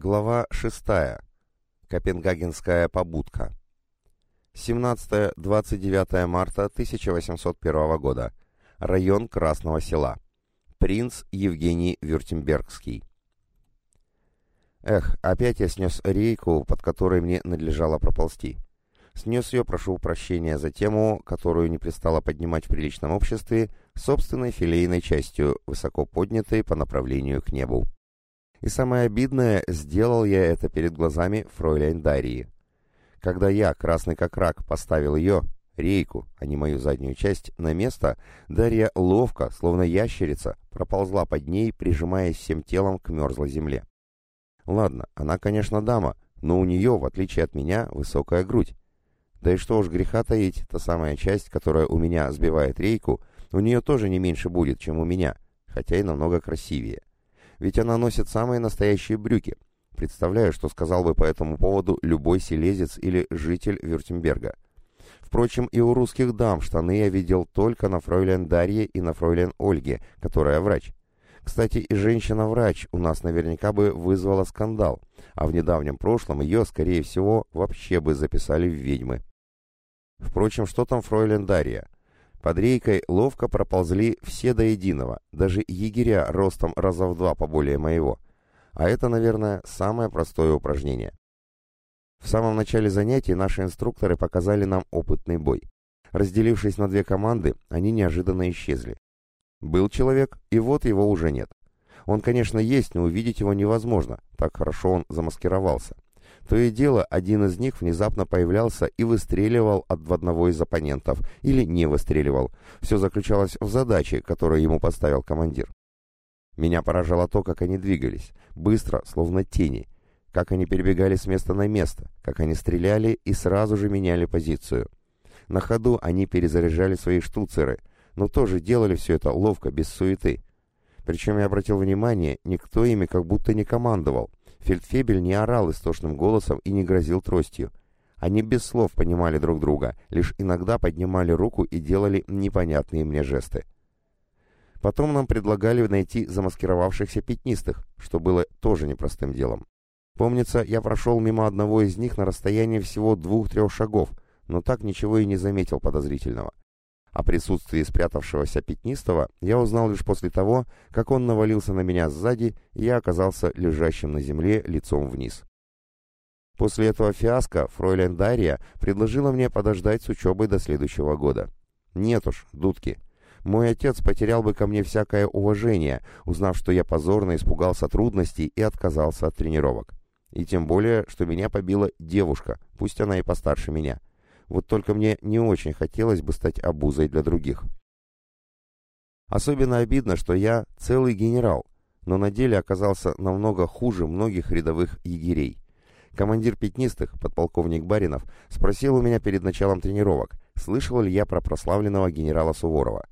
Глава 6. Копенгагенская побудка. 17-29 марта 1801 года. Район Красного села. Принц Евгений Вюртембергский. Эх, опять я снес рейку, под которой мне надлежало проползти. Снес ее, прошу прощения за тему, которую не пристало поднимать в приличном обществе, собственной филейной частью, высоко поднятой по направлению к небу. И самое обидное, сделал я это перед глазами фройляйн Дарьи. Когда я, красный как рак, поставил ее, рейку, а не мою заднюю часть, на место, Дарья ловко, словно ящерица, проползла под ней, прижимаясь всем телом к мерзлой земле. Ладно, она, конечно, дама, но у нее, в отличие от меня, высокая грудь. Да и что уж греха таить, та самая часть, которая у меня сбивает рейку, у нее тоже не меньше будет, чем у меня, хотя и намного красивее ведь она носит самые настоящие брюки. Представляю, что сказал бы по этому поводу любой селезец или житель Вюртемберга. Впрочем, и у русских дам штаны я видел только на фройлен Дарье и на фройлен Ольге, которая врач. Кстати, и женщина-врач у нас наверняка бы вызвала скандал, а в недавнем прошлом ее, скорее всего, вообще бы записали в ведьмы. Впрочем, что там фройлен Дарья? Под рейкой ловко проползли все до единого, даже егеря ростом раза в два поболее моего. А это, наверное, самое простое упражнение. В самом начале занятий наши инструкторы показали нам опытный бой. Разделившись на две команды, они неожиданно исчезли. Был человек, и вот его уже нет. Он, конечно, есть, но увидеть его невозможно, так хорошо он замаскировался. То и дело, один из них внезапно появлялся и выстреливал от одного из оппонентов, или не выстреливал. Все заключалось в задаче, которую ему поставил командир. Меня поражало то, как они двигались, быстро, словно тени, как они перебегали с места на место, как они стреляли и сразу же меняли позицию. На ходу они перезаряжали свои штуцеры, но тоже делали все это ловко, без суеты. Причем я обратил внимание, никто ими как будто не командовал, Фельдфебель не орал истошным голосом и не грозил тростью. Они без слов понимали друг друга, лишь иногда поднимали руку и делали непонятные мне жесты. Потом нам предлагали найти замаскировавшихся пятнистых, что было тоже непростым делом. Помнится, я прошел мимо одного из них на расстоянии всего двух-трех шагов, но так ничего и не заметил подозрительного. О присутствии спрятавшегося пятнистого я узнал лишь после того, как он навалился на меня сзади, и я оказался лежащим на земле лицом вниз. После этого фиаско фройлен Дарья предложила мне подождать с учебой до следующего года. Нет уж, дудки. Мой отец потерял бы ко мне всякое уважение, узнав, что я позорно испугался трудностей и отказался от тренировок. И тем более, что меня побила девушка, пусть она и постарше меня. Вот только мне не очень хотелось бы стать обузой для других. Особенно обидно, что я целый генерал, но на деле оказался намного хуже многих рядовых егерей. Командир пятнистых, подполковник Баринов, спросил у меня перед началом тренировок, слышал ли я про прославленного генерала Суворова.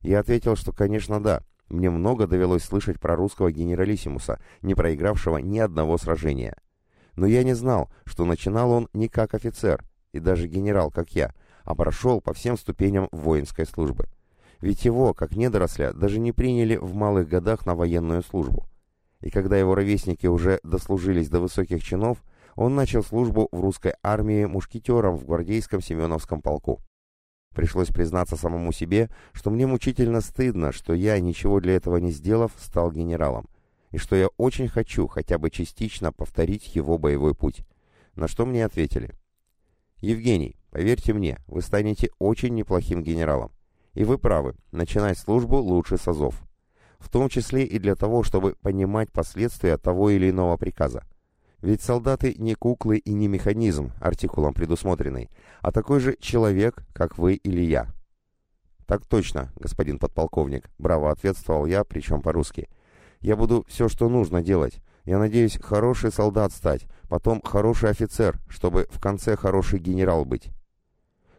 Я ответил, что, конечно, да. Мне много довелось слышать про русского генералиссимуса, не проигравшего ни одного сражения. Но я не знал, что начинал он не как офицер, и даже генерал, как я, а прошел по всем ступеням воинской службы. Ведь его, как недоросля, даже не приняли в малых годах на военную службу. И когда его ровесники уже дослужились до высоких чинов, он начал службу в русской армии мушкетером в гвардейском Семеновском полку. Пришлось признаться самому себе, что мне мучительно стыдно, что я, ничего для этого не сделав, стал генералом, и что я очень хочу хотя бы частично повторить его боевой путь. На что мне ответили – Евгений, поверьте мне, вы станете очень неплохим генералом. И вы правы, начинать службу лучше с азов. В том числе и для того, чтобы понимать последствия того или иного приказа. Ведь солдаты не куклы и не механизм, артикулом предусмотренный, а такой же человек, как вы или я. Так точно, господин подполковник, браво ответствовал я, причем по-русски. Я буду все, что нужно делать, я надеюсь хороший солдат стать, потом хороший офицер, чтобы в конце хороший генерал быть.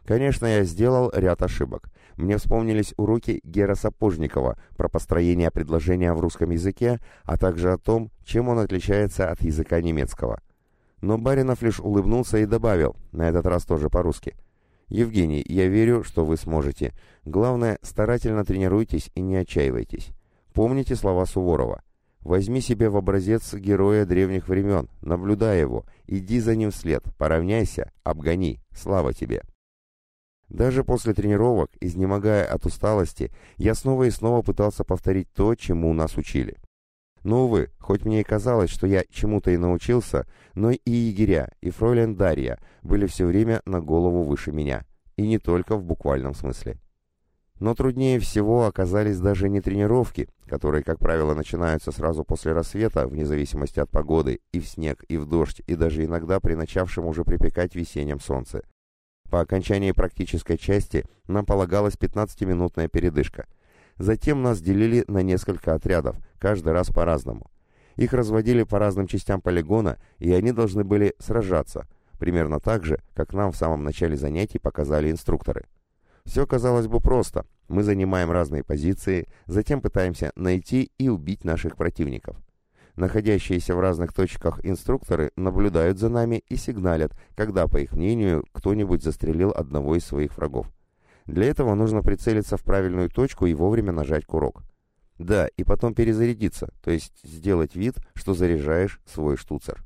Конечно, я сделал ряд ошибок. Мне вспомнились уроки Гера Сапожникова про построение предложения в русском языке, а также о том, чем он отличается от языка немецкого. Но Баринов лишь улыбнулся и добавил, на этот раз тоже по-русски. «Евгений, я верю, что вы сможете. Главное, старательно тренируйтесь и не отчаивайтесь. Помните слова Суворова. Возьми себе в образец героя древних времен, наблюдай его, иди за ним вслед, поравняйся, обгони, слава тебе. Даже после тренировок, изнемогая от усталости, я снова и снова пытался повторить то, чему нас учили. Но, увы, хоть мне и казалось, что я чему-то и научился, но и егеря, и фройлен Дарья были все время на голову выше меня, и не только в буквальном смысле. Но труднее всего оказались даже не тренировки, которые, как правило, начинаются сразу после рассвета, вне зависимости от погоды, и в снег, и в дождь, и даже иногда при начавшем уже припекать весеннем солнце. По окончании практической части нам полагалась 15-минутная передышка. Затем нас делили на несколько отрядов, каждый раз по-разному. Их разводили по разным частям полигона, и они должны были сражаться, примерно так же, как нам в самом начале занятий показали инструкторы. Все казалось бы просто. Мы занимаем разные позиции, затем пытаемся найти и убить наших противников. Находящиеся в разных точках инструкторы наблюдают за нами и сигналят, когда, по их мнению, кто-нибудь застрелил одного из своих врагов. Для этого нужно прицелиться в правильную точку и вовремя нажать курок. Да, и потом перезарядиться, то есть сделать вид, что заряжаешь свой штуцер.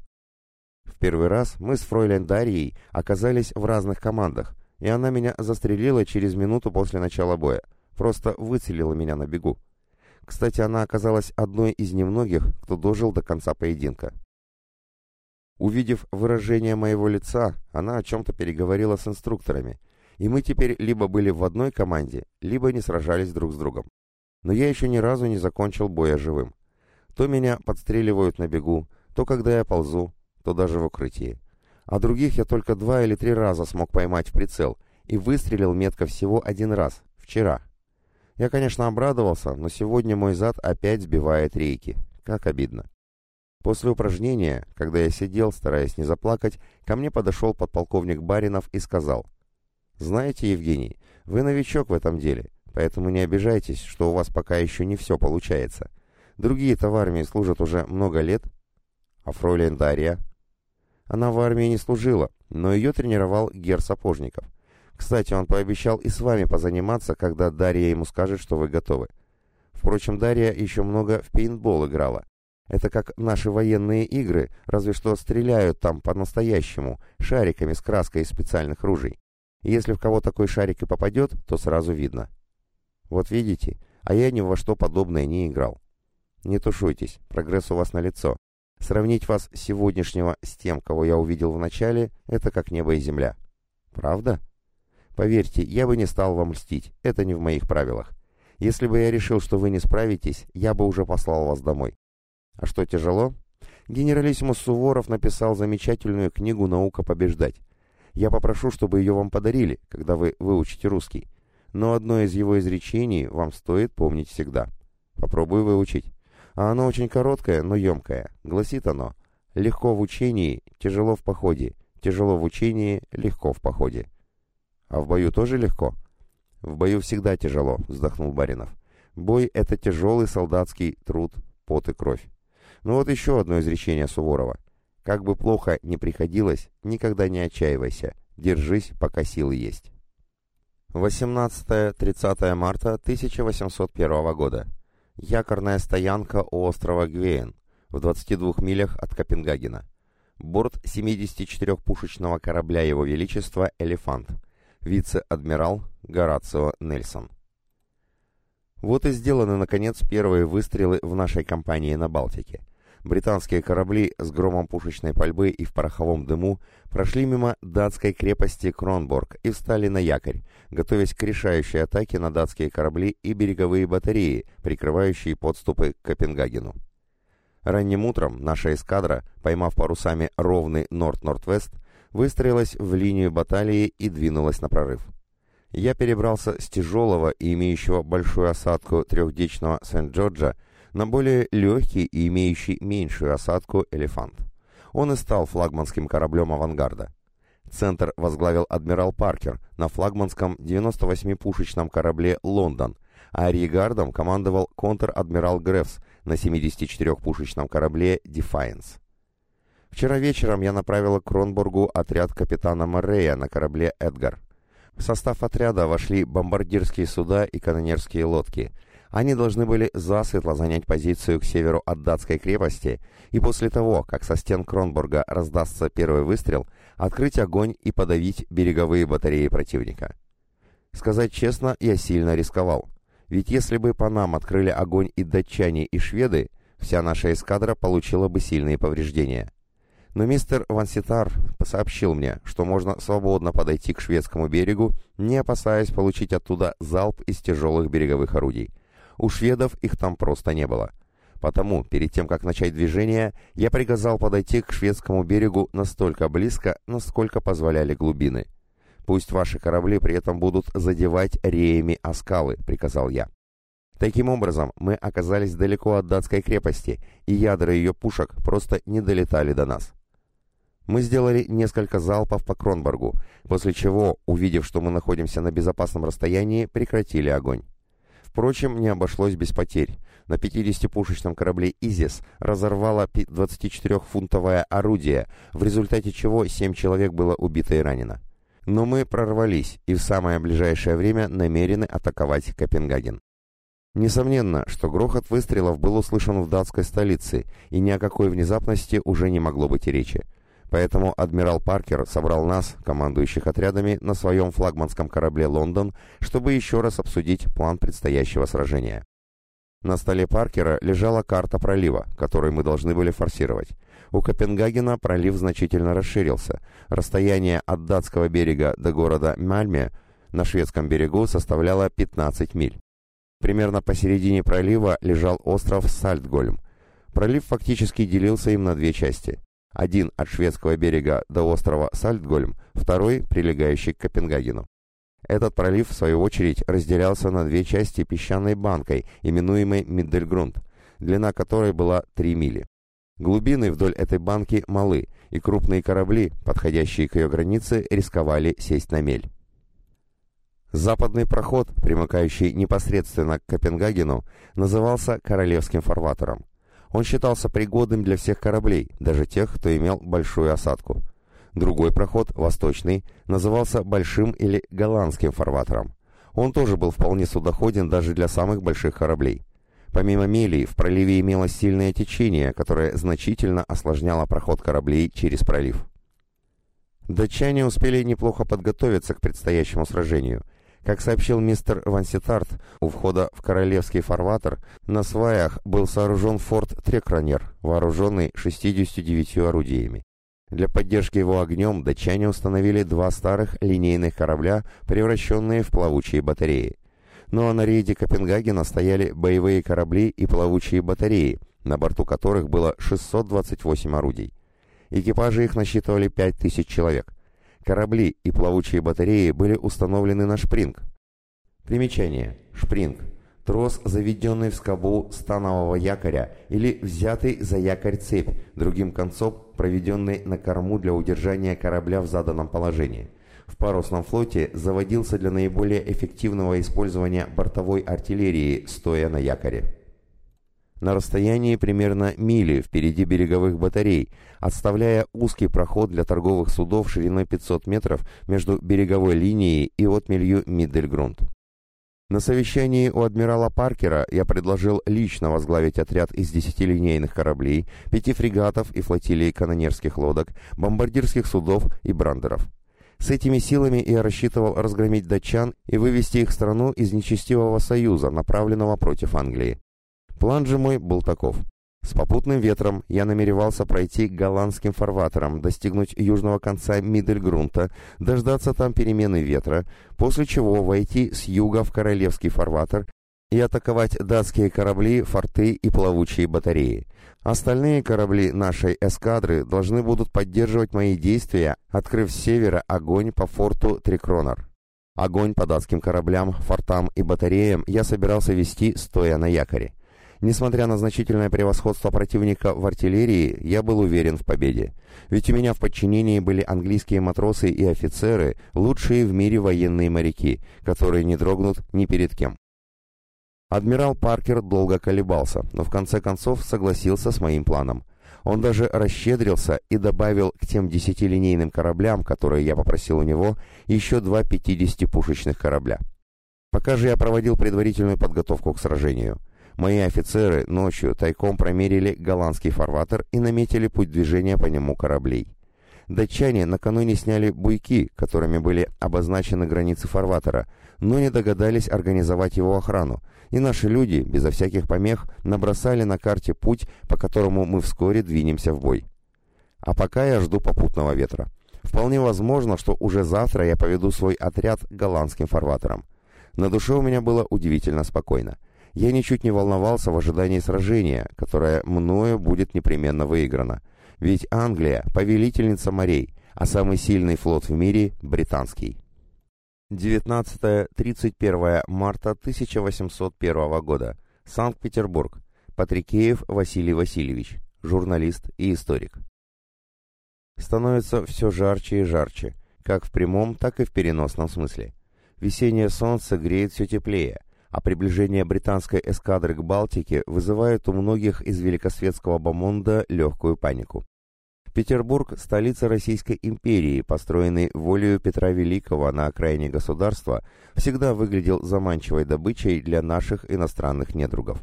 В первый раз мы с фройлен Дарьей оказались в разных командах, и она меня застрелила через минуту после начала боя. Просто выцелила меня на бегу. Кстати, она оказалась одной из немногих, кто дожил до конца поединка. Увидев выражение моего лица, она о чем-то переговорила с инструкторами, и мы теперь либо были в одной команде, либо не сражались друг с другом. Но я еще ни разу не закончил боя живым. То меня подстреливают на бегу, то когда я ползу, то даже в укрытии. А других я только два или три раза смог поймать в прицел и выстрелил метко всего один раз, вчера. Я, конечно, обрадовался, но сегодня мой зад опять сбивает рейки. Как обидно. После упражнения, когда я сидел, стараясь не заплакать, ко мне подошел подполковник Баринов и сказал, «Знаете, Евгений, вы новичок в этом деле, поэтому не обижайтесь, что у вас пока еще не все получается. Другие-то в армии служат уже много лет. А фройлен Дарья?» Она в армии не служила, но ее тренировал Гер Сапожников. Кстати, он пообещал и с вами позаниматься, когда Дарья ему скажет, что вы готовы. Впрочем, Дарья еще много в пейнтбол играла. Это как наши военные игры, разве что стреляют там по-настоящему, шариками с краской из специальных ружей. И если в кого такой шарик и попадет, то сразу видно. Вот видите, а я ни во что подобное не играл. Не тушуйтесь, прогресс у вас налицо. Сравнить вас сегодняшнего с тем, кого я увидел в начале, это как небо и земля. Правда? Поверьте, я бы не стал вам льстить, это не в моих правилах. Если бы я решил, что вы не справитесь, я бы уже послал вас домой. А что тяжело? Генералиссимус Суворов написал замечательную книгу «Наука побеждать». Я попрошу, чтобы ее вам подарили, когда вы выучите русский. Но одно из его изречений вам стоит помнить всегда. Попробую выучить. А оно очень короткое, но емкое. Гласит оно «Легко в учении, тяжело в походе. Тяжело в учении, легко в походе». А в бою тоже легко? В бою всегда тяжело, вздохнул Баринов. Бой — это тяжелый солдатский труд, пот и кровь. Ну вот еще одно изречение Суворова. Как бы плохо ни приходилось, никогда не отчаивайся. Держись, пока силы есть. 18-30 марта 1801 года. Якорная стоянка у острова Гвейн в 22 милях от Копенгагена. Борт 74-пушечного корабля Его Величества «Элефант» вице-адмирал Горацио Нельсон. Вот и сделаны, наконец, первые выстрелы в нашей кампании на Балтике. Британские корабли с громом пушечной пальбы и в пороховом дыму прошли мимо датской крепости Кронборг и встали на якорь, готовясь к решающей атаке на датские корабли и береговые батареи, прикрывающие подступы к Копенгагену. Ранним утром наша эскадра, поймав парусами ровный норд-норд-вест, выстроилась в линию баталии и двинулась на прорыв. Я перебрался с тяжелого и имеющего большую осадку трехдечного Сент-Джорджа на более легкий и имеющий меньшую осадку «Элефант». Он и стал флагманским кораблем авангарда. Центр возглавил адмирал Паркер на флагманском 98-пушечном корабле «Лондон», а арьегардом командовал контр-адмирал Грефс на 74-пушечном корабле «Дефайенс». Вчера вечером я направила к Кронбургу отряд капитана Моррея на корабле «Эдгар». В состав отряда вошли бомбардирские суда и канонерские лодки, Они должны были засветло занять позицию к северу от датской крепости и после того, как со стен Кронбурга раздастся первый выстрел, открыть огонь и подавить береговые батареи противника. Сказать честно, я сильно рисковал. Ведь если бы по нам открыли огонь и датчане, и шведы, вся наша эскадра получила бы сильные повреждения. Но мистер Ванситар сообщил мне, что можно свободно подойти к шведскому берегу, не опасаясь получить оттуда залп из тяжелых береговых орудий. У шведов их там просто не было. Потому, перед тем, как начать движение, я приказал подойти к шведскому берегу настолько близко, насколько позволяли глубины. «Пусть ваши корабли при этом будут задевать реями о скалы», — приказал я. Таким образом, мы оказались далеко от датской крепости, и ядра ее пушек просто не долетали до нас. Мы сделали несколько залпов по Кронборгу, после чего, увидев, что мы находимся на безопасном расстоянии, прекратили огонь. Впрочем, не обошлось без потерь. На 50-пушечном корабле «Изис» разорвало 24-фунтовое орудие, в результате чего 7 человек было убито и ранено. Но мы прорвались и в самое ближайшее время намерены атаковать Копенгаген. Несомненно, что грохот выстрелов был услышан в датской столице, и ни о какой внезапности уже не могло быть и речи. Поэтому адмирал Паркер собрал нас, командующих отрядами, на своем флагманском корабле «Лондон», чтобы еще раз обсудить план предстоящего сражения. На столе Паркера лежала карта пролива, который мы должны были форсировать. У Копенгагена пролив значительно расширился. Расстояние от датского берега до города Мальме на шведском берегу составляло 15 миль. Примерно посередине пролива лежал остров Сальтгольм. Пролив фактически делился им на две части. Один от шведского берега до острова Сальтгольм, второй прилегающий к Копенгагену. Этот пролив, в свою очередь, разделялся на две части песчаной банкой, именуемой Миддельгрунд, длина которой была 3 мили. Глубины вдоль этой банки малы, и крупные корабли, подходящие к ее границе, рисковали сесть на мель. Западный проход, примыкающий непосредственно к Копенгагену, назывался Королевским фарватером. Он считался пригодным для всех кораблей, даже тех, кто имел большую осадку. Другой проход, восточный, назывался Большим или Голландским фарватером. Он тоже был вполне судоходен даже для самых больших кораблей. Помимо мелей, в проливе имелось сильное течение, которое значительно осложняло проход кораблей через пролив. Датчане успели неплохо подготовиться к предстоящему сражению – как сообщил мистер Ванситарт, у входа в Королевский фарватер на сваях был сооружен форт Трекранер, вооруженный 69 орудиями. Для поддержки его огнем датчане установили два старых линейных корабля, превращенные в плавучие батареи. Ну а на рейде Копенгагена стояли боевые корабли и плавучие батареи, на борту которых было 628 орудий. Экипажи их насчитывали 5000 человек – Корабли и плавучие батареи были установлены на шпринг. Примечание. Шпринг. Трос, заведенный в скобу станового якоря или взятый за якорь цепь, другим концом проведенный на корму для удержания корабля в заданном положении. В парусном флоте заводился для наиболее эффективного использования бортовой артиллерии, стоя на якоре на расстоянии примерно мили впереди береговых батарей, отставляя узкий проход для торговых судов шириной 500 метров между береговой линией и отмелью Миддельгрунд. На совещании у адмирала Паркера я предложил лично возглавить отряд из 10 линейных кораблей, пяти фрегатов и флотилии канонерских лодок, бомбардирских судов и брандеров. С этими силами я рассчитывал разгромить датчан и вывести их страну из нечестивого союза, направленного против Англии. План же мой был таков. С попутным ветром я намеревался пройти голландским фарватером, достигнуть южного конца Мидельгрунта, дождаться там перемены ветра, после чего войти с юга в Королевский фарватер и атаковать датские корабли, форты и плавучие батареи. Остальные корабли нашей эскадры должны будут поддерживать мои действия, открыв с севера огонь по форту Трикронар. Огонь по датским кораблям, фортам и батареям я собирался вести, стоя на якоре. Несмотря на значительное превосходство противника в артиллерии, я был уверен в победе. Ведь у меня в подчинении были английские матросы и офицеры, лучшие в мире военные моряки, которые не дрогнут ни перед кем. Адмирал Паркер долго колебался, но в конце концов согласился с моим планом. Он даже расщедрился и добавил к тем десятилинейным кораблям, которые я попросил у него, еще два 50-пушечных корабля. Пока же я проводил предварительную подготовку к сражению. Мои офицеры ночью тайком промерили голландский фарватер и наметили путь движения по нему кораблей. Датчане накануне сняли буйки, которыми были обозначены границы фарватера, но не догадались организовать его охрану, и наши люди, безо всяких помех, набросали на карте путь, по которому мы вскоре двинемся в бой. А пока я жду попутного ветра. Вполне возможно, что уже завтра я поведу свой отряд голландским фарватером. На душе у меня было удивительно спокойно. Я ничуть не волновался в ожидании сражения, которое мною будет непременно выиграно. Ведь Англия – повелительница морей, а самый сильный флот в мире – британский. 19-31 марта 1801 года. Санкт-Петербург. Патрикеев Василий Васильевич, журналист и историк. Становится все жарче и жарче, как в прямом, так и в переносном смысле. Весеннее солнце греет все теплее, а приближение британской эскадры к Балтике вызывает у многих из великосветского бомонда легкую панику. Петербург – столица Российской империи, построенный волею Петра Великого на окраине государства, всегда выглядел заманчивой добычей для наших иностранных недругов.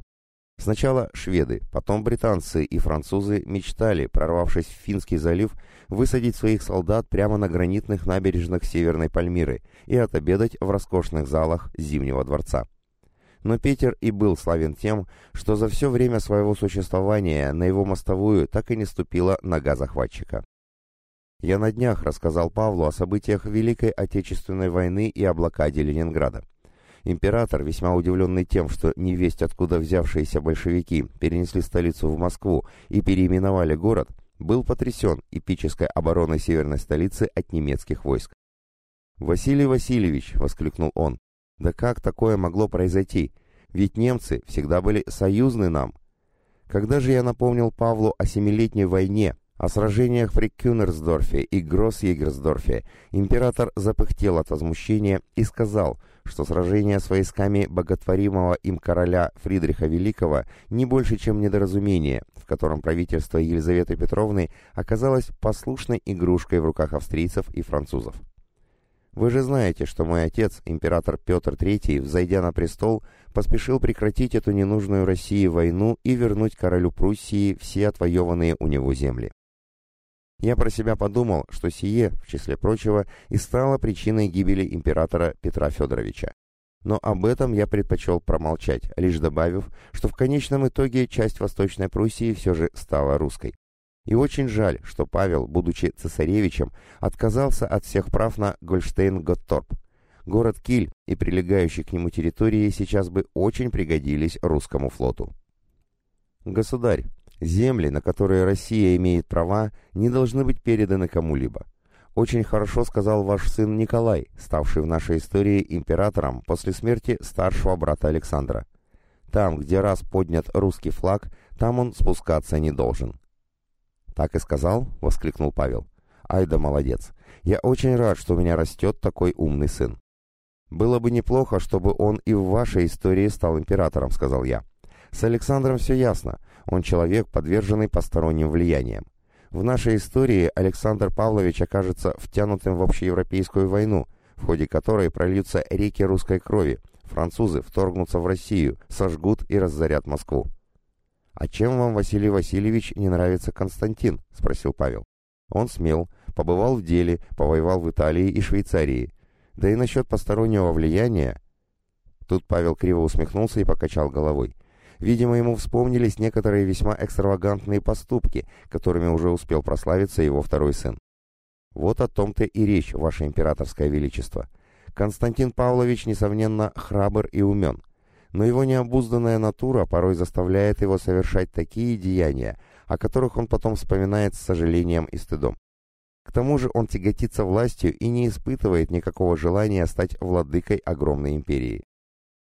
Сначала шведы, потом британцы и французы мечтали, прорвавшись в Финский залив, высадить своих солдат прямо на гранитных набережных Северной Пальмиры и отобедать в роскошных залах Зимнего дворца. Но Питер и был славен тем, что за все время своего существования на его мостовую так и не ступила нога захватчика. Я на днях рассказал Павлу о событиях Великой Отечественной войны и о блокаде Ленинграда. Император, весьма удивленный тем, что невесть откуда взявшиеся большевики перенесли столицу в Москву и переименовали город, был потрясен эпической обороной северной столицы от немецких войск. «Василий Васильевич!» — воскликнул он. «Да как такое могло произойти? Ведь немцы всегда были союзны нам!» Когда же я напомнил Павлу о Семилетней войне, о сражениях при Кюнерсдорфе и Гроссъегерсдорфе император запыхтел от возмущения и сказал, что сражение с войсками боготворимого им короля Фридриха Великого не больше, чем недоразумение, в котором правительство Елизаветы Петровны оказалось послушной игрушкой в руках австрийцев и французов. Вы же знаете, что мой отец, император Петр III, взойдя на престол, поспешил прекратить эту ненужную России войну и вернуть королю Пруссии все отвоеванные у него земли. Я про себя подумал, что сие, в числе прочего, и стало причиной гибели императора Петра Федоровича. Но об этом я предпочел промолчать, лишь добавив, что в конечном итоге часть Восточной Пруссии все же стала русской. И очень жаль, что Павел, будучи цесаревичем, отказался от всех прав на Гольштейн-Готторп. Город Киль и прилегающие к нему территории сейчас бы очень пригодились русскому флоту. «Государь, Земли, на которые Россия имеет права, не должны быть переданы кому-либо. Очень хорошо сказал ваш сын Николай, ставший в нашей истории императором после смерти старшего брата Александра. Там, где раз поднят русский флаг, там он спускаться не должен. «Так и сказал?» — воскликнул Павел. «Ай да молодец! Я очень рад, что у меня растет такой умный сын». «Было бы неплохо, чтобы он и в вашей истории стал императором», — сказал я. «С Александром все ясно. Он человек, подверженный посторонним влияниям. В нашей истории Александр Павлович окажется втянутым в общеевропейскую войну, в ходе которой прольются реки русской крови, французы вторгнутся в Россию, сожгут и разорят Москву. «А чем вам, Василий Васильевич, не нравится Константин?» — спросил Павел. Он смел, побывал в деле, повоевал в Италии и Швейцарии. Да и насчет постороннего влияния... Тут Павел криво усмехнулся и покачал головой. Видимо, ему вспомнились некоторые весьма экстравагантные поступки, которыми уже успел прославиться его второй сын. Вот о том-то и речь, ваше императорское величество. Константин Павлович, несомненно, храбр и умен, но его необузданная натура порой заставляет его совершать такие деяния, о которых он потом вспоминает с сожалением и стыдом. К тому же он тяготится властью и не испытывает никакого желания стать владыкой огромной империи.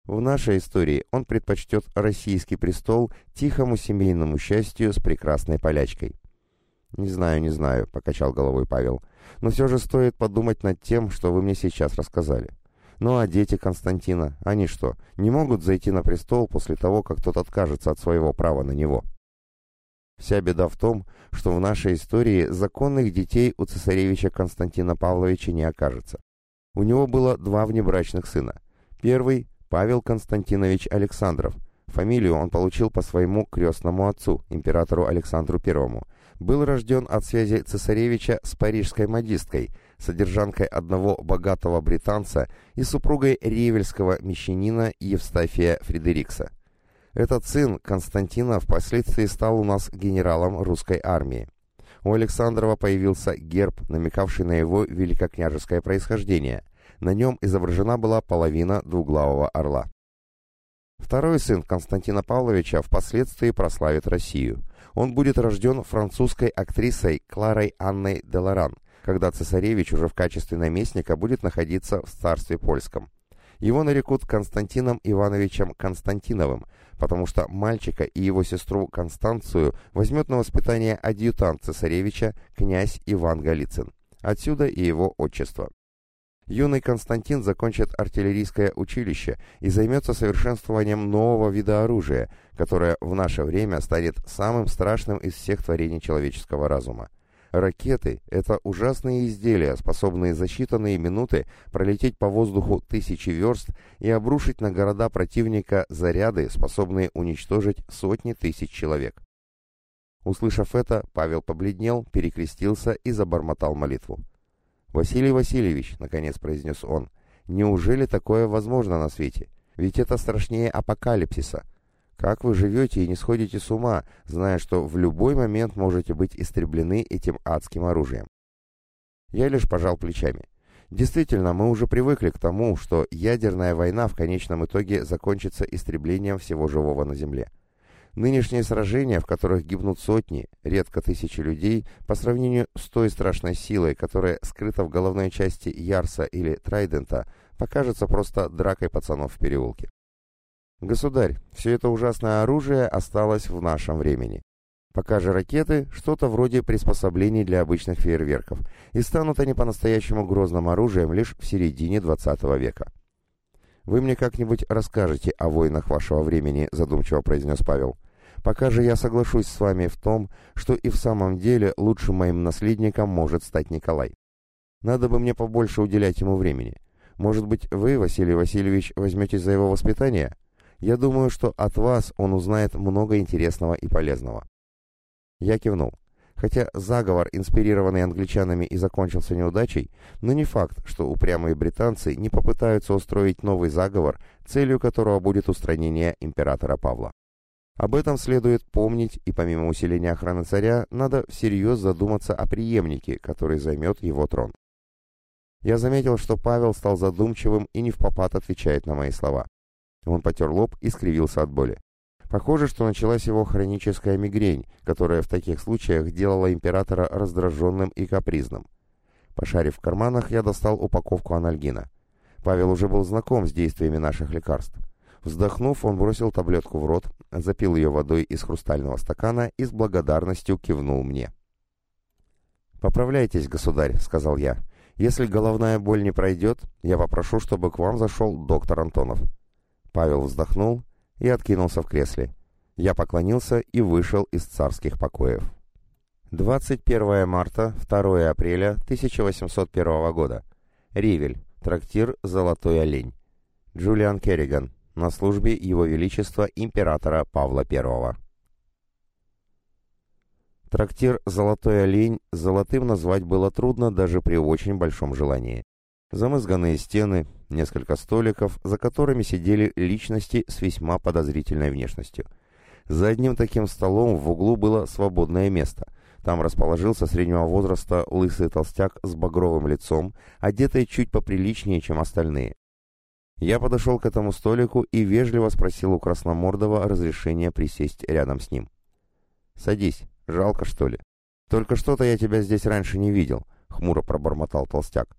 В нашей истории он предпочтет российский престол тихому семейному счастью с прекрасной полячкой. «Не знаю, не знаю», — покачал головой Павел. «Но все же стоит подумать над тем, что вы мне сейчас рассказали. Ну а дети Константина, они что, не могут зайти на престол после того, как тот откажется от своего права на него?» Вся беда в том, что в нашей истории законных детей у цесаревича Константина Павловича не окажется. У него было два внебрачных сына. Первый Павел Константинович Александров. Фамилию он получил по своему крестному отцу, императору Александру I. Был рожден от связи цесаревича с парижской модисткой, содержанкой одного богатого британца и супругой ревельского мещанина Евстафия Фредерикса. Этот сын Константина впоследствии стал у нас генералом русской армии. У Александрова появился герб, намекавший на его великокняжеское происхождение. На нем изображена была половина двуглавого орла. Второй сын Константина Павловича впоследствии прославит Россию. Он будет рожден французской актрисой Кларой Анной Деларан, когда цесаревич уже в качестве наместника будет находиться в царстве польском. Его нарекут Константином Ивановичем Константиновым, потому что мальчика и его сестру Констанцию возьмет на воспитание адъютант цесаревича князь Иван Голицын. Отсюда и его отчество. Юный Константин закончит артиллерийское училище и займется совершенствованием нового вида оружия, которое в наше время станет самым страшным из всех творений человеческого разума. Ракеты — это ужасные изделия, способные за считанные минуты пролететь по воздуху тысячи верст и обрушить на города противника заряды, способные уничтожить сотни тысяч человек. Услышав это, Павел побледнел, перекрестился и забормотал молитву. «Василий Васильевич», — наконец произнес он, — «неужели такое возможно на свете? Ведь это страшнее апокалипсиса». Как вы живете и не сходите с ума, зная, что в любой момент можете быть истреблены этим адским оружием? Я лишь пожал плечами. Действительно, мы уже привыкли к тому, что ядерная война в конечном итоге закончится истреблением всего живого на Земле. Нынешние сражения, в которых гибнут сотни, редко тысячи людей, по сравнению с той страшной силой, которая скрыта в головной части Ярса или Трайдента, покажется просто дракой пацанов в переулке. Государь, все это ужасное оружие осталось в нашем времени. Пока же ракеты – что-то вроде приспособлений для обычных фейерверков, и станут они по-настоящему грозным оружием лишь в середине 20 века. «Вы мне как-нибудь расскажете о войнах вашего времени», – задумчиво произнес Павел. «Пока же я соглашусь с вами в том, что и в самом деле лучшим моим наследником может стать Николай. Надо бы мне побольше уделять ему времени. Может быть, вы, Василий Васильевич, возьметесь за его воспитание?» Я думаю, что от вас он узнает много интересного и полезного». Я кивнул. Хотя заговор, инспирированный англичанами, и закончился неудачей, но не факт, что упрямые британцы не попытаются устроить новый заговор, целью которого будет устранение императора Павла. Об этом следует помнить, и помимо усиления охраны царя, надо всерьез задуматься о преемнике, который займет его трон. Я заметил, что Павел стал задумчивым и не в попад отвечает на мои слова. Он потер лоб и скривился от боли. Похоже, что началась его хроническая мигрень, которая в таких случаях делала императора раздраженным и капризным. Пошарив в карманах, я достал упаковку анальгина. Павел уже был знаком с действиями наших лекарств. Вздохнув, он бросил таблетку в рот, запил ее водой из хрустального стакана и с благодарностью кивнул мне. «Поправляйтесь, государь», — сказал я. «Если головная боль не пройдет, я попрошу, чтобы к вам зашел доктор Антонов». Павел вздохнул и откинулся в кресле. Я поклонился и вышел из царских покоев. 21 марта, 2 апреля 1801 года. Ривель, трактир «Золотой олень». Джулиан Керриган, на службе Его Величества императора Павла I. Трактир «Золотой олень» золотым назвать было трудно даже при очень большом желании. Замызганные стены, несколько столиков, за которыми сидели личности с весьма подозрительной внешностью. За одним таким столом в углу было свободное место. Там расположился среднего возраста лысый толстяк с багровым лицом, одетый чуть поприличнее, чем остальные. Я подошел к этому столику и вежливо спросил у Красномордова разрешения присесть рядом с ним. «Садись, жалко, что ли?» «Только что-то я тебя здесь раньше не видел», — хмуро пробормотал толстяк.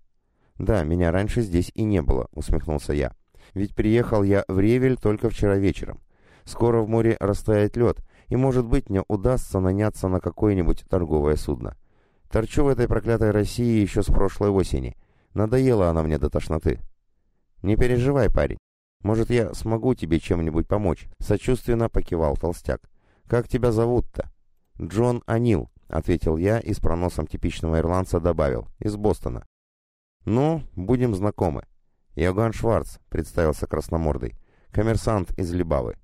«Да, меня раньше здесь и не было», — усмехнулся я. «Ведь приехал я в Ревель только вчера вечером. Скоро в море растает лед, и, может быть, мне удастся наняться на какое-нибудь торговое судно. Торчу в этой проклятой России еще с прошлой осени. Надоела она мне до тошноты». «Не переживай, парень. Может, я смогу тебе чем-нибудь помочь?» — сочувственно покивал толстяк. «Как тебя зовут-то?» «Джон Анил», — ответил я и с проносом типичного ирландца добавил. «Из Бостона». «Ну, будем знакомы. «Иоганн Шварц», — представился красномордый. «Коммерсант из Либавы».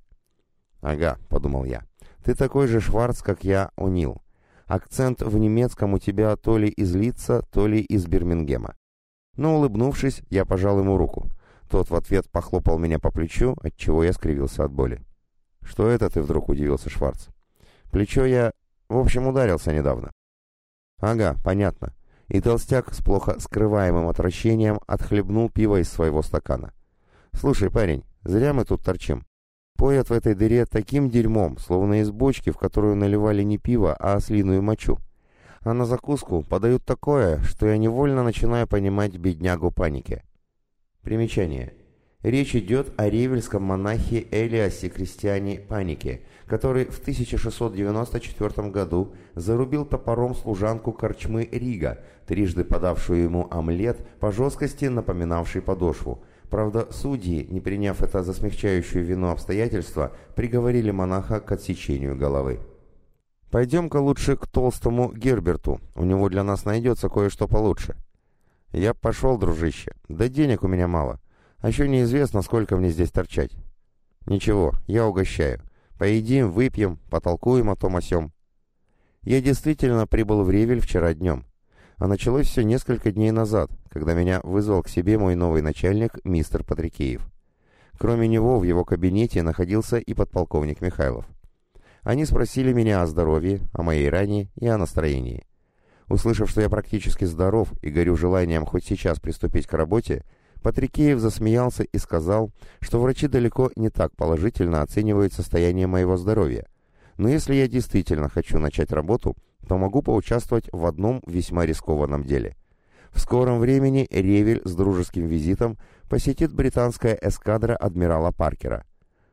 «Ага», — подумал я. «Ты такой же Шварц, как я, О'Нил. Акцент в немецком у тебя то ли из Лица, то ли из Бирмингема». Но, улыбнувшись, я пожал ему руку. Тот в ответ похлопал меня по плечу, отчего я скривился от боли. «Что это ты вдруг?» — удивился Шварц. «Плечо я... В общем, ударился недавно». «Ага, понятно». И толстяк с плохо скрываемым отвращением отхлебнул пиво из своего стакана. «Слушай, парень, зря мы тут торчим. Поят в этой дыре таким дерьмом, словно из бочки, в которую наливали не пиво, а ослиную мочу. А на закуску подают такое, что я невольно начинаю понимать беднягу паники». Примечание. Речь идет о ревельском монахе Элиасе Крестьяне Панике, который в 1694 году зарубил топором служанку корчмы Рига, трижды подавшую ему омлет по жесткости напоминавший подошву. Правда, судьи, не приняв это за смягчающую вину обстоятельства, приговорили монаха к отсечению головы. «Пойдем-ка лучше к толстому Герберту, у него для нас найдется кое-что получше». «Я пошел, дружище. Да денег у меня мало. А еще неизвестно, сколько мне здесь торчать». «Ничего, я угощаю. Поедим, выпьем, потолкуем о том о сём». Я действительно прибыл в Ревель вчера днем. А началось все несколько дней назад, когда меня вызвал к себе мой новый начальник, мистер Патрикеев. Кроме него в его кабинете находился и подполковник Михайлов. Они спросили меня о здоровье, о моей ране и о настроении. Услышав, что я практически здоров и горю желанием хоть сейчас приступить к работе, Патрикеев засмеялся и сказал, что врачи далеко не так положительно оценивают состояние моего здоровья. Но если я действительно хочу начать работу, то могу поучаствовать в одном весьма рискованном деле. В скором времени Ревель с дружеским визитом посетит британская эскадра адмирала Паркера.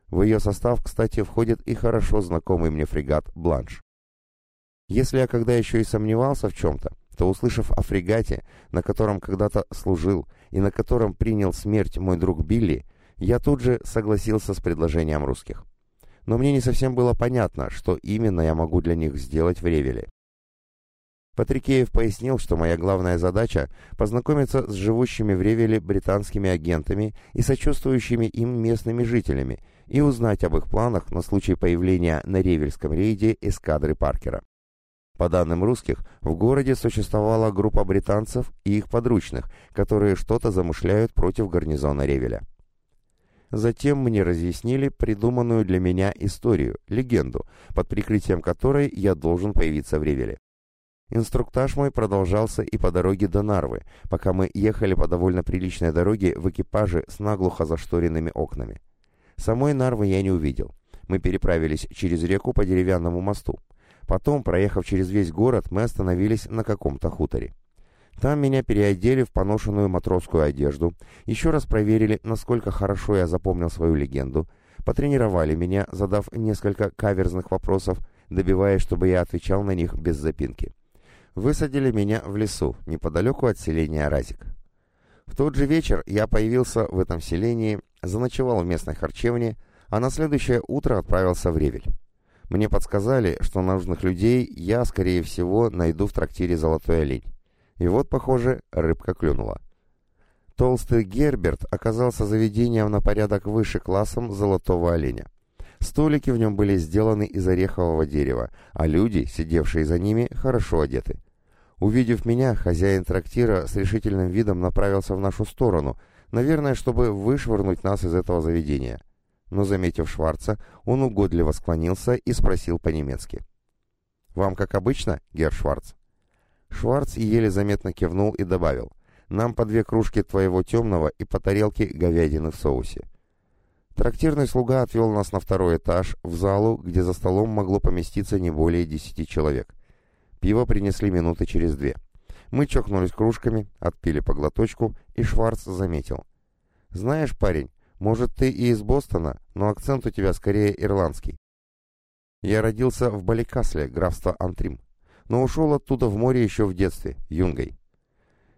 В ее состав, кстати, входит и хорошо знакомый мне фрегат «Бланш». Если я когда еще и сомневался в чем-то, то, услышав о фрегате, на котором когда-то служил и на котором принял смерть мой друг Билли, я тут же согласился с предложением русских. Но мне не совсем было понятно, что именно я могу для них сделать в Ревеле. Патрикеев пояснил, что моя главная задача – познакомиться с живущими в Ревеле британскими агентами и сочувствующими им местными жителями и узнать об их планах на случай появления на ревельском рейде эскадры Паркера. По данным русских, в городе существовала группа британцев и их подручных, которые что-то замышляют против гарнизона Ревеля. Затем мне разъяснили придуманную для меня историю, легенду, под прикрытием которой я должен появиться в Ревеле. Инструктаж мой продолжался и по дороге до Нарвы, пока мы ехали по довольно приличной дороге в экипаже с наглухо зашторенными окнами. Самой Нарвы я не увидел. Мы переправились через реку по деревянному мосту. Потом, проехав через весь город, мы остановились на каком-то хуторе. Там меня переодели в поношенную матросскую одежду, еще раз проверили, насколько хорошо я запомнил свою легенду, потренировали меня, задав несколько каверзных вопросов, добиваясь, чтобы я отвечал на них без запинки. Высадили меня в лесу, неподалеку от селения Разик. В тот же вечер я появился в этом селении, заночевал в местной харчевне, а на следующее утро отправился в Ревель. Мне подсказали, что нужных людей я, скорее всего, найду в трактире «Золотой олень». И вот, похоже, рыбка клюнула. Толстый Герберт оказался заведением на порядок выше классом «Золотого оленя». Столики в нем были сделаны из орехового дерева, а люди, сидевшие за ними, хорошо одеты. Увидев меня, хозяин трактира с решительным видом направился в нашу сторону, наверное, чтобы вышвырнуть нас из этого заведения – но, заметив Шварца, он угодливо склонился и спросил по-немецки. «Вам как обычно, Герр Шварц?» Шварц еле заметно кивнул и добавил. «Нам по две кружки твоего темного и по тарелке говядины в соусе». Трактирный слуга отвел нас на второй этаж, в залу, где за столом могло поместиться не более десяти человек. Пиво принесли минуты через две. Мы чокнулись кружками, отпили по глоточку, и Шварц заметил. «Знаешь, парень, может, ты и из Бостона, но акцент у тебя скорее ирландский. Я родился в Баликасле, графство Антрим, но ушел оттуда в море еще в детстве, юнгой.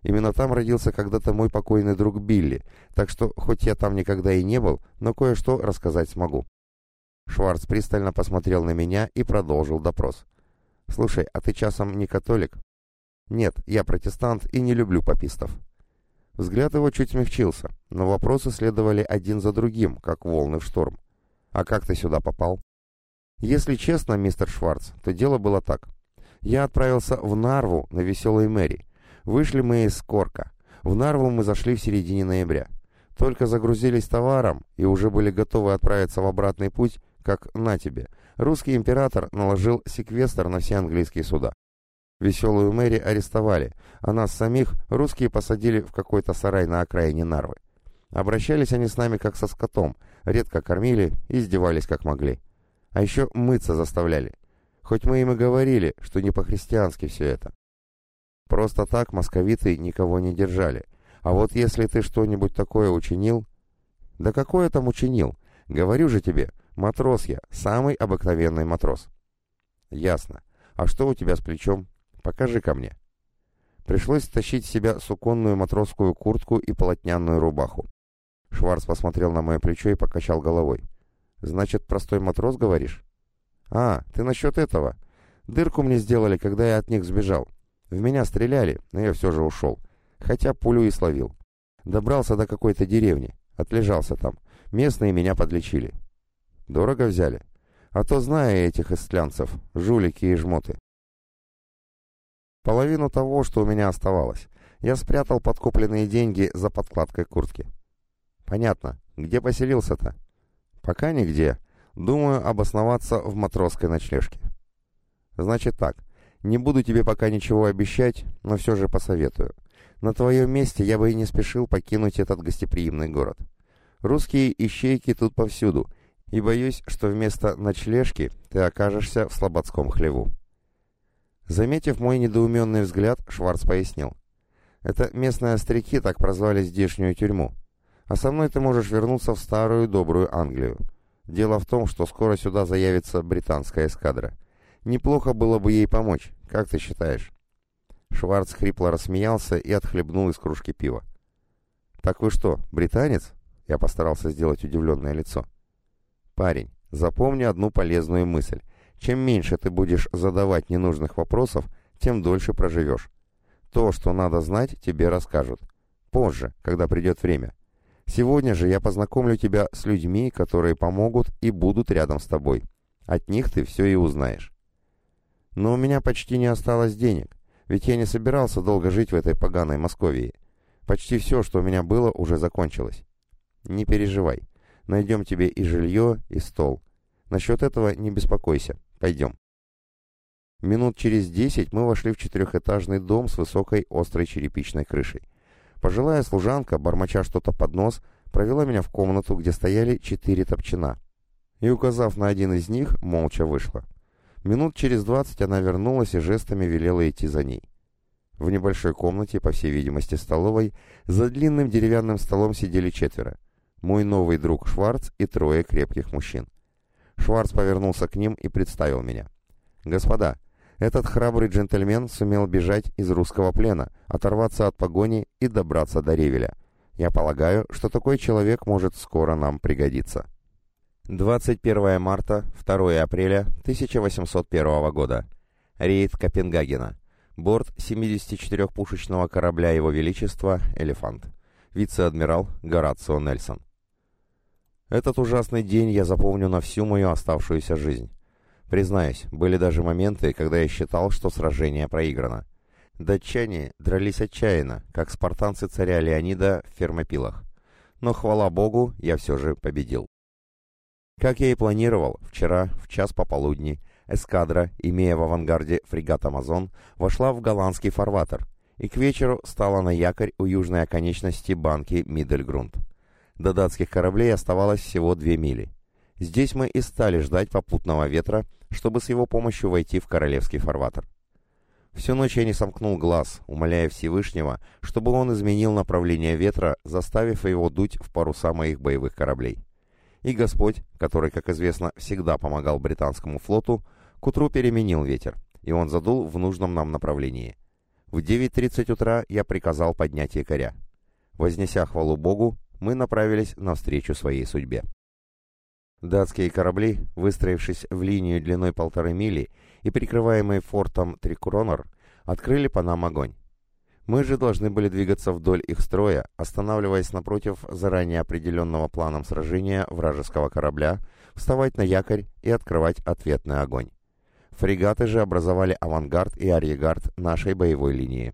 Именно там родился когда-то мой покойный друг Билли, так что хоть я там никогда и не был, но кое-что рассказать смогу. Шварц пристально посмотрел на меня и продолжил допрос. «Слушай, а ты часом не католик?» «Нет, я протестант и не люблю попистов». Взгляд его чуть смягчился, но вопросы следовали один за другим, как волны в шторм. «А как ты сюда попал?» «Если честно, мистер Шварц, то дело было так. Я отправился в Нарву на веселой Мэри. Вышли мы из Корка. В Нарву мы зашли в середине ноября. Только загрузились товаром и уже были готовы отправиться в обратный путь, как на тебе. Русский император наложил секвестр на все английские суда. Веселую Мэри арестовали, а нас самих русские посадили в какой-то сарай на окраине Нарвы. Обращались они с нами как со скотом, редко кормили и издевались как могли. А еще мыться заставляли. Хоть мы им и говорили, что не по-христиански все это. Просто так московиты никого не держали. А вот если ты что-нибудь такое учинил... Да какое там учинил? Говорю же тебе, матрос я, самый обыкновенный матрос. Ясно. А что у тебя с плечом? Покажи ко мне». Пришлось тащить в себя суконную матросскую куртку и полотняную рубаху. Шварц посмотрел на мое плечо и покачал головой. «Значит, простой матрос, говоришь?» «А, ты насчет этого. Дырку мне сделали, когда я от них сбежал. В меня стреляли, но я все же ушел. Хотя пулю и словил. Добрался до какой-то деревни. Отлежался там. Местные меня подлечили. Дорого взяли. А то знаю этих истлянцев, жулики и жмоты. Половину того, что у меня оставалось. Я спрятал подкупленные деньги за подкладкой куртки. Понятно. Где поселился-то? Пока нигде. Думаю обосноваться в матросской ночлежке. Значит так. Не буду тебе пока ничего обещать, но все же посоветую. На твоем месте я бы и не спешил покинуть этот гостеприимный город. Русские ищейки тут повсюду, и боюсь, что вместо ночлежки ты окажешься в слободском хлеву. Заметив мой недоуменный взгляд, Шварц пояснил. «Это местные остряки так прозвали здешнюю тюрьму. А со мной ты можешь вернуться в старую добрую Англию. Дело в том, что скоро сюда заявится британская эскадра. Неплохо было бы ей помочь, как ты считаешь?» Шварц хрипло рассмеялся и отхлебнул из кружки пива. «Так вы что, британец?» Я постарался сделать удивленное лицо. «Парень, запомни одну полезную мысль. Чем меньше ты будешь задавать ненужных вопросов, тем дольше проживешь. То, что надо знать, тебе расскажут. Позже, когда придет время. Сегодня же я познакомлю тебя с людьми, которые помогут и будут рядом с тобой. От них ты все и узнаешь. Но у меня почти не осталось денег, ведь я не собирался долго жить в этой поганой Московии. Почти все, что у меня было, уже закончилось. Не переживай. Найдем тебе и жилье, и стол. Насчет этого не беспокойся. Пойдем. Минут через десять мы вошли в четырехэтажный дом с высокой острой черепичной крышей. Пожилая служанка, бормоча что-то под нос, провела меня в комнату, где стояли четыре топчина. И, указав на один из них, молча вышла. Минут через двадцать она вернулась и жестами велела идти за ней. В небольшой комнате, по всей видимости столовой, за длинным деревянным столом сидели четверо. Мой новый друг Шварц и трое крепких мужчин. Шварц повернулся к ним и представил меня. «Господа, этот храбрый джентльмен сумел бежать из русского плена, оторваться от погони и добраться до Ревеля. Я полагаю, что такой человек может скоро нам пригодиться». 21 марта, 2 апреля 1801 года. Рейд Копенгагена. Борт 74-пушечного корабля Его Величества «Элефант». Вице-адмирал Горацио Нельсон. Этот ужасный день я запомню на всю мою оставшуюся жизнь. Признаюсь, были даже моменты, когда я считал, что сражение проиграно. Датчане дрались отчаянно, как спартанцы царя Леонида в фермопилах. Но, хвала богу, я все же победил. Как я и планировал, вчера, в час пополудни, эскадра, имея в авангарде фрегат «Амазон», вошла в голландский фарватер и к вечеру стала на якорь у южной оконечности банки Миддельгрунд. До датских кораблей оставалось всего две мили. Здесь мы и стали ждать попутного ветра, чтобы с его помощью войти в королевский фарватер. Всю ночь я не сомкнул глаз, умоляя Всевышнего, чтобы он изменил направление ветра, заставив его дуть в паруса моих боевых кораблей. И Господь, который, как известно, всегда помогал британскому флоту, к утру переменил ветер, и он задул в нужном нам направлении. В 9.30 утра я приказал поднять якоря. Вознеся хвалу Богу, мы направились навстречу своей судьбе. Датские корабли, выстроившись в линию длиной полторы мили и прикрываемые фортом Трикронор, открыли по нам огонь. Мы же должны были двигаться вдоль их строя, останавливаясь напротив заранее определенного планом сражения вражеского корабля, вставать на якорь и открывать ответный огонь. Фрегаты же образовали авангард и арьегард нашей боевой линии.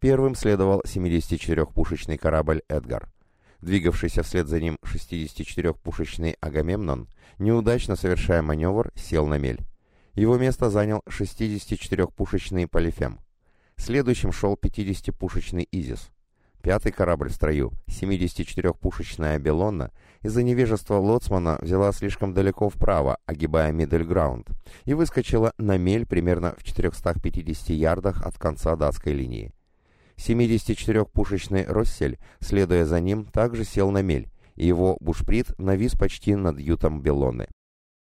Первым следовал 74-пушечный корабль «Эдгар». Двигавшийся вслед за ним 64-пушечный «Агамемнон», неудачно совершая маневр, сел на мель. Его место занял 64-пушечный «Полифем». Следующим шел 50-пушечный «Изис». Пятый корабль в строю, 74-пушечная «Белонна», из-за невежества лоцмана взяла слишком далеко вправо, огибая мидельграунд, и выскочила на мель примерно в 450 ярдах от конца датской линии. 74-пушечный «Россель», следуя за ним, также сел на мель, и его бушприт навис почти над ютом Белоны.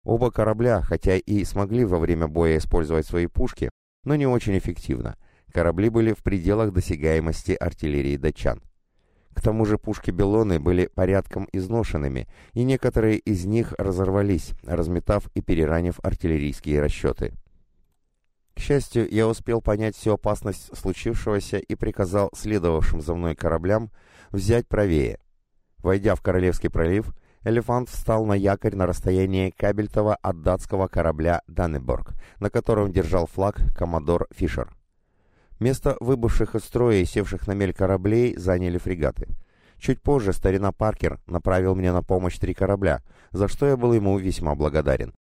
Оба корабля, хотя и смогли во время боя использовать свои пушки, но не очень эффективно – Корабли были в пределах досягаемости артиллерии датчан. К тому же пушки Белоны были порядком изношенными, и некоторые из них разорвались, разметав и переранив артиллерийские расчеты. К счастью, я успел понять всю опасность случившегося и приказал следовавшим за мной кораблям взять правее. Войдя в Королевский пролив, «Элефант» встал на якорь на расстоянии кабельтова от датского корабля «Даннеборг», на котором держал флаг коммодор Фишер. Место выбывших из строя и севших на мель кораблей заняли фрегаты. Чуть позже старина Паркер направил мне на помощь три корабля, за что я был ему весьма благодарен.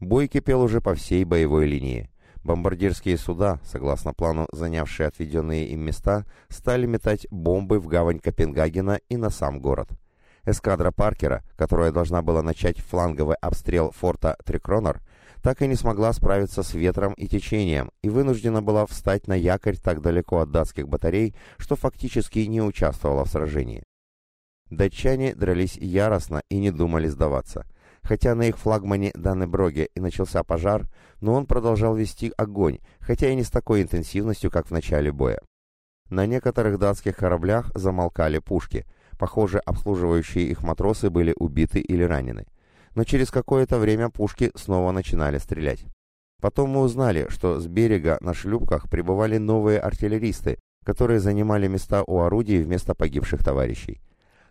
Бой кипел уже по всей боевой линии. Бомбардирские суда, согласно плану занявшие отведенные им места, стали метать бомбы в гавань Копенгагена и на сам город. Эскадра Паркера, которая должна была начать фланговый обстрел форта Трикронер, так и не смогла справиться с ветром и течением и вынуждена была встать на якорь так далеко от датских батарей, что фактически не участвовала в сражении. Датчане дрались яростно и не думали сдаваться. Хотя на их флагмане Даннеброге и начался пожар, но он продолжал вести огонь, хотя и не с такой интенсивностью, как в начале боя. На некоторых датских кораблях замолкали пушки. Похоже, обслуживающие их матросы были убиты или ранены но через какое-то время пушки снова начинали стрелять. Потом мы узнали, что с берега на шлюпках прибывали новые артиллеристы, которые занимали места у орудий вместо погибших товарищей.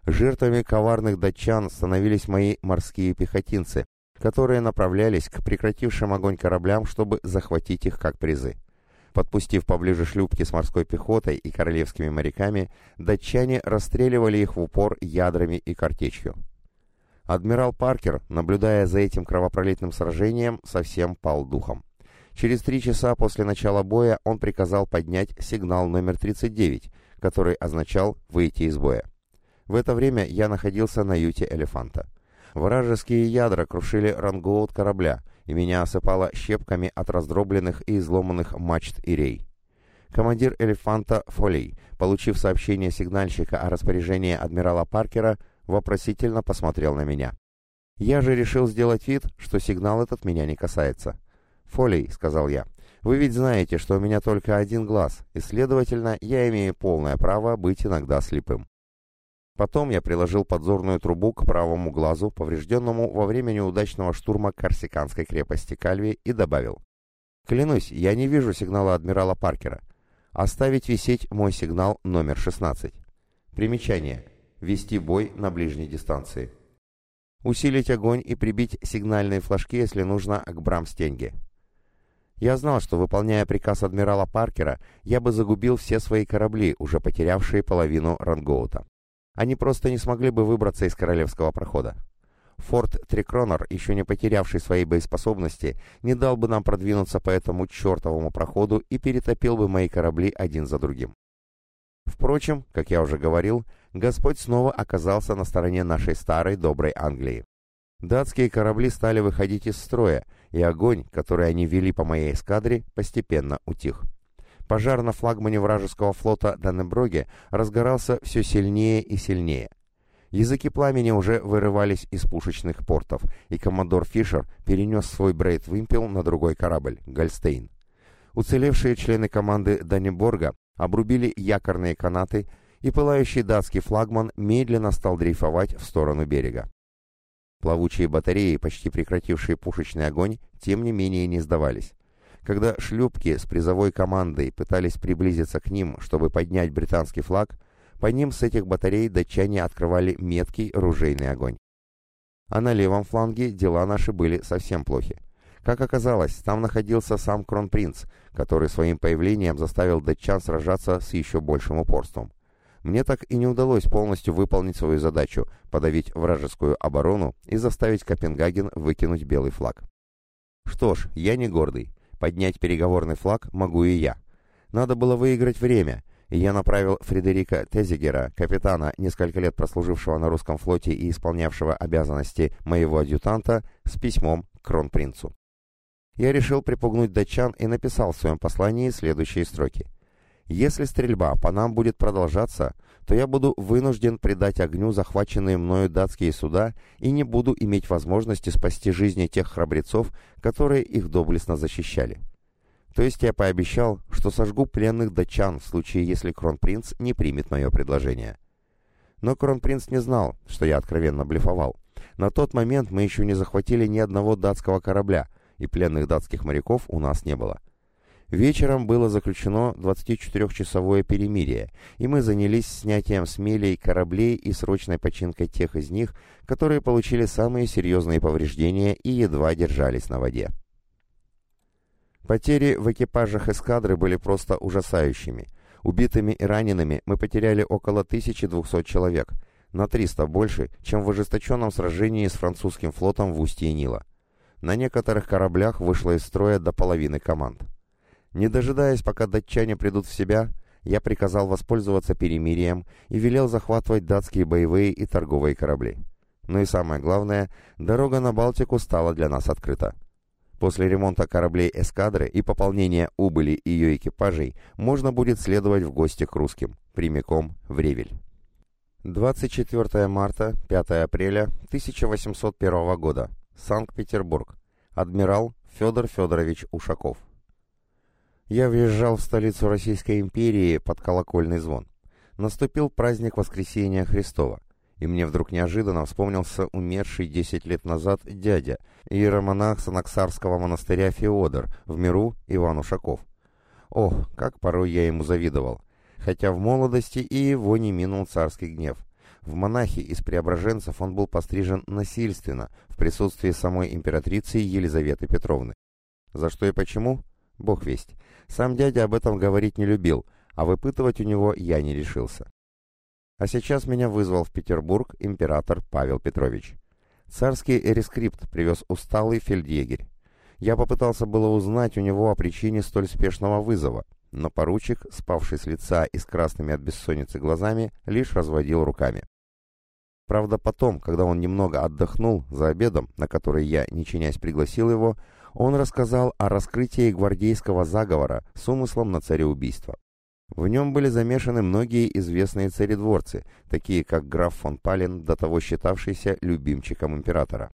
Жертвами коварных датчан становились мои морские пехотинцы, которые направлялись к прекратившим огонь кораблям, чтобы захватить их как призы. Подпустив поближе шлюпки с морской пехотой и королевскими моряками, датчане расстреливали их в упор ядрами и картечью. Адмирал Паркер, наблюдая за этим кровопролитным сражением, совсем пал духом. Через три часа после начала боя он приказал поднять сигнал номер 39, который означал «выйти из боя». В это время я находился на юте «Элефанта». Вражеские ядра крушили рангоут корабля, и меня осыпало щепками от раздробленных и изломанных мачт и рей. Командир «Элефанта» Фолей, получив сообщение сигнальщика о распоряжении адмирала Паркера, вопросительно посмотрел на меня. Я же решил сделать вид, что сигнал этот меня не касается. «Фолей», — сказал я, — «вы ведь знаете, что у меня только один глаз, и, следовательно, я имею полное право быть иногда слепым». Потом я приложил подзорную трубу к правому глазу, поврежденному во время неудачного штурма Корсиканской крепости Кальви, и добавил. «Клянусь, я не вижу сигнала адмирала Паркера. Оставить висеть мой сигнал номер 16». Примечание. Вести бой на ближней дистанции. Усилить огонь и прибить сигнальные флажки, если нужно, к Брамстенге. Я знал, что, выполняя приказ адмирала Паркера, я бы загубил все свои корабли, уже потерявшие половину Рангоута. Они просто не смогли бы выбраться из королевского прохода. Форт Трикронер, еще не потерявший своей боеспособности, не дал бы нам продвинуться по этому чертовому проходу и перетопил бы мои корабли один за другим. Впрочем, как я уже говорил, Господь снова оказался на стороне нашей старой доброй Англии. Датские корабли стали выходить из строя, и огонь, который они вели по моей эскадре, постепенно утих. Пожар на флагмане вражеского флота Даннеброге разгорался все сильнее и сильнее. Языки пламени уже вырывались из пушечных портов, и коммодор Фишер перенес свой брейд-вымпел на другой корабль — Гольстейн. Уцелевшие члены команды Даннеборга обрубили якорные канаты, и пылающий датский флагман медленно стал дрейфовать в сторону берега. Плавучие батареи, почти прекратившие пушечный огонь, тем не менее не сдавались. Когда шлюпки с призовой командой пытались приблизиться к ним, чтобы поднять британский флаг, по ним с этих батарей датчане открывали меткий ружейный огонь. А на левом фланге дела наши были совсем плохи. Как оказалось, там находился сам кронпринц, который своим появлением заставил датчан сражаться с еще большим упорством. Мне так и не удалось полностью выполнить свою задачу – подавить вражескую оборону и заставить Копенгаген выкинуть белый флаг. Что ж, я не гордый. Поднять переговорный флаг могу и я. Надо было выиграть время, и я направил Фредерика Тезигера, капитана, несколько лет прослужившего на русском флоте и исполнявшего обязанности моего адъютанта, с письмом к кронпринцу. Я решил припугнуть датчан и написал в своем послании следующие строки. «Если стрельба по нам будет продолжаться, то я буду вынужден предать огню захваченные мною датские суда и не буду иметь возможности спасти жизни тех храбрецов, которые их доблестно защищали. То есть я пообещал, что сожгу пленных датчан в случае, если кронпринц не примет мое предложение. Но кронпринц не знал, что я откровенно блефовал. На тот момент мы еще не захватили ни одного датского корабля, и пленных датских моряков у нас не было. Вечером было заключено 24-часовое перемирие, и мы занялись снятием с мелей кораблей и срочной починкой тех из них, которые получили самые серьезные повреждения и едва держались на воде. Потери в экипажах эскадры были просто ужасающими. Убитыми и ранеными мы потеряли около 1200 человек, на 300 больше, чем в ожесточенном сражении с французским флотом в устье Нила. На некоторых кораблях вышло из строя до половины команд. Не дожидаясь, пока датчане придут в себя, я приказал воспользоваться перемирием и велел захватывать датские боевые и торговые корабли. Ну и самое главное, дорога на Балтику стала для нас открыта. После ремонта кораблей эскадры и пополнения убыли ее экипажей можно будет следовать в гости к русским, прямиком в Ревель. 24 марта, 5 апреля 1801 года. Санкт-Петербург. Адмирал Федор Федорович Ушаков. Я въезжал в столицу Российской империи под колокольный звон. Наступил праздник Воскресения Христова, и мне вдруг неожиданно вспомнился умерший десять лет назад дядя, иеромонах Санаксарского монастыря Феодор, в миру Иван Ушаков. Ох, как порой я ему завидовал, хотя в молодости и его не минул царский гнев. В монахи из преображенцев он был пострижен насильственно в присутствии самой императрицы Елизаветы Петровны. За что и почему? Бог весть. Сам дядя об этом говорить не любил, а выпытывать у него я не решился. А сейчас меня вызвал в Петербург император Павел Петрович. Царский рескрипт привез усталый фельдъегерь. Я попытался было узнать у него о причине столь спешного вызова, но поручик, спавший с лица и с красными от бессонницы глазами, лишь разводил руками. Правда, потом, когда он немного отдохнул за обедом, на который я, не чинясь, пригласил его, он рассказал о раскрытии гвардейского заговора с умыслом на цареубийство. В нем были замешаны многие известные царедворцы, такие как граф фон Пален, до того считавшийся любимчиком императора.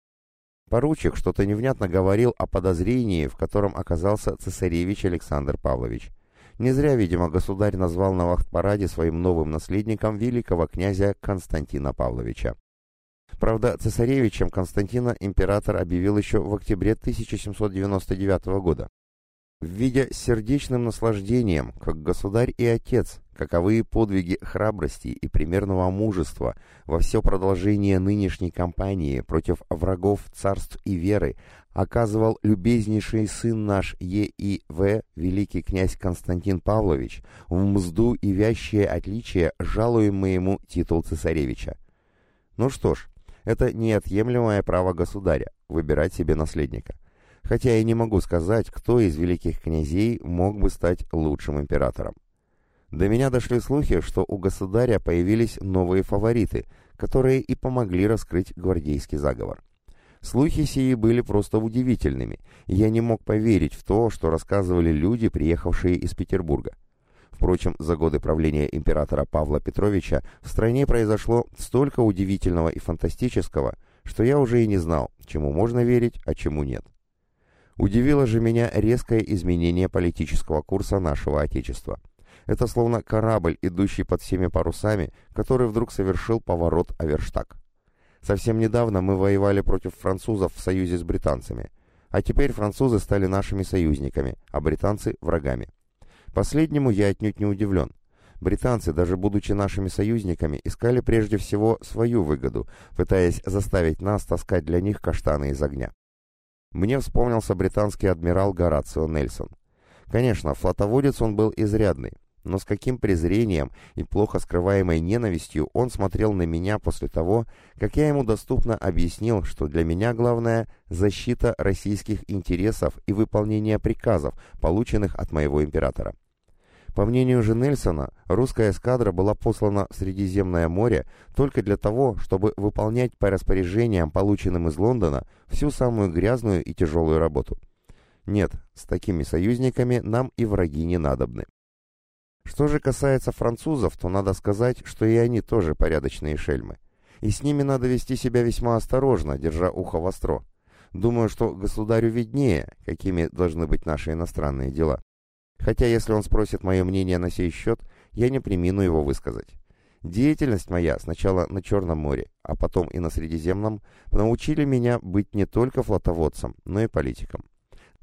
Поручик что-то невнятно говорил о подозрении, в котором оказался цесаревич Александр Павлович. Не зря, видимо, государь назвал на вахт-параде своим новым наследником великого князя Константина Павловича. Правда, цесаревичем Константина император объявил еще в октябре 1799 года. Видя сердечным наслаждением, как государь и отец, каковые подвиги храбрости и примерного мужества во все продолжение нынешней кампании против врагов царств и веры оказывал любезнейший сын наш Е.И.В., великий князь Константин Павлович, в мзду и вящее отличие жалуем мы ему титул цесаревича. Ну что ж, это неотъемлемое право государя – выбирать себе наследника. Хотя я не могу сказать, кто из великих князей мог бы стать лучшим императором. До меня дошли слухи, что у государя появились новые фавориты, которые и помогли раскрыть гвардейский заговор. Слухи сии были просто удивительными, я не мог поверить в то, что рассказывали люди, приехавшие из Петербурга. Впрочем, за годы правления императора Павла Петровича в стране произошло столько удивительного и фантастического, что я уже и не знал, чему можно верить, а чему нет. Удивило же меня резкое изменение политического курса нашего Отечества. Это словно корабль, идущий под всеми парусами, который вдруг совершил поворот Аверштаг. Совсем недавно мы воевали против французов в союзе с британцами. А теперь французы стали нашими союзниками, а британцы – врагами. Последнему я отнюдь не удивлен. Британцы, даже будучи нашими союзниками, искали прежде всего свою выгоду, пытаясь заставить нас таскать для них каштаны из огня. Мне вспомнился британский адмирал Горацио Нельсон. Конечно, флотоводец он был изрядный, но с каким презрением и плохо скрываемой ненавистью он смотрел на меня после того, как я ему доступно объяснил, что для меня главное – защита российских интересов и выполнение приказов, полученных от моего императора. По мнению же Нельсона, русская эскадра была послана в Средиземное море только для того, чтобы выполнять по распоряжениям, полученным из Лондона, всю самую грязную и тяжелую работу. Нет, с такими союзниками нам и враги не надобны. Что же касается французов, то надо сказать, что и они тоже порядочные шельмы. И с ними надо вести себя весьма осторожно, держа ухо востро. Думаю, что государю виднее, какими должны быть наши иностранные дела. Хотя, если он спросит мое мнение на сей счет, я не примину его высказать. Деятельность моя сначала на Черном море, а потом и на Средиземном, научили меня быть не только флотоводцем, но и политиком.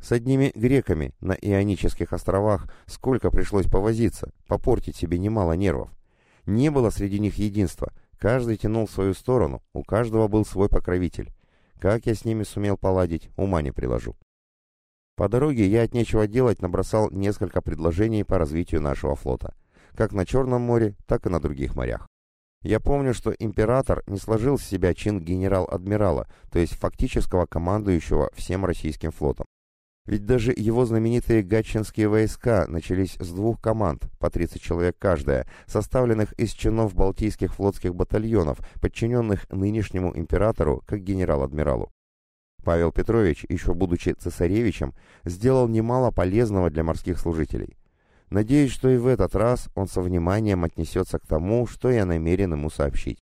С одними греками на Ионических островах сколько пришлось повозиться, попортить себе немало нервов. Не было среди них единства, каждый тянул в свою сторону, у каждого был свой покровитель. Как я с ними сумел поладить, ума не приложу. По дороге я от нечего делать набросал несколько предложений по развитию нашего флота, как на Черном море, так и на других морях. Я помню, что император не сложил с себя чин генерал-адмирала, то есть фактического командующего всем российским флотом. Ведь даже его знаменитые гатчинские войска начались с двух команд, по 30 человек каждая, составленных из чинов балтийских флотских батальонов, подчиненных нынешнему императору как генерал-адмиралу. Павел Петрович, еще будучи цесаревичем, сделал немало полезного для морских служителей. Надеюсь, что и в этот раз он со вниманием отнесется к тому, что я намерен ему сообщить.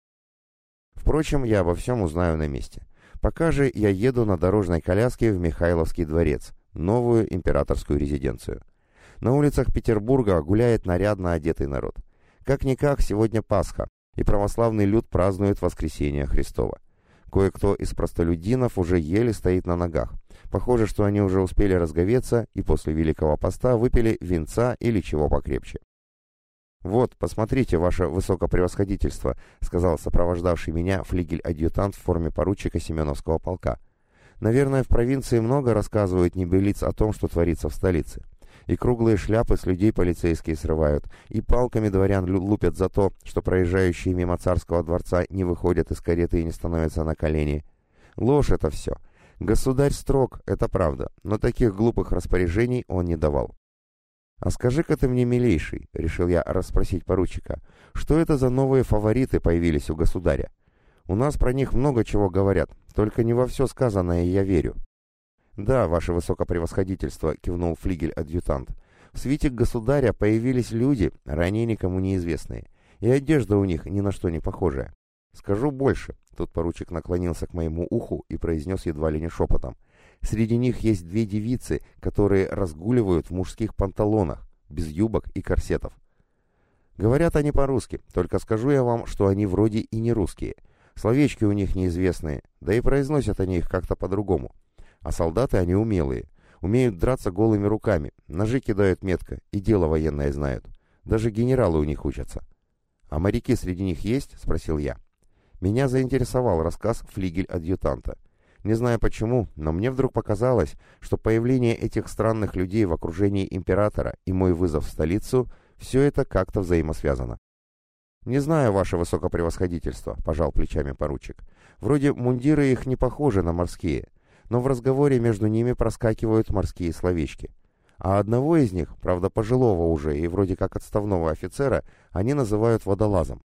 Впрочем, я обо всем узнаю на месте. Пока же я еду на дорожной коляске в Михайловский дворец, новую императорскую резиденцию. На улицах Петербурга гуляет нарядно одетый народ. Как-никак, сегодня Пасха, и православный люд празднует воскресение Христова. Кое-кто из простолюдинов уже еле стоит на ногах. Похоже, что они уже успели разговеться и после Великого Поста выпили винца или чего покрепче. «Вот, посмотрите, ваше высокопревосходительство», — сказал сопровождавший меня флигель-адъютант в форме поручика Семеновского полка. «Наверное, в провинции много рассказывают небылиц о том, что творится в столице и круглые шляпы с людей полицейские срывают, и палками дворян лупят за то, что проезжающие мимо царского дворца не выходят из кареты и не становятся на колени. Ложь это все. Государь строг, это правда, но таких глупых распоряжений он не давал. «А скажи-ка ты мне, милейший», — решил я расспросить поручика, — «что это за новые фавориты появились у государя? У нас про них много чего говорят, только не во все сказанное я верю». «Да, ваше высокопревосходительство», — кивнул флигель-адъютант. «В свите государя появились люди, ранее никому неизвестные, и одежда у них ни на что не похожая. Скажу больше», — тут поручик наклонился к моему уху и произнес едва ли не шепотом. «Среди них есть две девицы, которые разгуливают в мужских панталонах, без юбок и корсетов. Говорят они по-русски, только скажу я вам, что они вроде и не русские. Словечки у них неизвестные, да и произносят они их как-то по-другому. А солдаты они умелые. Умеют драться голыми руками, ножи кидают метко и дело военное знают. Даже генералы у них учатся. «А моряки среди них есть?» — спросил я. Меня заинтересовал рассказ флигель-адъютанта. Не знаю почему, но мне вдруг показалось, что появление этих странных людей в окружении императора и мой вызов в столицу — все это как-то взаимосвязано. «Не знаю, ваше высокопревосходительство», — пожал плечами поручик. «Вроде мундиры их не похожи на морские но в разговоре между ними проскакивают морские словечки. А одного из них, правда пожилого уже и вроде как отставного офицера, они называют водолазом.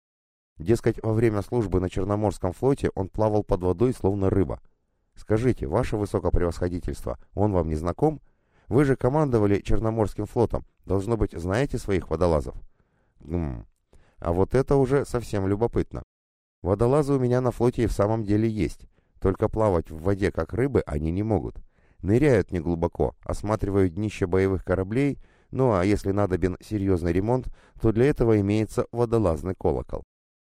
Дескать, во время службы на Черноморском флоте он плавал под водой, словно рыба. Скажите, ваше высокопревосходительство, он вам не знаком? Вы же командовали Черноморским флотом, должно быть, знаете своих водолазов? Гм, а вот это уже совсем любопытно. Водолазы у меня на флоте и в самом деле есть. Только плавать в воде, как рыбы, они не могут. Ныряют неглубоко, осматривают днище боевых кораблей, ну а если надобен серьезный ремонт, то для этого имеется водолазный колокол.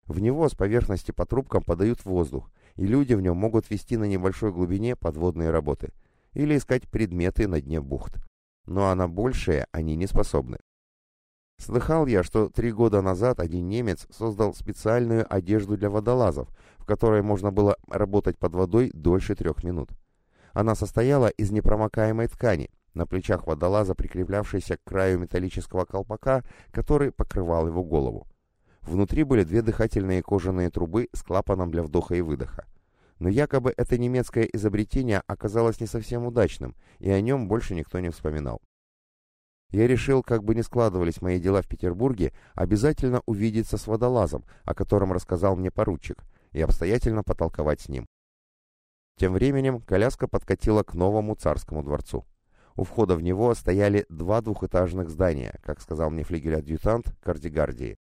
В него с поверхности по трубкам подают воздух, и люди в нем могут вести на небольшой глубине подводные работы. или искать предметы на дне бухт. Но на большее они не способны. Слыхал я, что три года назад один немец создал специальную одежду для водолазов, в которой можно было работать под водой дольше трех минут. Она состояла из непромокаемой ткани, на плечах водолаза прикреплявшейся к краю металлического колпака, который покрывал его голову. Внутри были две дыхательные кожаные трубы с клапаном для вдоха и выдоха. Но якобы это немецкое изобретение оказалось не совсем удачным, и о нем больше никто не вспоминал. Я решил, как бы ни складывались мои дела в Петербурге, обязательно увидеться с водолазом, о котором рассказал мне поручик, и обстоятельно потолковать с ним. Тем временем коляска подкатила к новому царскому дворцу. У входа в него стояли два двухэтажных здания, как сказал мне флигель-адъютант Кардигардии.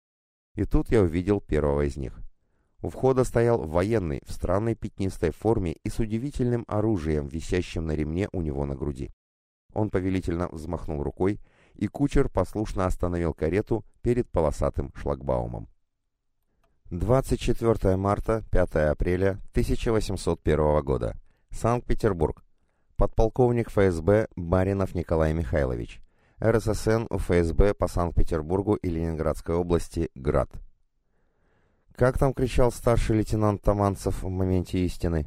И тут я увидел первого из них. У входа стоял военный в странной пятнистой форме и с удивительным оружием, висящим на ремне у него на груди. Он повелительно взмахнул рукой, и кучер послушно остановил карету перед полосатым шлагбаумом. 24 марта, 5 апреля 1801 года. Санкт-Петербург. Подполковник ФСБ Баринов Николай Михайлович. РССН ФСБ по Санкт-Петербургу и Ленинградской области «Град». Как там кричал старший лейтенант Таманцев в моменте истины?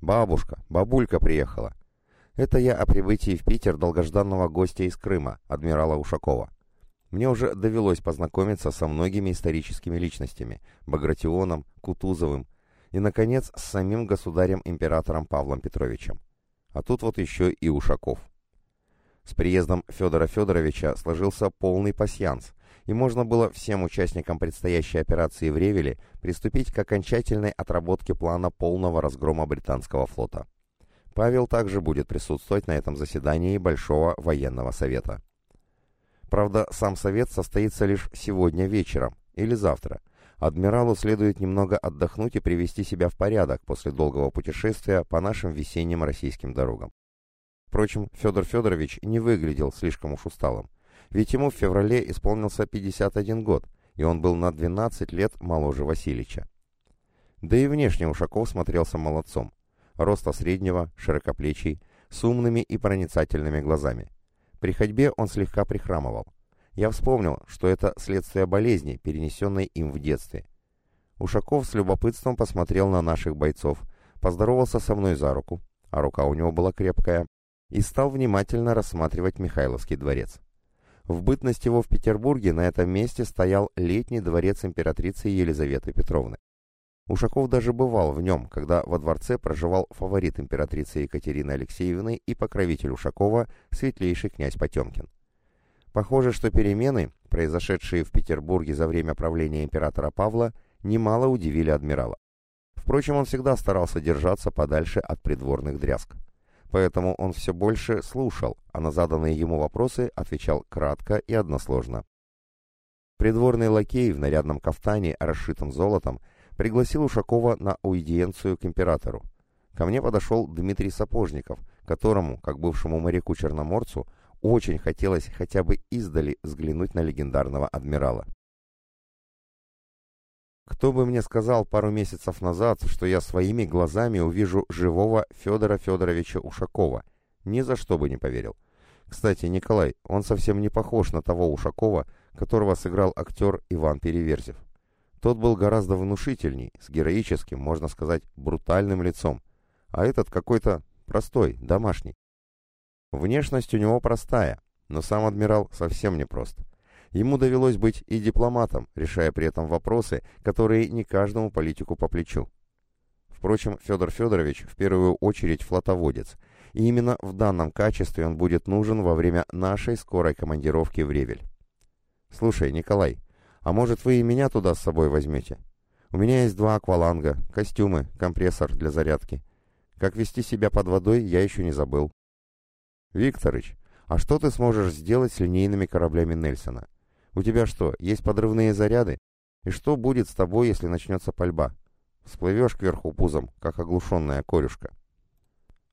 «Бабушка, бабулька приехала». Это я о прибытии в Питер долгожданного гостя из Крыма, адмирала Ушакова. Мне уже довелось познакомиться со многими историческими личностями – Багратионом, Кутузовым и, наконец, с самим государем-императором Павлом Петровичем. А тут вот еще и Ушаков. С приездом Федора Федоровича сложился полный пасьянс, и можно было всем участникам предстоящей операции в Ревеле приступить к окончательной отработке плана полного разгрома британского флота. Павел также будет присутствовать на этом заседании Большого военного совета. Правда, сам совет состоится лишь сегодня вечером или завтра. Адмиралу следует немного отдохнуть и привести себя в порядок после долгого путешествия по нашим весенним российским дорогам. Впрочем, Федор Федорович не выглядел слишком уж усталым, ведь ему в феврале исполнился 51 год, и он был на 12 лет моложе Васильича. Да и внешне Ушаков смотрелся молодцом. Роста среднего, широкоплечий, с умными и проницательными глазами. При ходьбе он слегка прихрамывал. Я вспомнил, что это следствие болезни, перенесенной им в детстве. Ушаков с любопытством посмотрел на наших бойцов, поздоровался со мной за руку, а рука у него была крепкая, и стал внимательно рассматривать Михайловский дворец. В бытность его в Петербурге на этом месте стоял летний дворец императрицы Елизаветы Петровны. Ушаков даже бывал в нем, когда во дворце проживал фаворит императрицы Екатерины Алексеевны и покровитель Ушакова, светлейший князь Потемкин. Похоже, что перемены, произошедшие в Петербурге за время правления императора Павла, немало удивили адмирала. Впрочем, он всегда старался держаться подальше от придворных дрязг поэтому он все больше слушал, а на заданные ему вопросы отвечал кратко и односложно. Придворный лакей в нарядном кафтане, расшитом золотом, пригласил Ушакова на аудиенцию к императору. Ко мне подошел Дмитрий Сапожников, которому, как бывшему моряку-черноморцу, очень хотелось хотя бы издали взглянуть на легендарного адмирала. Кто бы мне сказал пару месяцев назад, что я своими глазами увижу живого Федора Федоровича Ушакова? Ни за что бы не поверил. Кстати, Николай, он совсем не похож на того Ушакова, которого сыграл актер Иван Переверзев. Тот был гораздо внушительней, с героическим, можно сказать, брутальным лицом. А этот какой-то простой, домашний. Внешность у него простая, но сам адмирал совсем не прост. Ему довелось быть и дипломатом, решая при этом вопросы, которые не каждому политику по плечу. Впрочем, Федор Федорович в первую очередь флотоводец, и именно в данном качестве он будет нужен во время нашей скорой командировки в Ревель. «Слушай, Николай, а может вы и меня туда с собой возьмете? У меня есть два акваланга, костюмы, компрессор для зарядки. Как вести себя под водой, я еще не забыл». «Викторыч, а что ты сможешь сделать с линейными кораблями Нельсона? У тебя что, есть подрывные заряды? И что будет с тобой, если начнется пальба? Всплывешь кверху пузом, как оглушенная корюшка.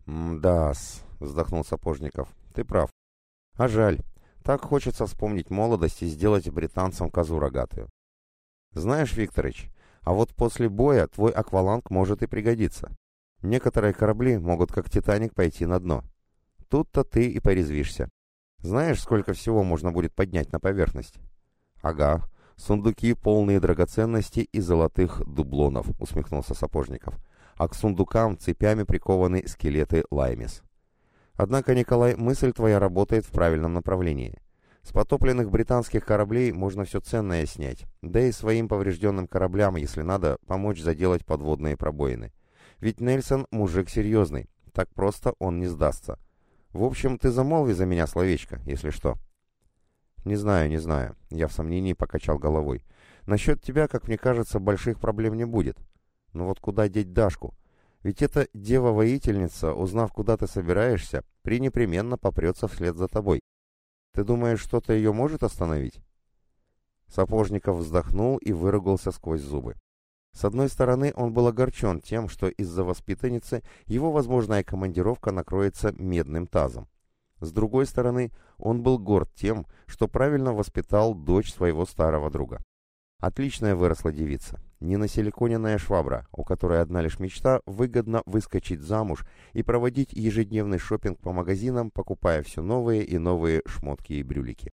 «Мда-с», вздохнул Сапожников, — «ты прав. А жаль. Так хочется вспомнить молодость и сделать британцам козу рогатую. Знаешь, Викторыч, а вот после боя твой акваланг может и пригодиться. Некоторые корабли могут как «Титаник» пойти на дно. Тут-то ты и порезвишься. Знаешь, сколько всего можно будет поднять на поверхность? Ага, сундуки полные драгоценностей и золотых дублонов, усмехнулся Сапожников. А к сундукам цепями прикованы скелеты Лаймис. Однако, Николай, мысль твоя работает в правильном направлении. С потопленных британских кораблей можно все ценное снять, да и своим поврежденным кораблям, если надо, помочь заделать подводные пробоины. Ведь Нельсон мужик серьезный, так просто он не сдастся. В общем, ты замолви за меня словечко, если что. Не знаю, не знаю. Я в сомнении покачал головой. Насчет тебя, как мне кажется, больших проблем не будет. Но вот куда деть Дашку? Ведь эта дева-воительница, узнав, куда ты собираешься, пренепременно попрется вслед за тобой. Ты думаешь, что-то ее может остановить?» Сапожников вздохнул и выругался сквозь зубы. С одной стороны, он был огорчен тем, что из-за воспитанницы его возможная командировка накроется медным тазом. С другой стороны, он был горд тем, что правильно воспитал дочь своего старого друга. Отличная выросла девица, не населиконенная швабра, у которой одна лишь мечта выгодно выскочить замуж и проводить ежедневный шопинг по магазинам, покупая все новые и новые шмотки и брюлики.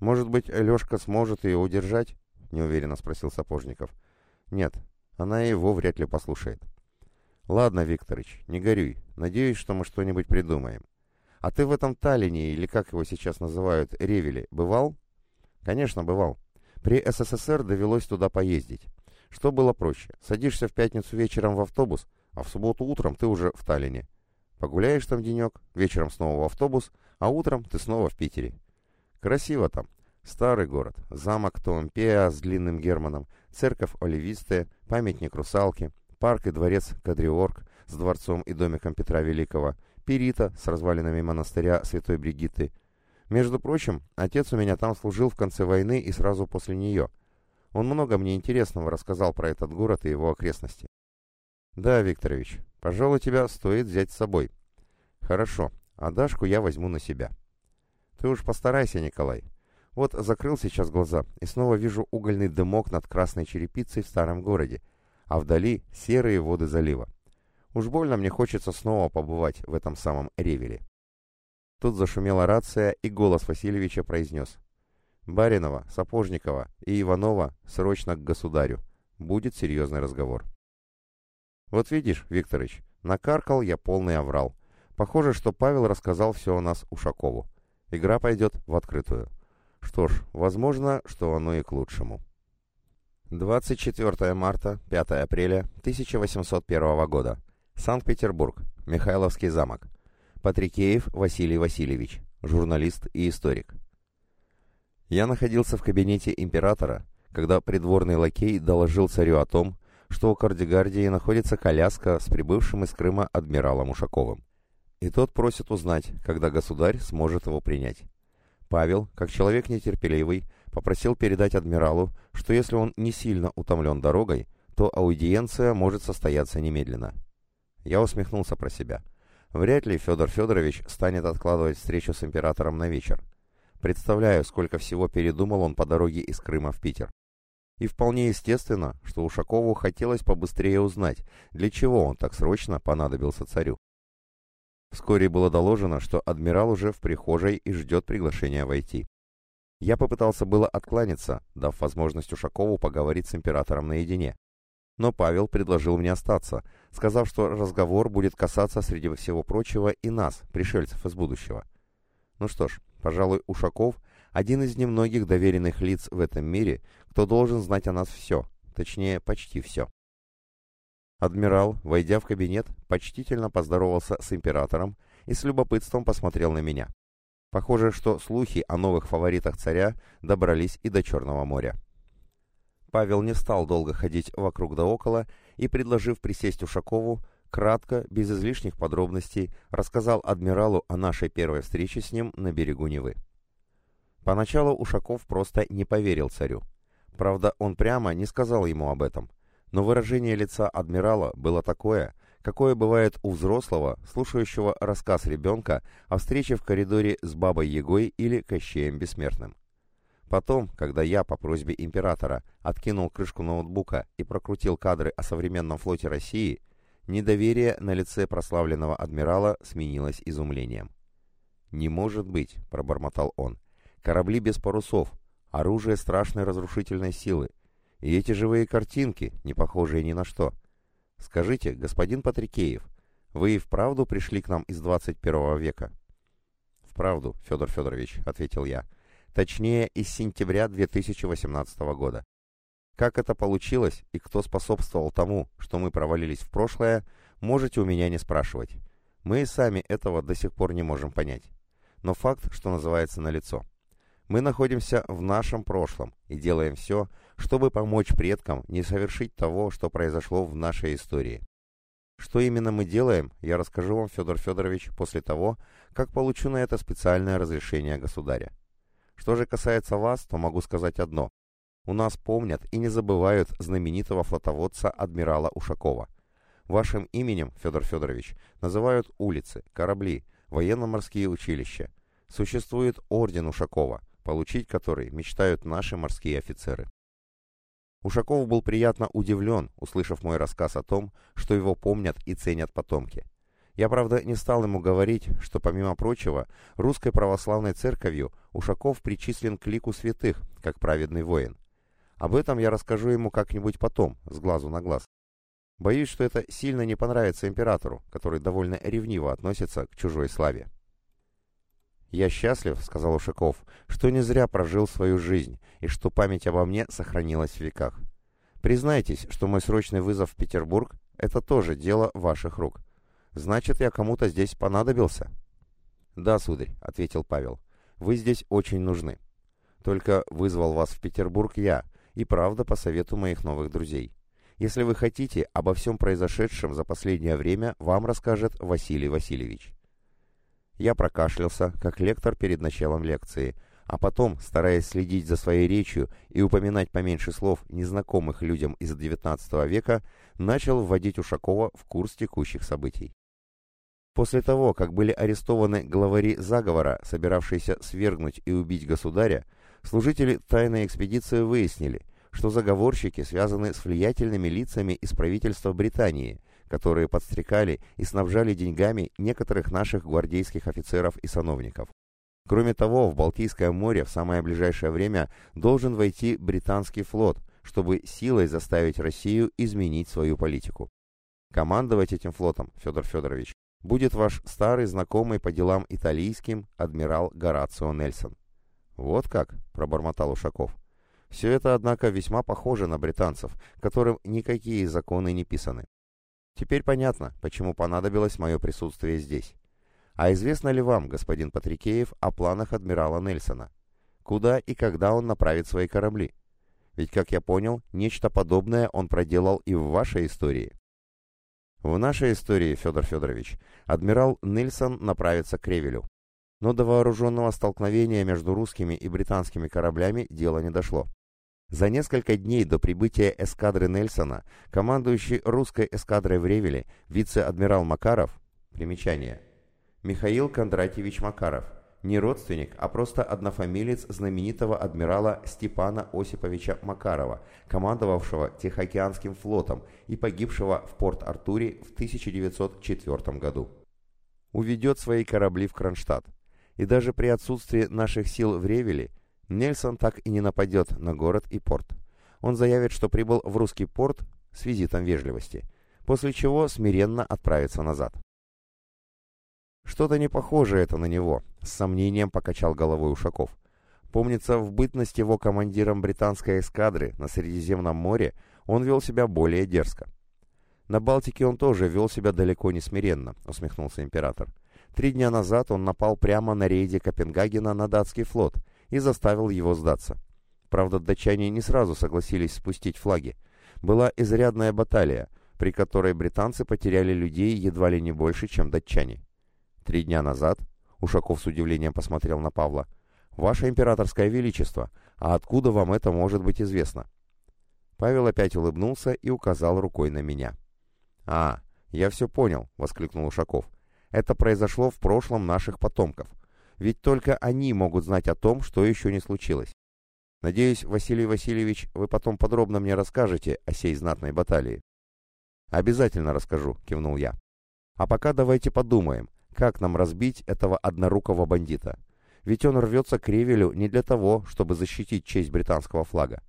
«Может быть, Лешка сможет ее удержать?» — неуверенно спросил Сапожников. «Нет, она его вряд ли послушает». «Ладно, Викторыч, не горюй. Надеюсь, что мы что-нибудь придумаем. А ты в этом Таллине, или как его сейчас называют, Ревеле, бывал?» «Конечно, бывал. При СССР довелось туда поездить. Что было проще? Садишься в пятницу вечером в автобус, а в субботу утром ты уже в Таллине. Погуляешь там денек, вечером снова в автобус, а утром ты снова в Питере. Красиво там. Старый город, замок Томпеа с длинным Германом, церковь Оливистая, памятник русалки, парк и дворец Кадриорг с дворцом и домиком Петра Великого, Перита с развалинами монастыря Святой Бригитты, между прочим, отец у меня там служил в конце войны и сразу после нее. Он много мне интересного рассказал про этот город и его окрестности. Да, Викторович, пожалуй, тебя стоит взять с собой. Хорошо, а Дашку я возьму на себя. Ты уж постарайся, Николай. Вот закрыл сейчас глаза и снова вижу угольный дымок над красной черепицей в старом городе, а вдали серые воды залива. Уж больно мне хочется снова побывать в этом самом Ревеле. Тут зашумела рация, и голос Васильевича произнес. «Баринова, Сапожникова и Иванова срочно к государю. Будет серьезный разговор». «Вот видишь, Викторыч, накаркал я полный оврал. Похоже, что Павел рассказал все о нас Ушакову. Игра пойдет в открытую. Что ж, возможно, что оно и к лучшему». 24 марта, 5 апреля 1801 года. Санкт-Петербург. Михайловский замок. Патрикеев Василий Васильевич, журналист и историк. Я находился в кабинете императора, когда придворный лакей доложил царю о том, что у Кардигардии находится коляска с прибывшим из Крыма адмиралом Ушаковым. И тот просит узнать, когда государь сможет его принять. Павел, как человек нетерпеливый, попросил передать адмиралу, что если он не сильно утомлен дорогой, то аудиенция может состояться немедленно. Я усмехнулся про себя – Вряд ли Федор Федорович станет откладывать встречу с императором на вечер. Представляю, сколько всего передумал он по дороге из Крыма в Питер. И вполне естественно, что Ушакову хотелось побыстрее узнать, для чего он так срочно понадобился царю. Вскоре было доложено, что адмирал уже в прихожей и ждет приглашения войти. Я попытался было откланяться, дав возможность Ушакову поговорить с императором наедине. Но Павел предложил мне остаться, сказав, что разговор будет касаться, среди всего прочего, и нас, пришельцев из будущего. Ну что ж, пожалуй, Ушаков – один из немногих доверенных лиц в этом мире, кто должен знать о нас все, точнее, почти все. Адмирал, войдя в кабинет, почтительно поздоровался с императором и с любопытством посмотрел на меня. Похоже, что слухи о новых фаворитах царя добрались и до Черного моря. Павел не стал долго ходить вокруг да около и, предложив присесть Ушакову, кратко, без излишних подробностей, рассказал адмиралу о нашей первой встрече с ним на берегу Невы. Поначалу Ушаков просто не поверил царю. Правда, он прямо не сказал ему об этом, но выражение лица адмирала было такое, какое бывает у взрослого, слушающего рассказ ребенка о встрече в коридоре с Бабой Ягой или Кощеем Бессмертным. Потом, когда я по просьбе императора откинул крышку ноутбука и прокрутил кадры о современном флоте России, Недоверие на лице прославленного адмирала сменилось изумлением. «Не может быть», — пробормотал он. «Корабли без парусов, оружие страшной разрушительной силы, и эти живые картинки, не похожие ни на что. Скажите, господин Патрикеев, вы и вправду пришли к нам из 21 века?» «Вправду, Федор Федорович», — ответил я. «Точнее, из сентября 2018 года. Как это получилось и кто способствовал тому, что мы провалились в прошлое, можете у меня не спрашивать. Мы и сами этого до сих пор не можем понять. Но факт, что называется, налицо. Мы находимся в нашем прошлом и делаем все, чтобы помочь предкам не совершить того, что произошло в нашей истории. Что именно мы делаем, я расскажу вам, Федор Федорович, после того, как получу на это специальное разрешение государя. Что же касается вас, то могу сказать одно. У нас помнят и не забывают знаменитого флотоводца адмирала Ушакова. Вашим именем, Федор Федорович, называют улицы, корабли, военно-морские училища. Существует орден Ушакова, получить который мечтают наши морские офицеры. Ушаков был приятно удивлен, услышав мой рассказ о том, что его помнят и ценят потомки. Я, правда, не стал ему говорить, что, помимо прочего, русской православной церковью Ушаков причислен к лику святых, как праведный воин. Об этом я расскажу ему как-нибудь потом, с глазу на глаз. Боюсь, что это сильно не понравится императору, который довольно ревниво относится к чужой славе. «Я счастлив», — сказал Ушаков, — «что не зря прожил свою жизнь, и что память обо мне сохранилась в веках. Признайтесь, что мой срочный вызов в Петербург — это тоже дело ваших рук. Значит, я кому-то здесь понадобился?» «Да, сударь», — ответил Павел, — «вы здесь очень нужны. Только вызвал вас в Петербург я, и правда по совету моих новых друзей. Если вы хотите, обо всем произошедшем за последнее время вам расскажет Василий Васильевич. Я прокашлялся, как лектор перед началом лекции, а потом, стараясь следить за своей речью и упоминать поменьше слов, незнакомых людям из XIX века, начал вводить Ушакова в курс текущих событий. После того, как были арестованы главари заговора, собиравшиеся свергнуть и убить государя, служители тайной экспедиции выяснили, что заговорщики связаны с влиятельными лицами из правительства Британии, которые подстрекали и снабжали деньгами некоторых наших гвардейских офицеров и сановников. Кроме того, в Балтийское море в самое ближайшее время должен войти британский флот, чтобы силой заставить Россию изменить свою политику. Командовать этим флотом, Федор Федорович, будет ваш старый знакомый по делам итальянским адмирал Горацио Нельсон. «Вот как?» – пробормотал Ушаков. «Все это, однако, весьма похоже на британцев, которым никакие законы не писаны. Теперь понятно, почему понадобилось мое присутствие здесь. А известно ли вам, господин Патрикеев, о планах адмирала Нельсона? Куда и когда он направит свои корабли? Ведь, как я понял, нечто подобное он проделал и в вашей истории». В нашей истории, Федор Федорович, адмирал Нельсон направится к Ревелю. Но до вооруженного столкновения между русскими и британскими кораблями дело не дошло. За несколько дней до прибытия эскадры Нельсона, командующий русской эскадрой в Ревеле, вице-адмирал Макаров, примечание, Михаил Кондратьевич Макаров, не родственник, а просто однофамилец знаменитого адмирала Степана Осиповича Макарова, командовавшего Тихоокеанским флотом и погибшего в Порт-Артуре в 1904 году. Уведет свои корабли в Кронштадт и даже при отсутствии наших сил в Ревеле Нельсон так и не нападет на город и порт. Он заявит, что прибыл в русский порт с визитом вежливости, после чего смиренно отправится назад. Что-то не похоже это на него, с сомнением покачал головой Ушаков. Помнится, в бытность его командиром британской эскадры на Средиземном море он вел себя более дерзко. На Балтике он тоже вел себя далеко не смиренно, усмехнулся император. Три дня назад он напал прямо на рейде Копенгагена на датский флот и заставил его сдаться. Правда, датчане не сразу согласились спустить флаги. Была изрядная баталия, при которой британцы потеряли людей едва ли не больше, чем датчане. Три дня назад, Ушаков с удивлением посмотрел на Павла, «Ваше императорское величество, а откуда вам это может быть известно?» Павел опять улыбнулся и указал рукой на меня. «А, я все понял», — воскликнул Ушаков. Это произошло в прошлом наших потомков. Ведь только они могут знать о том, что еще не случилось. Надеюсь, Василий Васильевич, вы потом подробно мне расскажете о сей знатной баталии. «Обязательно расскажу», — кивнул я. «А пока давайте подумаем, как нам разбить этого однорукого бандита. Ведь он рвется к Ревелю не для того, чтобы защитить честь британского флага.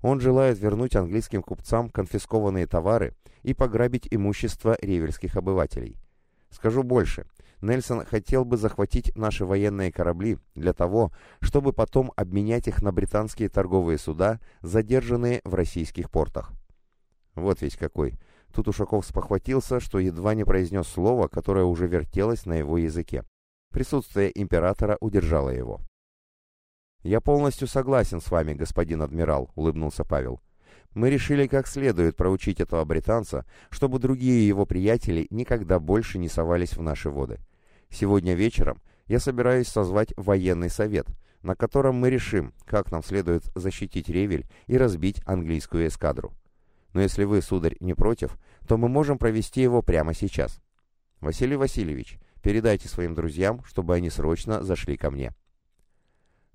Он желает вернуть английским купцам конфискованные товары и пограбить имущество ревельских обывателей. Скажу больше. Нельсон хотел бы захватить наши военные корабли для того, чтобы потом обменять их на британские торговые суда, задержанные в российских портах. Вот весь какой. Тут Ушаков спохватился, что едва не произнес слово, которое уже вертелось на его языке. Присутствие императора удержало его. «Я полностью согласен с вами, господин адмирал», — улыбнулся Павел. «Мы решили как следует проучить этого британца, чтобы другие его приятели никогда больше не совались в наши воды. Сегодня вечером я собираюсь созвать военный совет, на котором мы решим, как нам следует защитить Ревель и разбить английскую эскадру. Но если вы, сударь, не против, то мы можем провести его прямо сейчас. Василий Васильевич, передайте своим друзьям, чтобы они срочно зашли ко мне».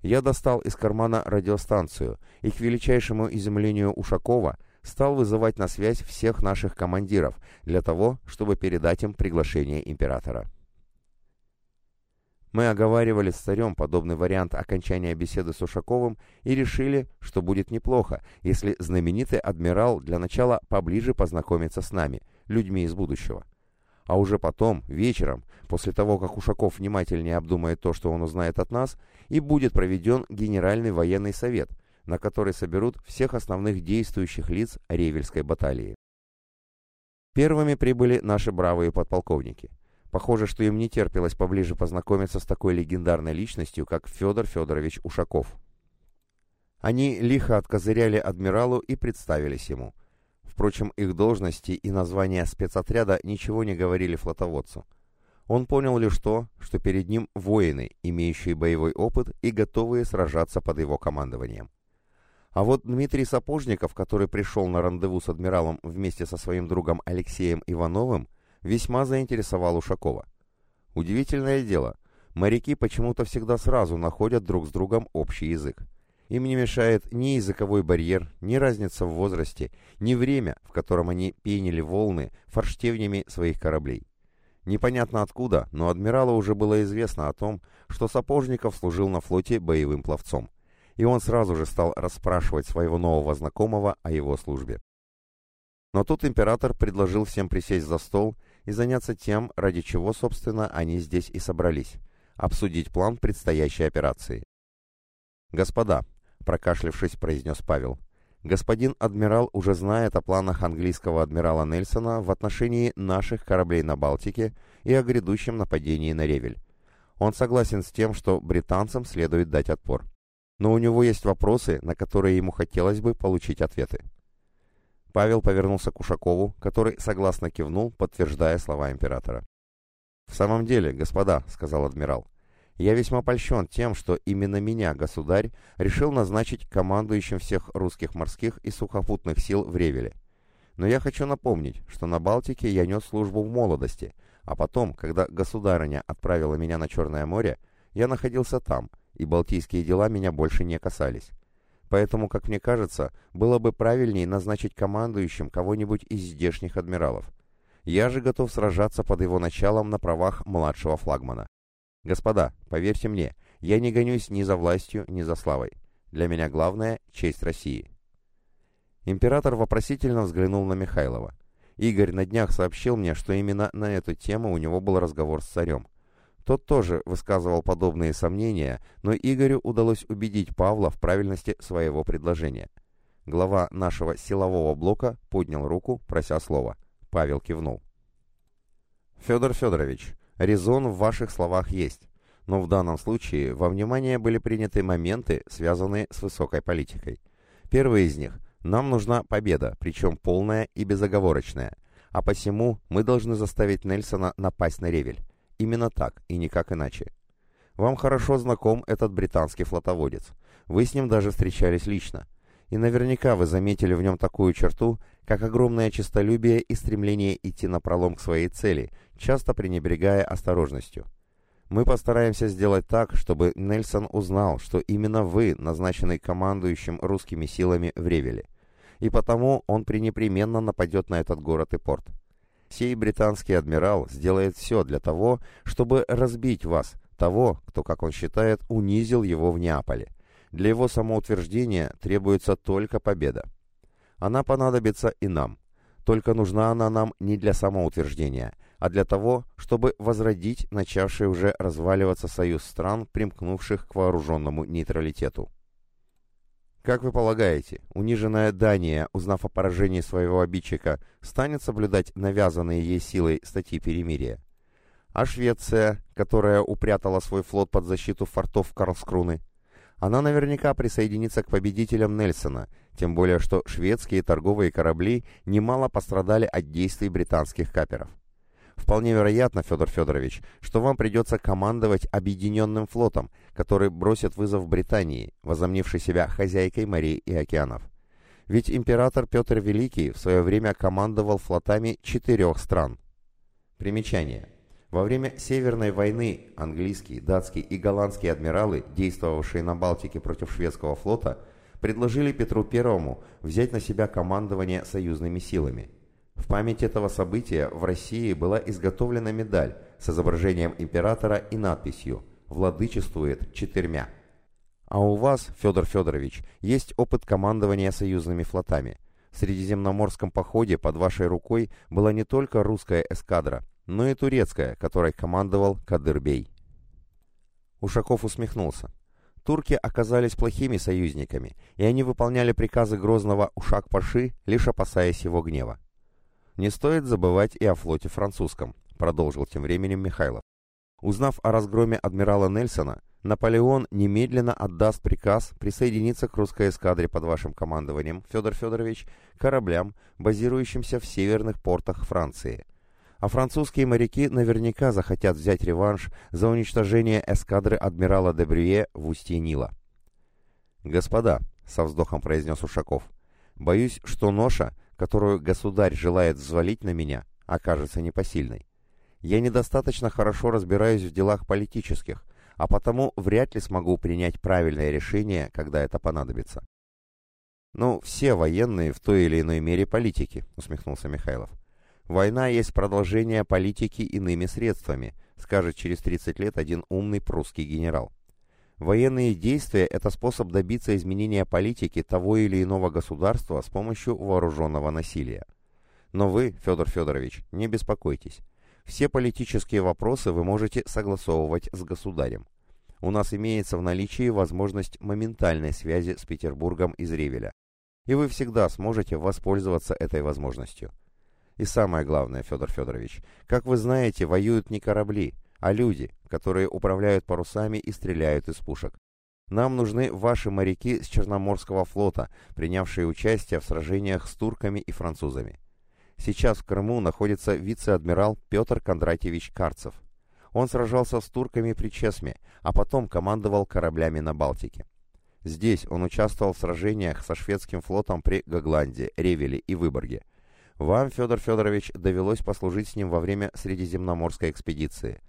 Я достал из кармана радиостанцию и, к величайшему изумлению Ушакова, стал вызывать на связь всех наших командиров для того, чтобы передать им приглашение императора. Мы оговаривали с царем подобный вариант окончания беседы с Ушаковым и решили, что будет неплохо, если знаменитый адмирал для начала поближе познакомится с нами, людьми из будущего. А уже потом, вечером, после того, как Ушаков внимательнее обдумает то, что он узнает от нас, и будет проведен Генеральный военный совет, на который соберут всех основных действующих лиц Ревельской баталии. Первыми прибыли наши бравые подполковники. Похоже, что им не терпелось поближе познакомиться с такой легендарной личностью, как Федор Федорович Ушаков. Они лихо откозыряли адмиралу и представились ему – Впрочем, их должности и названия спецотряда ничего не говорили флотоводцу. Он понял лишь то, что перед ним воины, имеющие боевой опыт и готовые сражаться под его командованием. А вот Дмитрий Сапожников, который пришел на рандеву с адмиралом вместе со своим другом Алексеем Ивановым, весьма заинтересовал Ушакова. Удивительное дело, моряки почему-то всегда сразу находят друг с другом общий язык. Им не мешает ни языковой барьер, ни разница в возрасте, ни время, в котором они пенили волны форштевнями своих кораблей. Непонятно откуда, но адмиралу уже было известно о том, что Сапожников служил на флоте боевым пловцом, и он сразу же стал расспрашивать своего нового знакомого о его службе. Но тут император предложил всем присесть за стол и заняться тем, ради чего, собственно, они здесь и собрались – обсудить план предстоящей операции. «Господа, прокашлявшись, произнес Павел. «Господин адмирал уже знает о планах английского адмирала Нельсона в отношении наших кораблей на Балтике и о грядущем нападении на Ревель. Он согласен с тем, что британцам следует дать отпор. Но у него есть вопросы, на которые ему хотелось бы получить ответы». Павел повернулся к Ушакову, который согласно кивнул, подтверждая слова императора. «В самом деле, господа», — сказал адмирал, — я весьма польщен тем, что именно меня, государь, решил назначить командующим всех русских морских и сухопутных сил в Ревеле. Но я хочу напомнить, что на Балтике я нес службу в молодости, а потом, когда государыня отправила меня на Черное море, я находился там, и балтийские дела меня больше не касались. Поэтому, как мне кажется, было бы правильнее назначить командующим кого-нибудь из здешних адмиралов. Я же готов сражаться под его началом на правах младшего флагмана. Господа, поверьте мне, я не гонюсь ни за властью, ни за славой. Для меня главное — честь России. Император вопросительно взглянул на Михайлова. Игорь на днях сообщил мне, что именно на эту тему у него был разговор с царем. Тот тоже высказывал подобные сомнения, но Игорю удалось убедить Павла в правильности своего предложения. Глава нашего силового блока поднял руку, прося слова. Павел кивнул. «Федор Федорович, Резон в ваших словах есть, но в данном случае во внимание были приняты моменты, связанные с высокой политикой. Первый из них – нам нужна победа, причем полная и безоговорочная, а посему мы должны заставить Нельсона напасть на Ревель. Именно так и никак иначе. Вам хорошо знаком этот британский флотоводец. Вы с ним даже встречались лично. И наверняка вы заметили в нем такую черту, как огромное честолюбие и стремление идти на пролом к своей цели, часто пренебрегая осторожностью. Мы постараемся сделать так, чтобы Нельсон узнал, что именно вы назначены командующим русскими силами в Ревеле. и потому он пренепременно нападет на этот город и порт. Сей британский адмирал сделает все для того, чтобы разбить вас, того, кто, как он считает, унизил его в Неаполе. Для его самоутверждения требуется только победа. Она понадобится и нам. Только нужна она нам не для самоутверждения, а для того, чтобы возродить начавший уже разваливаться союз стран, примкнувших к вооруженному нейтралитету. Как вы полагаете, униженная Дания, узнав о поражении своего обидчика, станет соблюдать навязанные ей силой статьи перемирия? А Швеция, которая упрятала свой флот под защиту фортов Карлскруны? Она наверняка присоединится к победителям Нельсона, тем более что шведские торговые корабли немало пострадали от действий британских каперов. Вполне вероятно, Федор Федорович, что вам придется командовать объединенным флотом, который бросит вызов Британии, возомнившей себя хозяйкой морей и океанов. Ведь император Петр Великий в свое время командовал флотами четырех стран. Примечание. Во время Северной войны английские, датские и голландские адмиралы, действовавшие на Балтике против шведского флота, предложили Петру Первому взять на себя командование союзными силами – в память этого события в России была изготовлена медаль с изображением императора и надписью «Владычествует четырьмя». А у вас, Федор Федорович, есть опыт командования союзными флотами. В Средиземноморском походе под вашей рукой была не только русская эскадра, но и турецкая, которой командовал Кадырбей. Ушаков усмехнулся. Турки оказались плохими союзниками, и они выполняли приказы грозного Ушак-Паши, лишь опасаясь его гнева. Не стоит забывать и о флоте французском, продолжил тем временем Михайлов. Узнав о разгроме адмирала Нельсона, Наполеон немедленно отдаст приказ присоединиться к русской эскадре под вашим командованием, Федор Федорович, кораблям, базирующимся в северных портах Франции. А французские моряки наверняка захотят взять реванш за уничтожение эскадры адмирала де Брюе в устье Нила. «Господа», — со вздохом произнес Ушаков, — «боюсь, что ноша, которую государь желает взвалить на меня, окажется непосильной. Я недостаточно хорошо разбираюсь в делах политических, а потому вряд ли смогу принять правильное решение, когда это понадобится. «Ну, все военные в той или иной мере политики», — усмехнулся Михайлов. «Война есть продолжение политики иными средствами», — скажет через 30 лет один умный прусский генерал. Военные действия – это способ добиться изменения политики того или иного государства с помощью вооруженного насилия. Но вы, Федор Федорович, не беспокойтесь. Все политические вопросы вы можете согласовывать с государем. У нас имеется в наличии возможность моментальной связи с Петербургом из Ревеля. И вы всегда сможете воспользоваться этой возможностью. И самое главное, Федор Федорович, как вы знаете, воюют не корабли – а люди, которые управляют парусами и стреляют из пушек. Нам нужны ваши моряки с Черноморского флота, принявшие участие в сражениях с турками и французами. Сейчас в Крыму находится вице-адмирал Петр Кондратьевич Карцев. Он сражался с турками при Чесме, а потом командовал кораблями на Балтике. Здесь он участвовал в сражениях со шведским флотом при Гогланде, Ревеле и Выборге. Вам, Федор Федорович, довелось послужить с ним во время Средиземноморской экспедиции.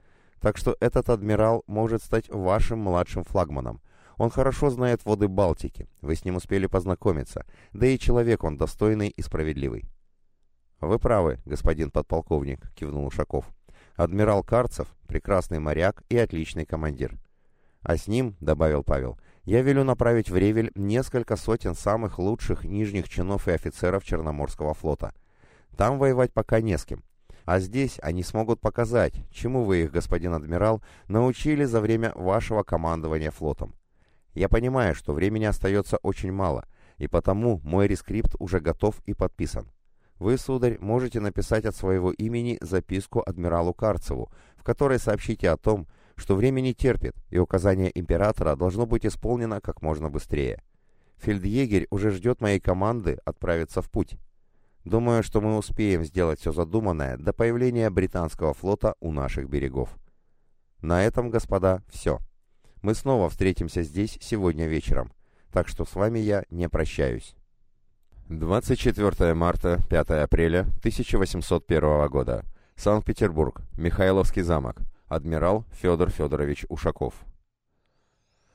Так что этот адмирал может стать вашим младшим флагманом. Он хорошо знает воды Балтики, вы с ним успели познакомиться, да и человек он достойный и справедливый. «Вы правы, господин подполковник», — кивнул Ушаков. «Адмирал Карцев — прекрасный моряк и отличный командир». «А с ним», — добавил Павел, — «я велю направить в Ревель несколько сотен самых лучших нижних чинов и офицеров Черноморского флота. Там воевать пока не с кем, а здесь они смогут показать, чему вы их, господин адмирал, научили за время вашего командования флотом. Я понимаю, что времени остается очень мало, и потому мой рескрипт уже готов и подписан. Вы, сударь, можете написать от своего имени записку адмиралу Карцеву, в которой сообщите о том, что время не терпит, и указание императора должно быть исполнено как можно быстрее. Фельдъегерь уже ждет моей команды отправиться в путь. Думаю, что мы успеем сделать все задуманное до появления британского флота у наших берегов. На этом, господа, все. Мы снова встретимся здесь сегодня вечером, так что с вами я не прощаюсь. 24 марта, 5 апреля 1801 года. Санкт-Петербург, Михайловский замок. Адмирал Федор Федорович Ушаков.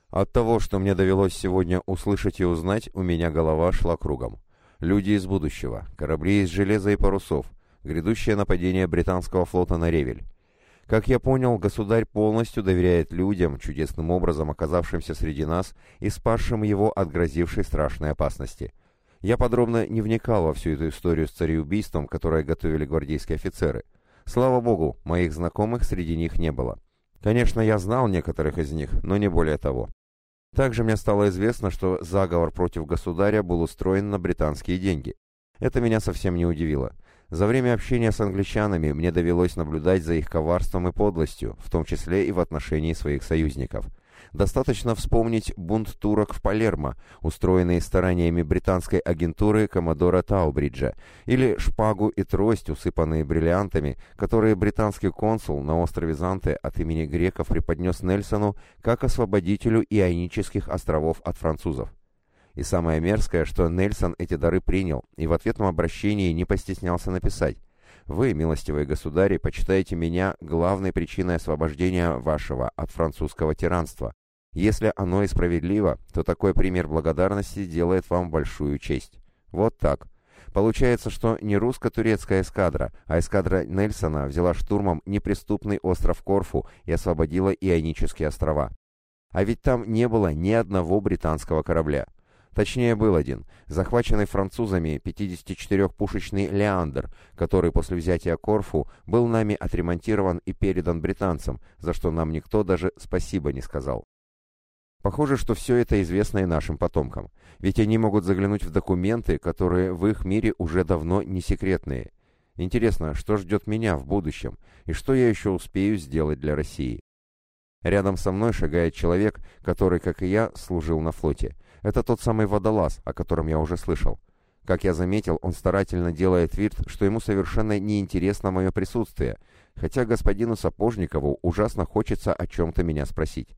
От того, что мне довелось сегодня услышать и узнать, у меня голова шла кругом. Люди из будущего, корабли из железа и парусов, грядущее нападение британского флота на Ревель. Как я понял, государь полностью доверяет людям, чудесным образом оказавшимся среди нас и спасшим его от грозившей страшной опасности. Я подробно не вникал во всю эту историю с цареубийством, которое готовили гвардейские офицеры. Слава богу, моих знакомых среди них не было. Конечно, я знал некоторых из них, но не более того. Также мне стало известно, что заговор против государя был устроен на британские деньги. Это меня совсем не удивило. За время общения с англичанами мне довелось наблюдать за их коварством и подлостью, в том числе и в отношении своих союзников. Достаточно вспомнить бунт турок в Палермо, устроенный стараниями британской агентуры Коммодора Таубриджа, или шпагу и трость, усыпанные бриллиантами, которые британский консул на острове Занте от имени греков преподнес Нельсону как освободителю Ионических островов от французов. И самое мерзкое, что Нельсон эти дары принял и в ответном обращении не постеснялся написать «Вы, милостивые государи, почитаете меня главной причиной освобождения вашего от французского тиранства. Если оно и справедливо, то такой пример благодарности делает вам большую честь». Вот так. Получается, что не русско-турецкая эскадра, а эскадра Нельсона взяла штурмом неприступный остров Корфу и освободила Ионические острова. А ведь там не было ни одного британского корабля. Точнее, был один, захваченный французами 54-пушечный «Леандр», который после взятия Корфу был нами отремонтирован и передан британцам, за что нам никто даже спасибо не сказал. Похоже, что все это известно и нашим потомкам, ведь они могут заглянуть в документы, которые в их мире уже давно не секретные. Интересно, что ждет меня в будущем, и что я еще успею сделать для России? Рядом со мной шагает человек, который, как и я, служил на флоте – это тот самый водолаз, о котором я уже слышал. Как я заметил, он старательно делает вид, что ему совершенно неинтересно мое присутствие, хотя господину Сапожникову ужасно хочется о чем-то меня спросить.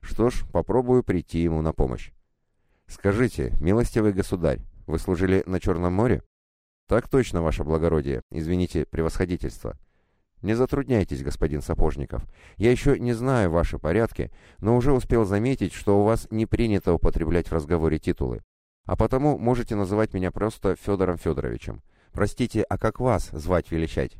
Что ж, попробую прийти ему на помощь. «Скажите, милостивый государь, вы служили на Черном море?» «Так точно, ваше благородие. Извините, превосходительство». «Не затрудняйтесь, господин Сапожников. Я еще не знаю ваши порядки, но уже успел заметить, что у вас не принято употреблять в разговоре титулы. А потому можете называть меня просто Федором Федоровичем. Простите, а как вас звать величать?»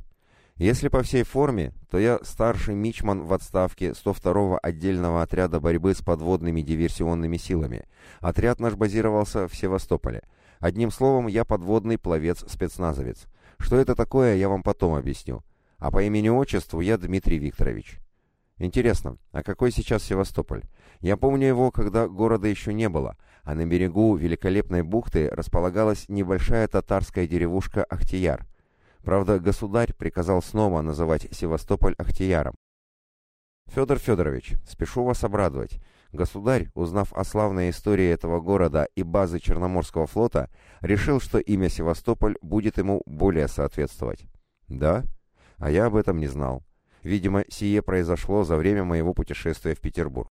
Если по всей форме, то я старший мичман в отставке 102-го отдельного отряда борьбы с подводными диверсионными силами. Отряд наш базировался в Севастополе. Одним словом, я подводный пловец-спецназовец. Что это такое, я вам потом объясню а по имени-отчеству я Дмитрий Викторович. Интересно, а какой сейчас Севастополь? Я помню его, когда города еще не было, а на берегу великолепной бухты располагалась небольшая татарская деревушка Ахтияр. Правда, государь приказал снова называть Севастополь Ахтияром. Федор Федорович, спешу вас обрадовать. Государь, узнав о славной истории этого города и базы Черноморского флота, решил, что имя Севастополь будет ему более соответствовать. Да? а я об этом не знал. Видимо, сие произошло за время моего путешествия в Петербург.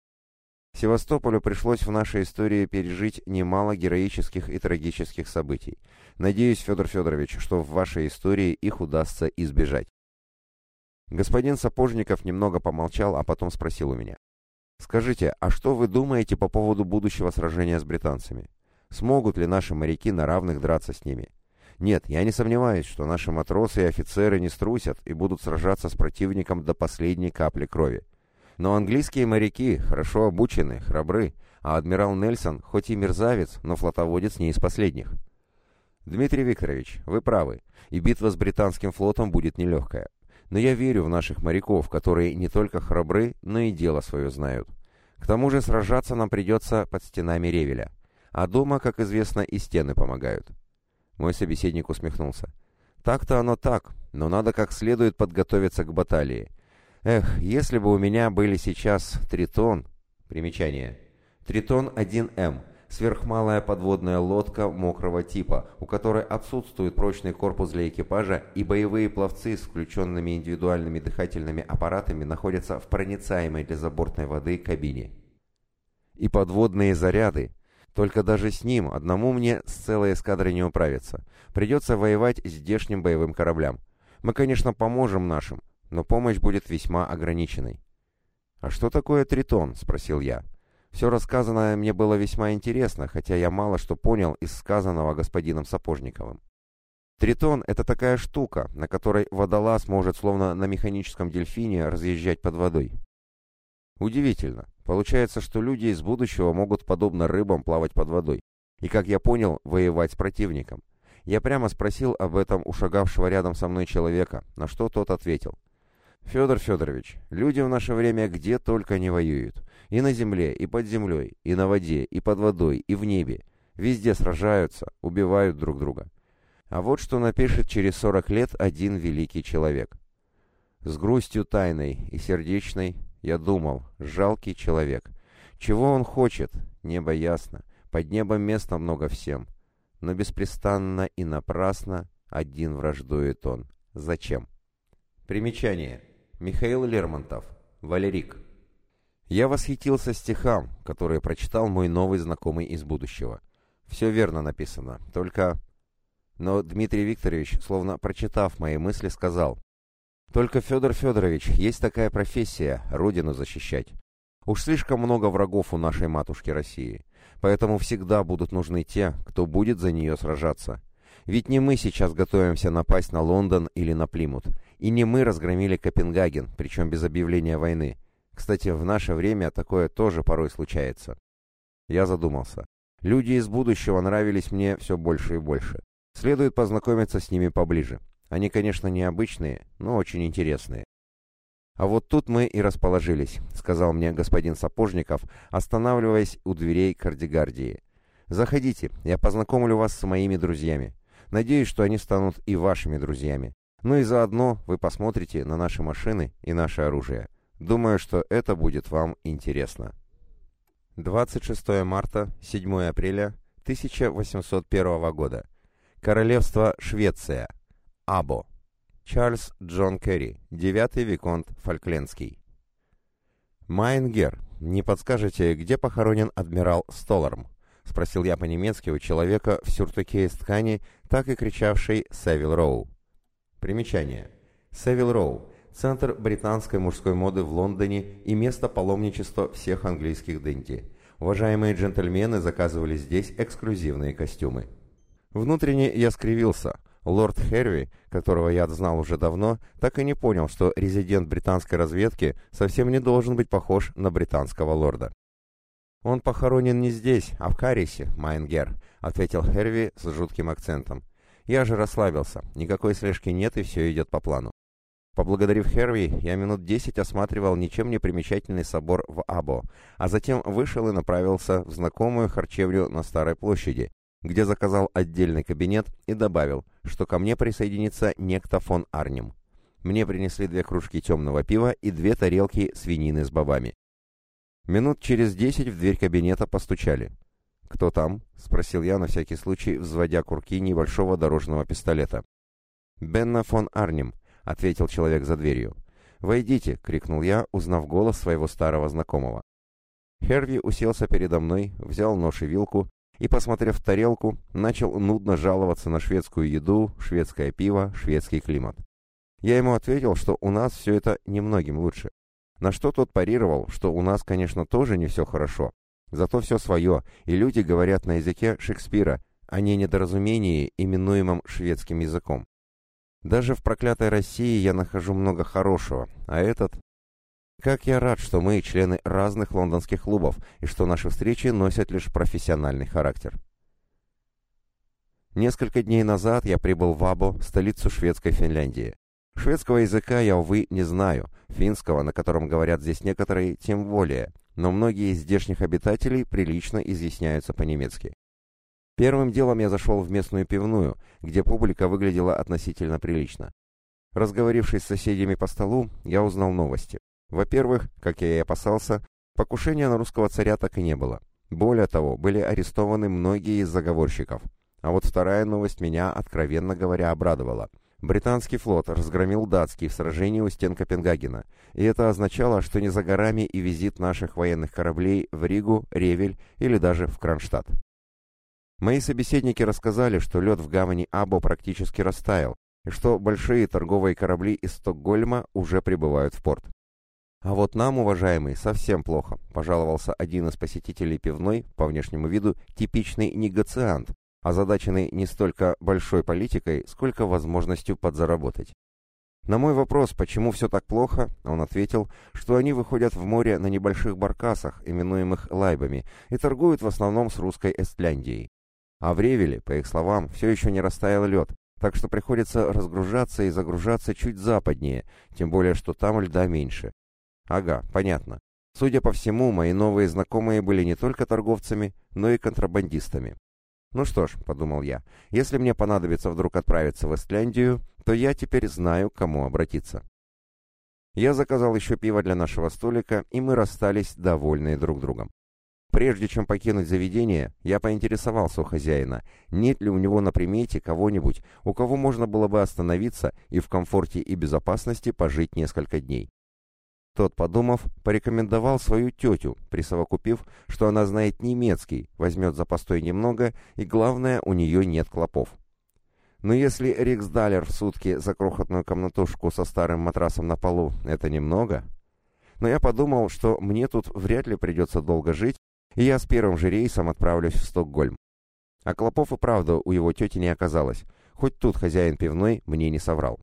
Севастополю пришлось в нашей истории пережить немало героических и трагических событий. Надеюсь, Федор Федорович, что в вашей истории их удастся избежать. Господин Сапожников немного помолчал, а потом спросил у меня. «Скажите, а что вы думаете по поводу будущего сражения с британцами? Смогут ли наши моряки на равных драться с ними? Нет, я не сомневаюсь, что наши матросы и офицеры не струсят и будут сражаться с противником до последней капли крови. Но английские моряки хорошо обучены, храбры, а адмирал Нельсон, хоть и мерзавец, но флотоводец не из последних. Дмитрий Викторович, вы правы, и битва с британским флотом будет нелегкая. Но я верю в наших моряков, которые не только храбры, но и дело свое знают. К тому же сражаться нам придется под стенами Ревеля. А дома, как известно, и стены помогают. Мой собеседник усмехнулся. Так-то оно так, но надо как следует подготовиться к баталии. Эх, если бы у меня были сейчас Тритон... Примечание. Тритон 1М. Сверхмалая подводная лодка мокрого типа, у которой отсутствует прочный корпус для экипажа, и боевые пловцы с включенными индивидуальными дыхательными аппаратами находятся в проницаемой для забортной воды кабине. И подводные заряды, только даже с ним одному мне с целой эскадрой не управиться. Придется воевать здешним боевым кораблям. Мы, конечно, поможем нашим, но помощь будет весьма ограниченной. «А что такое Тритон?» — спросил я. Все рассказанное мне было весьма интересно, хотя я мало что понял из сказанного господином Сапожниковым. Тритон — это такая штука, на которой водолаз может словно на механическом дельфине разъезжать под водой. Удивительно. Получается, что люди из будущего могут, подобно рыбам, плавать под водой. И, как я понял, воевать с противником. Я прямо спросил об этом у шагавшего рядом со мной человека, на что тот ответил. «Федор Федорович, люди в наше время где только не воюют. И на земле, и под землей, и на воде, и под водой, и в небе. Везде сражаются, убивают друг друга. А вот что напишет через 40 лет один великий человек. С грустью тайной и сердечной я думал, жалкий человек. Чего он хочет? Небо ясно. Под небом места много всем. Но беспрестанно и напрасно один враждует он. Зачем? Примечание. Михаил Лермонтов. Валерик. Я восхитился стихам, которые прочитал мой новый знакомый из будущего. Все верно написано, только... Но Дмитрий Викторович, словно прочитав мои мысли, сказал, «Только, Федор Федорович, есть такая профессия — Родину защищать. Уж слишком много врагов у нашей матушки России, поэтому всегда будут нужны те, кто будет за нее сражаться. Ведь не мы сейчас готовимся напасть на Лондон или на Плимут, и не мы разгромили Копенгаген, причем без объявления войны. Кстати, в наше время такое тоже порой случается. Я задумался. Люди из будущего нравились мне все больше и больше. Следует познакомиться с ними поближе. Они, конечно, необычные, но очень интересные. «А вот тут мы и расположились», — сказал мне господин Сапожников, останавливаясь у дверей кардигардии. «Заходите, я познакомлю вас с моими друзьями. Надеюсь, что они станут и вашими друзьями. Ну и заодно вы посмотрите на наши машины и наше оружие. Думаю, что это будет вам интересно. 26 марта, 7 апреля 1801 года. Королевство Швеция. Або. Чарльз Джон Керри, девятый виконт Фольклендский. «Mein Herr, не подскажете, где похоронен адмирал Столарм?» — спросил я по-немецки у человека в сюртуке из ткани, так и кричавшей «Savile Row». Примечание. «Севил Роу» центр британской мужской моды в Лондоне и место паломничества всех английских денти. Уважаемые джентльмены заказывали здесь эксклюзивные костюмы. Внутренне я скривился. Лорд Херви, которого я знал уже давно, так и не понял, что резидент британской разведки совсем не должен быть похож на британского лорда. «Он похоронен не здесь, а в Карисе, Майнгер», — ответил Херви с жутким акцентом. «Я же расслабился. Никакой слежки нет, и все идет по плану. Поблагодарив Херви, я минут десять осматривал ничем не примечательный собор в Або, а затем вышел и направился в знакомую харчевню на Старой площади, где заказал отдельный кабинет и добавил, что ко мне присоединится некто фон Арнем. Мне принесли две кружки темного пива и две тарелки свинины с бобами. Минут через десять в дверь кабинета постучали. «Кто там?» — спросил я на всякий случай, взводя курки небольшого дорожного пистолета. «Бенна фон Арнем», — ответил человек за дверью. «Войдите!» — крикнул я, узнав голос своего старого знакомого. Херви уселся передо мной, взял нож и вилку и, посмотрев в тарелку, начал нудно жаловаться на шведскую еду, шведское пиво, шведский климат. Я ему ответил, что у нас все это немногим лучше. На что тот парировал, что у нас, конечно, тоже не все хорошо, зато все свое, и люди говорят на языке Шекспира, а не недоразумении, именуемом шведским языком. Даже в проклятой России я нахожу много хорошего, а этот... Как я рад, что мы члены разных лондонских клубов, и что наши встречи носят лишь профессиональный характер. Несколько дней назад я прибыл в Або, столицу шведской Финляндии. Шведского языка я, увы, не знаю, финского, на котором говорят здесь некоторые, тем более, но многие из здешних обитателей прилично изъясняются по-немецки. Первым делом я зашел в местную пивную, где публика выглядела относительно прилично. Разговорившись с соседями по столу, я узнал новости. Во-первых, как я и опасался, покушения на русского царя так и не было. Более того, были арестованы многие из заговорщиков. А вот вторая новость меня, откровенно говоря, обрадовала. Британский флот разгромил датский в сражении у стен Копенгагена, и это означало, что не за горами и визит наших военных кораблей в Ригу, Ревель или даже в Кронштадт. Мои собеседники рассказали, что лед в гавани Або практически растаял, и что большие торговые корабли из Стокгольма уже прибывают в порт. «А вот нам, уважаемый, совсем плохо», — пожаловался один из посетителей пивной, по внешнему виду, типичный негациант, озадаченный не столько большой политикой, сколько возможностью подзаработать. На мой вопрос, почему все так плохо, он ответил, что они выходят в море на небольших баркасах, именуемых лайбами, и торгуют в основном с русской Эстляндией. А в Ревеле, по их словам, все еще не растаял лед, так что приходится разгружаться и загружаться чуть западнее, тем более, что там льда меньше. Ага, понятно. Судя по всему, мои новые знакомые были не только торговцами, но и контрабандистами. Ну что ж, подумал я, если мне понадобится вдруг отправиться в Эстляндию, то я теперь знаю, к кому обратиться. Я заказал еще пиво для нашего столика, и мы расстались, довольные друг другом. Прежде чем покинуть заведение, я поинтересовался у хозяина, нет ли у него на примете кого-нибудь, у кого можно было бы остановиться и в комфорте и безопасности пожить несколько дней. Тот, подумав, порекомендовал свою тетю, присовокупив, что она знает немецкий, возьмет за постой немного, и главное, у нее нет клопов. Но если Риксдалер в сутки за крохотную комнатушку со старым матрасом на полу — это немного... Но я подумал, что мне тут вряд ли придется долго жить, и я с первым же рейсом отправлюсь в Стокгольм. А клопов и правда у его тети не оказалось, хоть тут хозяин пивной мне не соврал.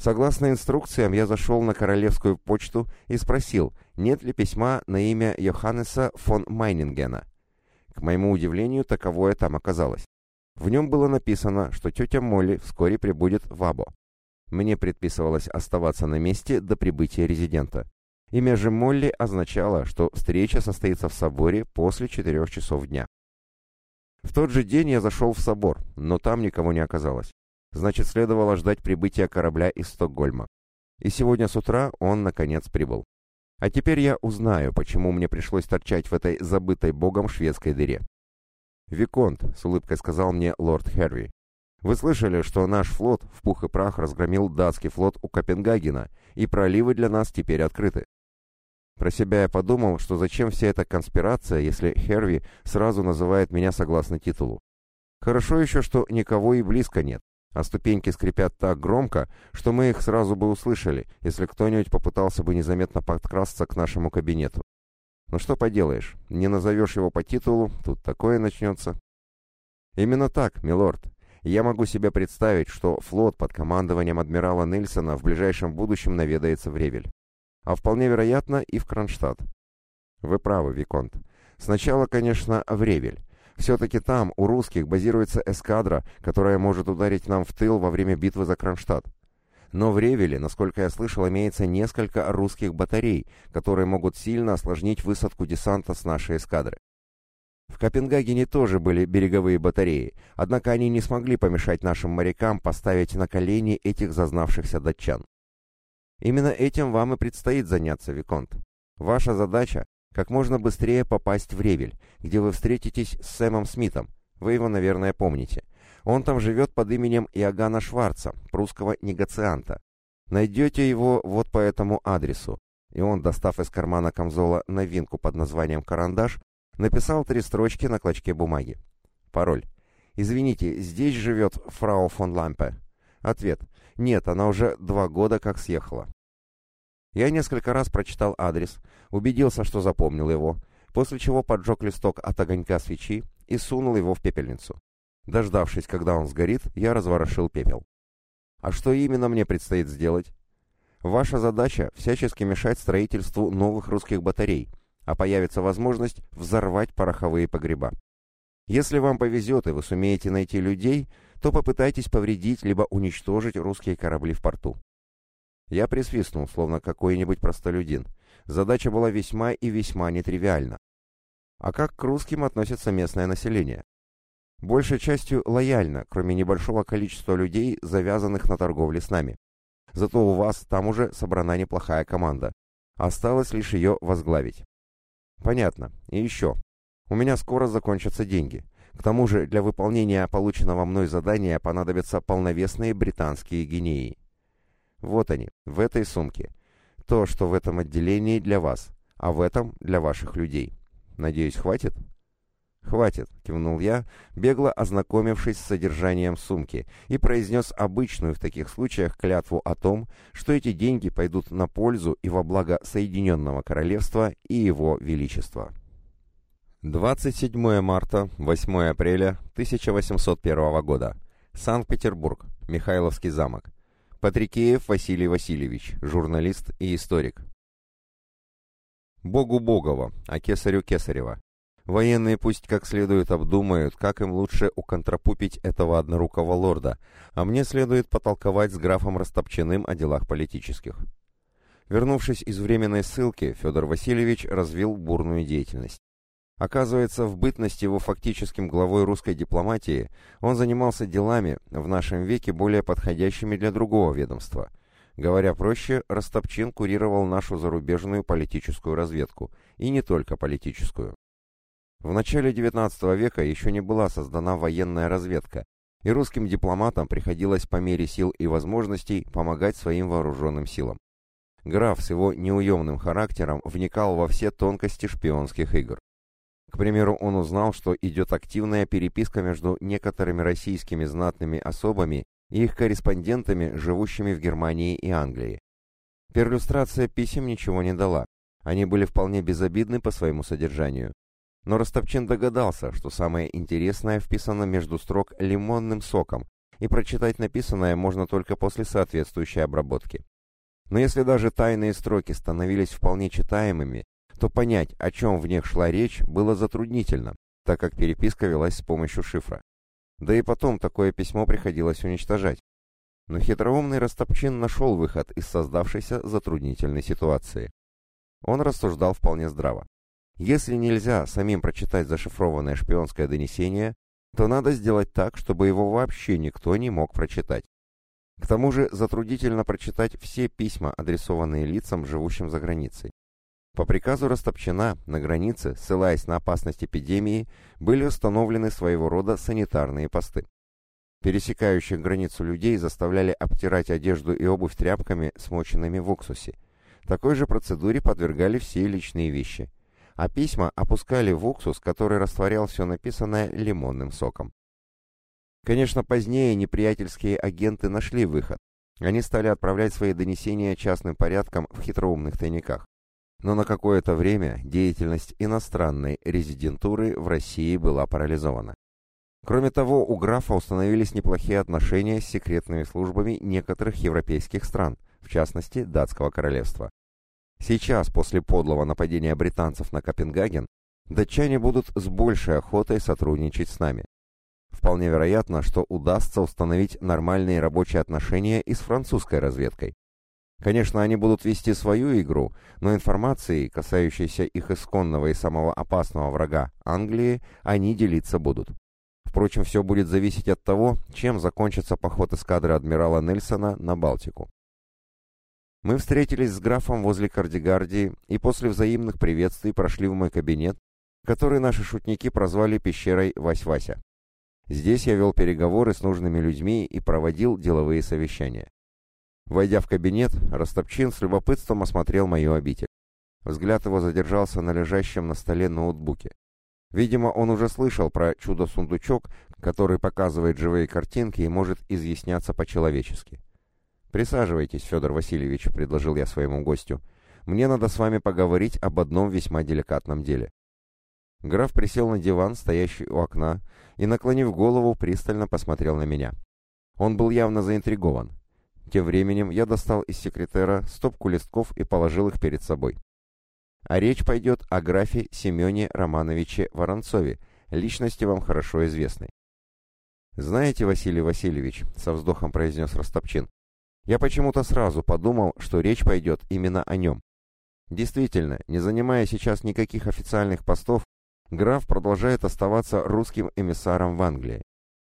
Согласно инструкциям, я зашел на королевскую почту и спросил, нет ли письма на имя Йоханнеса фон Майнингена. К моему удивлению, таковое там оказалось. В нем было написано, что тетя Молли вскоре прибудет в Або. Мне предписывалось оставаться на месте до прибытия резидента. Имя же Молли означало, что встреча состоится в соборе после четырех часов дня. В тот же день я зашел в собор, но там никого не оказалось. Значит, следовало ждать прибытия корабля из Стокгольма. И сегодня с утра он, наконец, прибыл. А теперь я узнаю, почему мне пришлось торчать в этой забытой богом шведской дыре. «Виконт», — с улыбкой сказал мне лорд Херви, — «вы слышали, что наш флот в пух и прах разгромил датский флот у Копенгагена, и проливы для нас теперь открыты?» Про себя я подумал, что зачем вся эта конспирация, если Херви сразу называет меня согласно титулу. Хорошо еще, что никого и близко нет а ступеньки скрипят так громко, что мы их сразу бы услышали, если кто-нибудь попытался бы незаметно подкрасться к нашему кабинету. Но что поделаешь, не назовешь его по титулу, тут такое начнется. Именно так, милорд. Я могу себе представить, что флот под командованием адмирала Нельсона в ближайшем будущем наведается в Ревель. А вполне вероятно и в Кронштадт. Вы правы, Виконт. Сначала, конечно, в Ревель. Все-таки там, у русских, базируется эскадра, которая может ударить нам в тыл во время битвы за Кронштадт. Но в Ревеле, насколько я слышал, имеется несколько русских батарей, которые могут сильно осложнить высадку десанта с нашей эскадры. В Копенгагене тоже были береговые батареи, однако они не смогли помешать нашим морякам поставить на колени этих зазнавшихся датчан. Именно этим вам и предстоит заняться, Виконт. Ваша задача как можно быстрее попасть в Ревель, где вы встретитесь с Сэмом Смитом. Вы его, наверное, помните. Он там живет под именем Иоганна Шварца, прусского негацианта. Найдете его вот по этому адресу. И он, достав из кармана камзола новинку под названием «Карандаш», написал три строчки на клочке бумаги. Пароль. «Извините, здесь живет фрау фон Лампе». Ответ. «Нет, она уже два года как съехала». Я несколько раз прочитал адрес, убедился, что запомнил его, после чего поджег листок от огонька свечи и сунул его в пепельницу. Дождавшись, когда он сгорит, я разворошил пепел. А что именно мне предстоит сделать? Ваша задача – всячески мешать строительству новых русских батарей, а появится возможность взорвать пороховые погреба. Если вам повезет и вы сумеете найти людей, то попытайтесь повредить либо уничтожить русские корабли в порту. Я присвистнул, словно какой-нибудь простолюдин. Задача была весьма и весьма нетривиальна. А как к русским относится местное население? Большей частью лояльно, кроме небольшого количества людей, завязанных на торговле с нами. Зато у вас там уже собрана неплохая команда. Осталось лишь ее возглавить. Понятно. И еще. У меня скоро закончатся деньги. К тому же для выполнения полученного мной задания понадобятся полновесные британские гинеи. Вот они, в этой сумке. То, что в этом отделении для вас, а в этом для ваших людей. Надеюсь, хватит? «Хватит», — кивнул я, бегло ознакомившись с содержанием сумки, и произнес обычную в таких случаях клятву о том, что эти деньги пойдут на пользу и во благо Соединенного Королевства и Его Величества. 27 марта, 8 апреля 1801 года. Санкт-Петербург, Михайловский замок. Патрикеев Василий Васильевич, журналист и историк. Богу Богова, а кесарю Кесарева. Военные пусть как следует обдумают, как им лучше уконтрапупить этого однорукого лорда, а мне следует потолковать с графом Растопчиным о делах политических. Вернувшись из временной ссылки, Федор Васильевич развил бурную деятельность. Оказывается, в бытности его фактическим главой русской дипломатии он занимался делами, в нашем веке более подходящими для другого ведомства. Говоря проще, Растопчин курировал нашу зарубежную политическую разведку, и не только политическую. В начале XIX века еще не была создана военная разведка, и русским дипломатам приходилось по мере сил и возможностей помогать своим вооруженным силам. Граф с его неуемным характером вникал во все тонкости шпионских игр. К примеру, он узнал, что идет активная переписка между некоторыми российскими знатными особами и их корреспондентами, живущими в Германии и Англии. Перлюстрация писем ничего не дала. Они были вполне безобидны по своему содержанию. Но Ростопчин догадался, что самое интересное вписано между строк лимонным соком, и прочитать написанное можно только после соответствующей обработки. Но если даже тайные строки становились вполне читаемыми, то понять, о чем в них шла речь, было затруднительно, так как переписка велась с помощью шифра. Да и потом такое письмо приходилось уничтожать. Но хитроумный Ростопчин нашел выход из создавшейся затруднительной ситуации. Он рассуждал вполне здраво. Если нельзя самим прочитать зашифрованное шпионское донесение, то надо сделать так, чтобы его вообще никто не мог прочитать. К тому же затруднительно прочитать все письма, адресованные лицам, живущим за границей. По приказу Растопчина на границе, ссылаясь на опасность эпидемии, были установлены своего рода санитарные посты. Пересекающих границу людей заставляли обтирать одежду и обувь тряпками, смоченными в уксусе. Такой же процедуре подвергали все личные вещи – а письма опускали в уксус, который растворял все написанное лимонным соком. Конечно, позднее неприятельские агенты нашли выход. Они стали отправлять свои донесения частным порядком в хитроумных тайниках. Но на какое-то время деятельность иностранной резидентуры в России была парализована. Кроме того, у графа установились неплохие отношения с секретными службами некоторых европейских стран, в частности, датского королевства. Сейчас, после подлого нападения британцев на Копенгаген, датчане будут с большей охотой сотрудничать с нами. Вполне вероятно, что удастся установить нормальные рабочие отношения и с французской разведкой. Конечно, они будут вести свою игру, но информацией, касающейся их исконного и самого опасного врага Англии, они делиться будут. Впрочем, все будет зависеть от того, чем закончится поход эскадры адмирала Нельсона на Балтику. Мы встретились с графом возле Кардигардии и после взаимных приветствий прошли в мой кабинет, который наши шутники прозвали пещерой Вась-Вася. Здесь я вел переговоры с нужными людьми и проводил деловые совещания. Войдя в кабинет, Растопчин с любопытством осмотрел мою обитель. Взгляд его задержался на лежащем на столе ноутбуке. Видимо, он уже слышал про чудо-сундучок, который показывает живые картинки и может изъясняться по-человечески. «Присаживайтесь, Федор Васильевич», — предложил я своему гостю. «Мне надо с вами поговорить об одном весьма деликатном деле». Граф присел на диван, стоящий у окна, и, наклонив голову, пристально посмотрел на меня. Он был явно заинтригован. Тем временем я достал из секретера стопку листков и положил их перед собой. А речь пойдет о графе Семене Романовиче Воронцове, личности вам хорошо известной. «Знаете, Василий Васильевич», — со вздохом произнес Растопчин, я почему-то сразу подумал, что речь пойдет именно о нем. Действительно, не занимая сейчас никаких официальных постов, граф продолжает оставаться русским эмиссаром в Англии.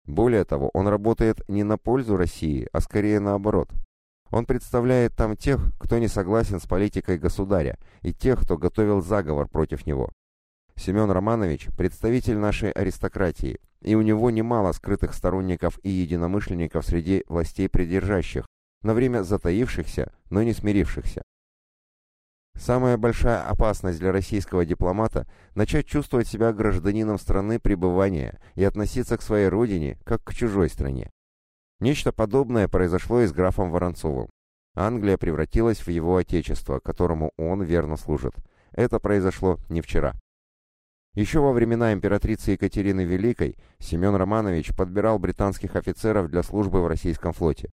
Более того, он работает не на пользу России, а скорее наоборот. Он представляет там тех, кто не согласен с политикой государя, и тех, кто готовил заговор против него. Семен Романович – представитель нашей аристократии, и у него немало скрытых сторонников и единомышленников среди властей придержащих, на время затаившихся, но не смирившихся. Самая большая опасность для российского дипломата – начать чувствовать себя гражданином страны пребывания и относиться к своей родине, как к чужой стране. Нечто подобное произошло и с графом Воронцовым. Англия превратилась в его отечество, которому он верно служит. Это произошло не вчера. Еще во времена императрицы Екатерины Великой Семен Романович подбирал британских офицеров для службы в российском флоте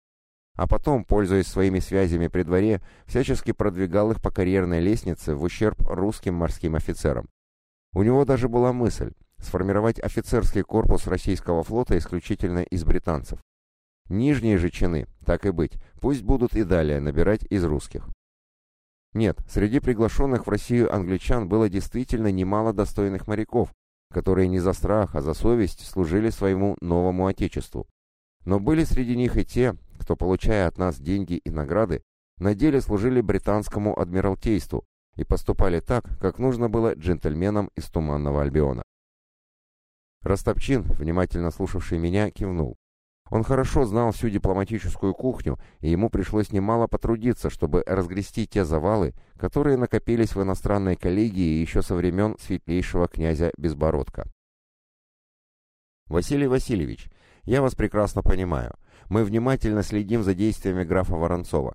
а потом, пользуясь своими связями при дворе, всячески продвигал их по карьерной лестнице в ущерб русским морским офицерам. У него даже была мысль сформировать офицерский корпус российского флота исключительно из британцев. Нижние же чины, так и быть, пусть будут и далее набирать из русских. Нет, среди приглашенных в Россию англичан было действительно немало достойных моряков, которые не за страх, а за совесть служили своему новому отечеству. Но были среди них и те, кто, получая от нас деньги и награды, на деле служили британскому адмиралтейству и поступали так, как нужно было джентльменам из Туманного Альбиона. Растопчин, внимательно слушавший меня, кивнул. Он хорошо знал всю дипломатическую кухню, и ему пришлось немало потрудиться, чтобы разгрести те завалы, которые накопились в иностранной коллегии еще со времен светлейшего князя Безбородка. «Василий Васильевич, я вас прекрасно понимаю. Мы внимательно следим за действиями графа Воронцова.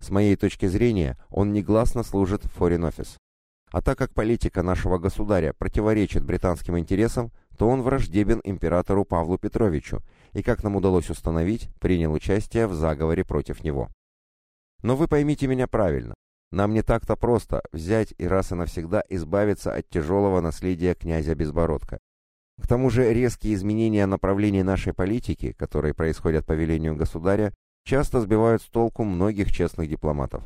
С моей точки зрения, он негласно служит Foreign Office. А так как политика нашего государя противоречит британским интересам, то он враждебен императору Павлу Петровичу и, как нам удалось установить, принял участие в заговоре против него. Но вы поймите меня правильно. Нам не так-то просто взять и раз и навсегда избавиться от тяжелого наследия князя Безбородка. К тому же резкие изменения направлений нашей политики, которые происходят по велению государя, часто сбивают с толку многих честных дипломатов.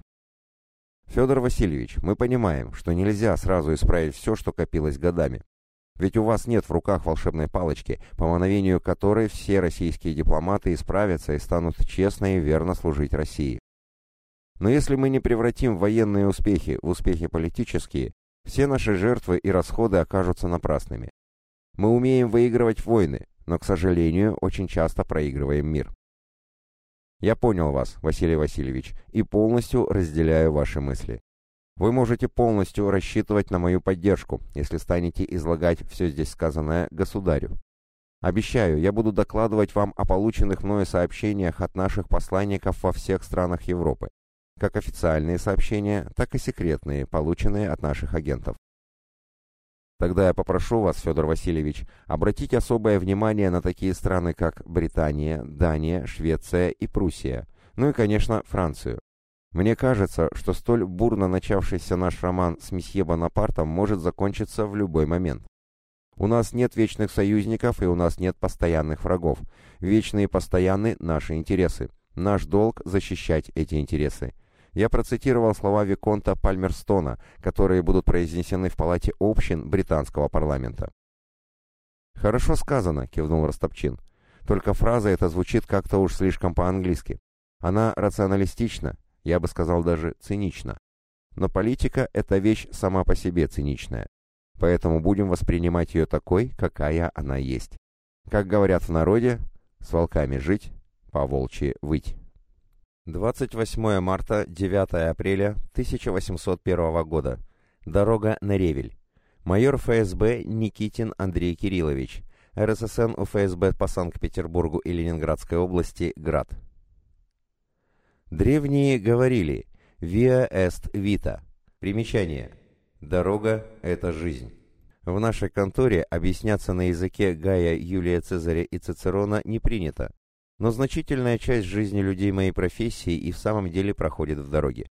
Федор Васильевич, мы понимаем, что нельзя сразу исправить все, что копилось годами. Ведь у вас нет в руках волшебной палочки, по мановению которой все российские дипломаты исправятся и станут честно и верно служить России. Но если мы не превратим военные успехи в успехи политические, все наши жертвы и расходы окажутся напрасными. Мы умеем выигрывать войны, но, к сожалению, очень часто проигрываем мир. Я понял вас, Василий Васильевич, и полностью разделяю ваши мысли. Вы можете полностью рассчитывать на мою поддержку, если станете излагать все здесь сказанное государю. Обещаю, я буду докладывать вам о полученных мною сообщениях от наших посланников во всех странах Европы, как официальные сообщения, так и секретные, полученные от наших агентов. Тогда я попрошу вас, Федор Васильевич, обратить особое внимание на такие страны, как Британия, Дания, Швеция и Пруссия, ну и, конечно, Францию. Мне кажется, что столь бурно начавшийся наш роман с месье Бонапартом может закончиться в любой момент. У нас нет вечных союзников и у нас нет постоянных врагов. Вечные и постоянны наши интересы. Наш долг – защищать эти интересы. Я процитировал слова Виконта Пальмерстона, которые будут произнесены в палате общин британского парламента. «Хорошо сказано», — кивнул Растопчин. «Только фраза эта звучит как-то уж слишком по-английски. Она рационалистична, я бы сказал даже цинична. Но политика — это вещь сама по себе циничная. Поэтому будем воспринимать ее такой, какая она есть. Как говорят в народе, с волками жить, по волчьи выть». 28 марта, 9 апреля 1801 года. Дорога на Ревель. Майор ФСБ Никитин Андрей Кириллович. РССН УФСБ по Санкт-Петербургу и Ленинградской области, Град. Древние говорили «Via est vita». Примечание. Дорога – это жизнь. В нашей конторе объясняться на языке Гая, Юлия Цезаря и Цицерона не принято. Но значительная часть жизни людей моей профессии и в самом деле проходит в дороге.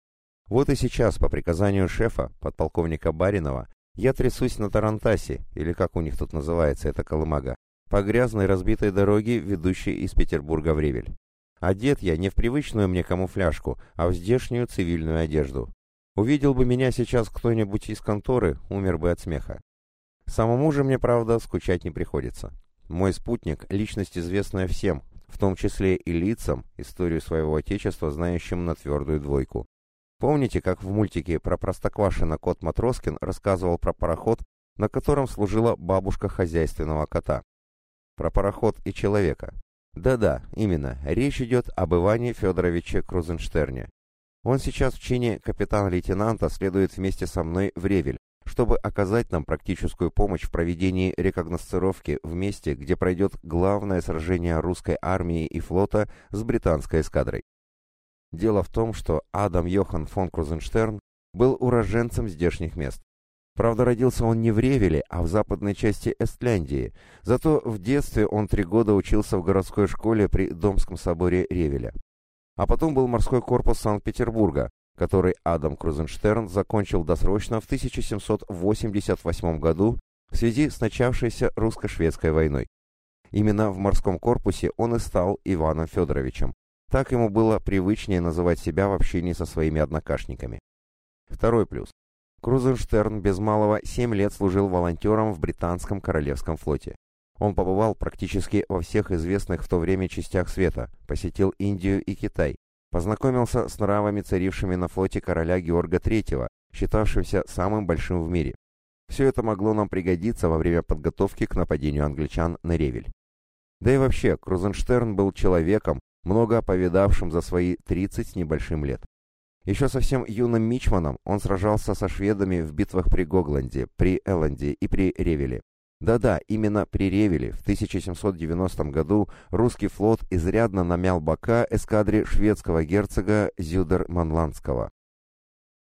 Вот и сейчас, по приказанию шефа, подполковника Баринова, я трясусь на Тарантасе, или как у них тут называется эта колымага, по грязной разбитой дороге, ведущей из Петербурга в Ревель. Одет я не в привычную мне камуфляжку, а в здешнюю цивильную одежду. Увидел бы меня сейчас кто-нибудь из конторы, умер бы от смеха. Самому же мне, правда, скучать не приходится. Мой спутник — личность, известная всем, в том числе и лицам, историю своего отечества, знающим на твердую двойку. Помните, как в мультике про Простоквашино кот Матроскин рассказывал про пароход, на котором служила бабушка хозяйственного кота? Про пароход и человека. Да-да, именно, речь идет об Иване Федоровиче Крузенштерне. Он сейчас в чине капитана-лейтенанта следует вместе со мной в Ревель, чтобы оказать нам практическую помощь в проведении рекогносцировки в месте, где пройдет главное сражение русской армии и флота с британской эскадрой. Дело в том, что Адам Йохан фон Крузенштерн был уроженцем здешних мест. Правда, родился он не в Ревеле, а в западной части Эстляндии, зато в детстве он три года учился в городской школе при Домском соборе Ревеля. А потом был морской корпус Санкт-Петербурга, который Адам Крузенштерн закончил досрочно в 1788 году в связи с начавшейся русско-шведской войной. Именно в морском корпусе он и стал Иваном Федоровичем. Так ему было привычнее называть себя в общении со своими однокашниками. Второй плюс. Крузенштерн без малого 7 лет служил волонтером в британском королевском флоте. Он побывал практически во всех известных в то время частях света, посетил Индию и Китай, познакомился с нравами, царившими на флоте короля Георга III, считавшимся самым большим в мире. Все это могло нам пригодиться во время подготовки к нападению англичан на Ревель. Да и вообще, Крузенштерн был человеком, много повидавшим за свои 30 с небольшим лет. Еще совсем юным мичманом он сражался со шведами в битвах при Гогланде, при Элленде и при Ревеле. Да-да, именно при Ревеле в 1790 году русский флот изрядно намял бока эскадре шведского герцога Зюдер-Манландского.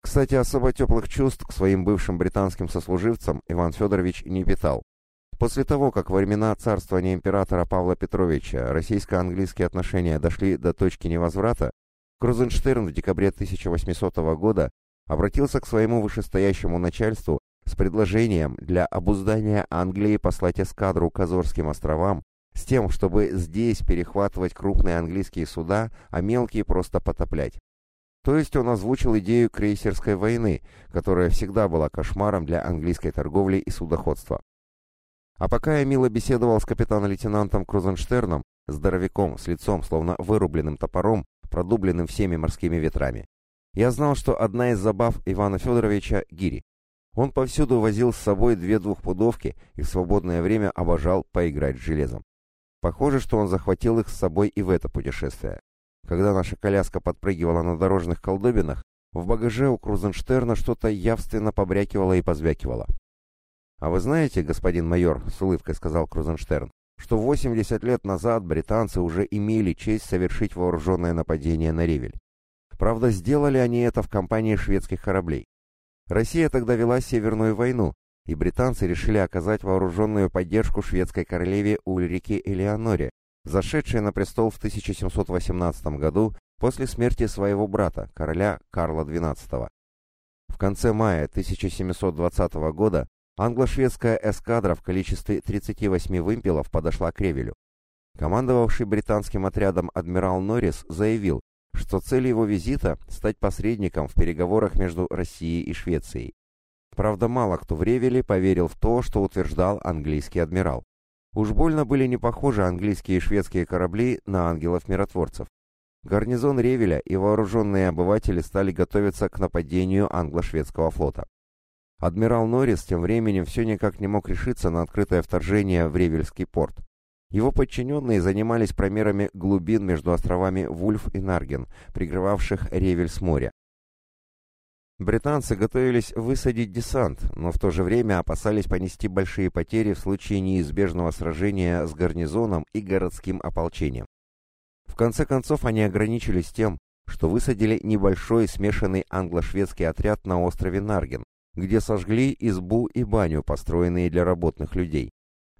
Кстати, особо теплых чувств к своим бывшим британским сослуживцам Иван Федорович не питал. После того, как во времена царствования императора Павла Петровича российско-английские отношения дошли до точки невозврата, Крузенштерн в декабре 1800 года обратился к своему вышестоящему начальству с предложением для обуздания Англии послать эскадру к Азорским островам с тем, чтобы здесь перехватывать крупные английские суда, а мелкие просто потоплять. То есть он озвучил идею крейсерской войны, которая всегда была кошмаром для английской торговли и судоходства. А пока я мило беседовал с капитаном-лейтенантом Крузенштерном, здоровяком с лицом, словно вырубленным топором, продубленным всеми морскими ветрами, я знал, что одна из забав Ивана Федоровича — гири. Он повсюду возил с собой две двухпудовки и в свободное время обожал поиграть с железом. Похоже, что он захватил их с собой и в это путешествие. Когда наша коляска подпрыгивала на дорожных колдобинах, в багаже у Крузенштерна что-то явственно побрякивало и позвякивало. «А вы знаете, господин майор, — с улыбкой сказал Крузенштерн, — что 80 лет назад британцы уже имели честь совершить вооруженное нападение на Ревель. Правда, сделали они это в компании шведских кораблей. Россия тогда вела Северную войну, и британцы решили оказать вооруженную поддержку шведской королеве Ульрике Элеоноре, зашедшей на престол в 1718 году после смерти своего брата, короля Карла XII. В конце мая 1720 года англо-шведская эскадра в количестве 38 вымпелов подошла к Ревелю. Командовавший британским отрядом адмирал Норрис заявил, что цель его визита – стать посредником в переговорах между Россией и Швецией. Правда, мало кто в Ревеле поверил в то, что утверждал английский адмирал. Уж больно были не похожи английские и шведские корабли на ангелов-миротворцев. Гарнизон Ревеля и вооруженные обыватели стали готовиться к нападению англо-шведского флота. Адмирал Норрис тем временем все никак не мог решиться на открытое вторжение в Ревельский порт. Его подчиненные занимались промерами глубин между островами Вульф и Нарген, прикрывавших Ревель с моря. Британцы готовились высадить десант, но в то же время опасались понести большие потери в случае неизбежного сражения с гарнизоном и городским ополчением. В конце концов они ограничились тем, что высадили небольшой смешанный англо-шведский отряд на острове Нарген, где сожгли избу и баню, построенные для работных людей.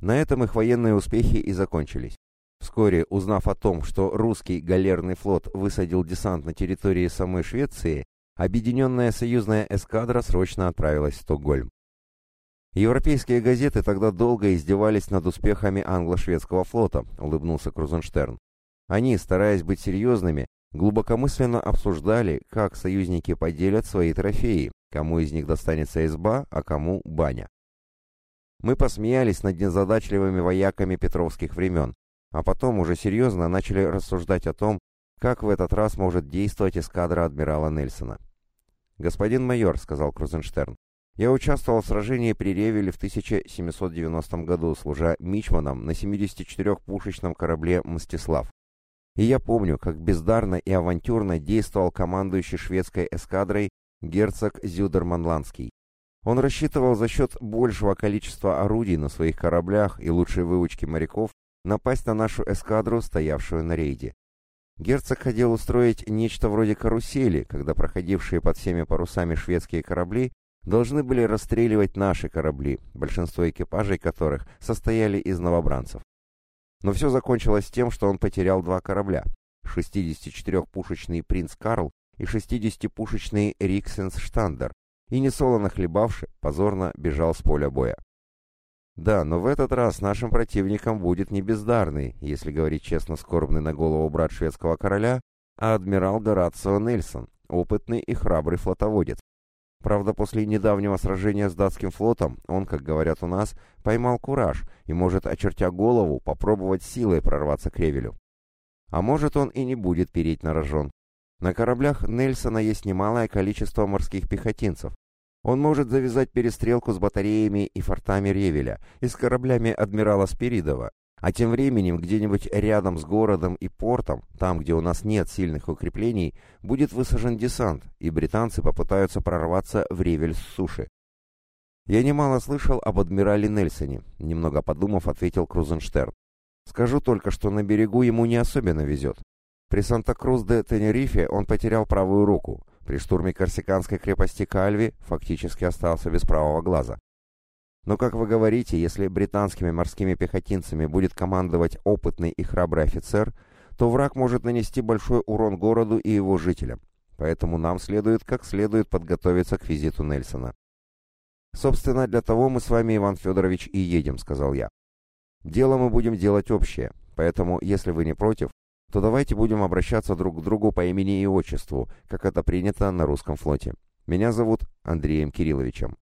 На этом их военные успехи и закончились. Вскоре, узнав о том, что русский галерный флот высадил десант на территории самой Швеции, объединенная союзная эскадра срочно отправилась в Стокгольм. Европейские газеты тогда долго издевались над успехами англо-шведского флота, улыбнулся Крузенштерн. Они, стараясь быть серьезными, глубокомысленно обсуждали, как союзники поделят свои трофеи, кому из них достанется изба, а кому баня. Мы посмеялись над незадачливыми вояками петровских времен, а потом уже серьезно начали рассуждать о том, как в этот раз может действовать эскадра адмирала Нельсона. «Господин майор», — сказал Крузенштерн, — «я участвовал в сражении при Ревеле в 1790 году, служа мичманом на 74-пушечном корабле «Мстислав». И я помню, как бездарно и авантюрно действовал командующий шведской эскадрой герцог Зюдерманландский. Он рассчитывал за счет большего количества орудий на своих кораблях и лучшей выучки моряков напасть на нашу эскадру, стоявшую на рейде. Герцог хотел устроить нечто вроде карусели, когда проходившие под всеми парусами шведские корабли должны были расстреливать наши корабли, большинство экипажей которых состояли из новобранцев. Но все закончилось тем, что он потерял два корабля — 64-пушечный «Принц Карл» и 60-пушечный «Риксенс Штандер», и, несолоно хлебавши, позорно бежал с поля боя. Да, но в этот раз нашим противником будет не бездарный, если говорить честно, скорбный на голову брат шведского короля, а адмирал Горацио Нельсон, опытный и храбрый флотоводец. Правда, после недавнего сражения с датским флотом он, как говорят у нас, поймал кураж и может, очертя голову, попробовать силой прорваться к Ревелю. А может, он и не будет переть на рожон. На кораблях Нельсона есть немалое количество морских пехотинцев, он может завязать перестрелку с батареями и фортами Ревеля и с кораблями адмирала Спиридова, а тем временем где-нибудь рядом с городом и портом, там, где у нас нет сильных укреплений, будет высажен десант, и британцы попытаются прорваться в Ревель с суши. Я немало слышал об адмирале Нельсоне, немного подумав, ответил Крузенштерн. Скажу только, что на берегу ему не особенно везет. При Санта-Крус-де-Тенерифе он потерял правую руку. При штурме корсиканской крепости Кальви фактически остался без правого глаза. Но, как вы говорите, если британскими морскими пехотинцами будет командовать опытный и храбрый офицер, то враг может нанести большой урон городу и его жителям. Поэтому нам следует как следует подготовиться к визиту Нельсона. «Собственно, для того мы с вами, Иван Федорович, и едем», — сказал я. «Дело мы будем делать общее, поэтому, если вы не против, то давайте будем обращаться друг к другу по имени и отчеству, как это принято на русском флоте. Меня зовут Андреем Кирилловичем».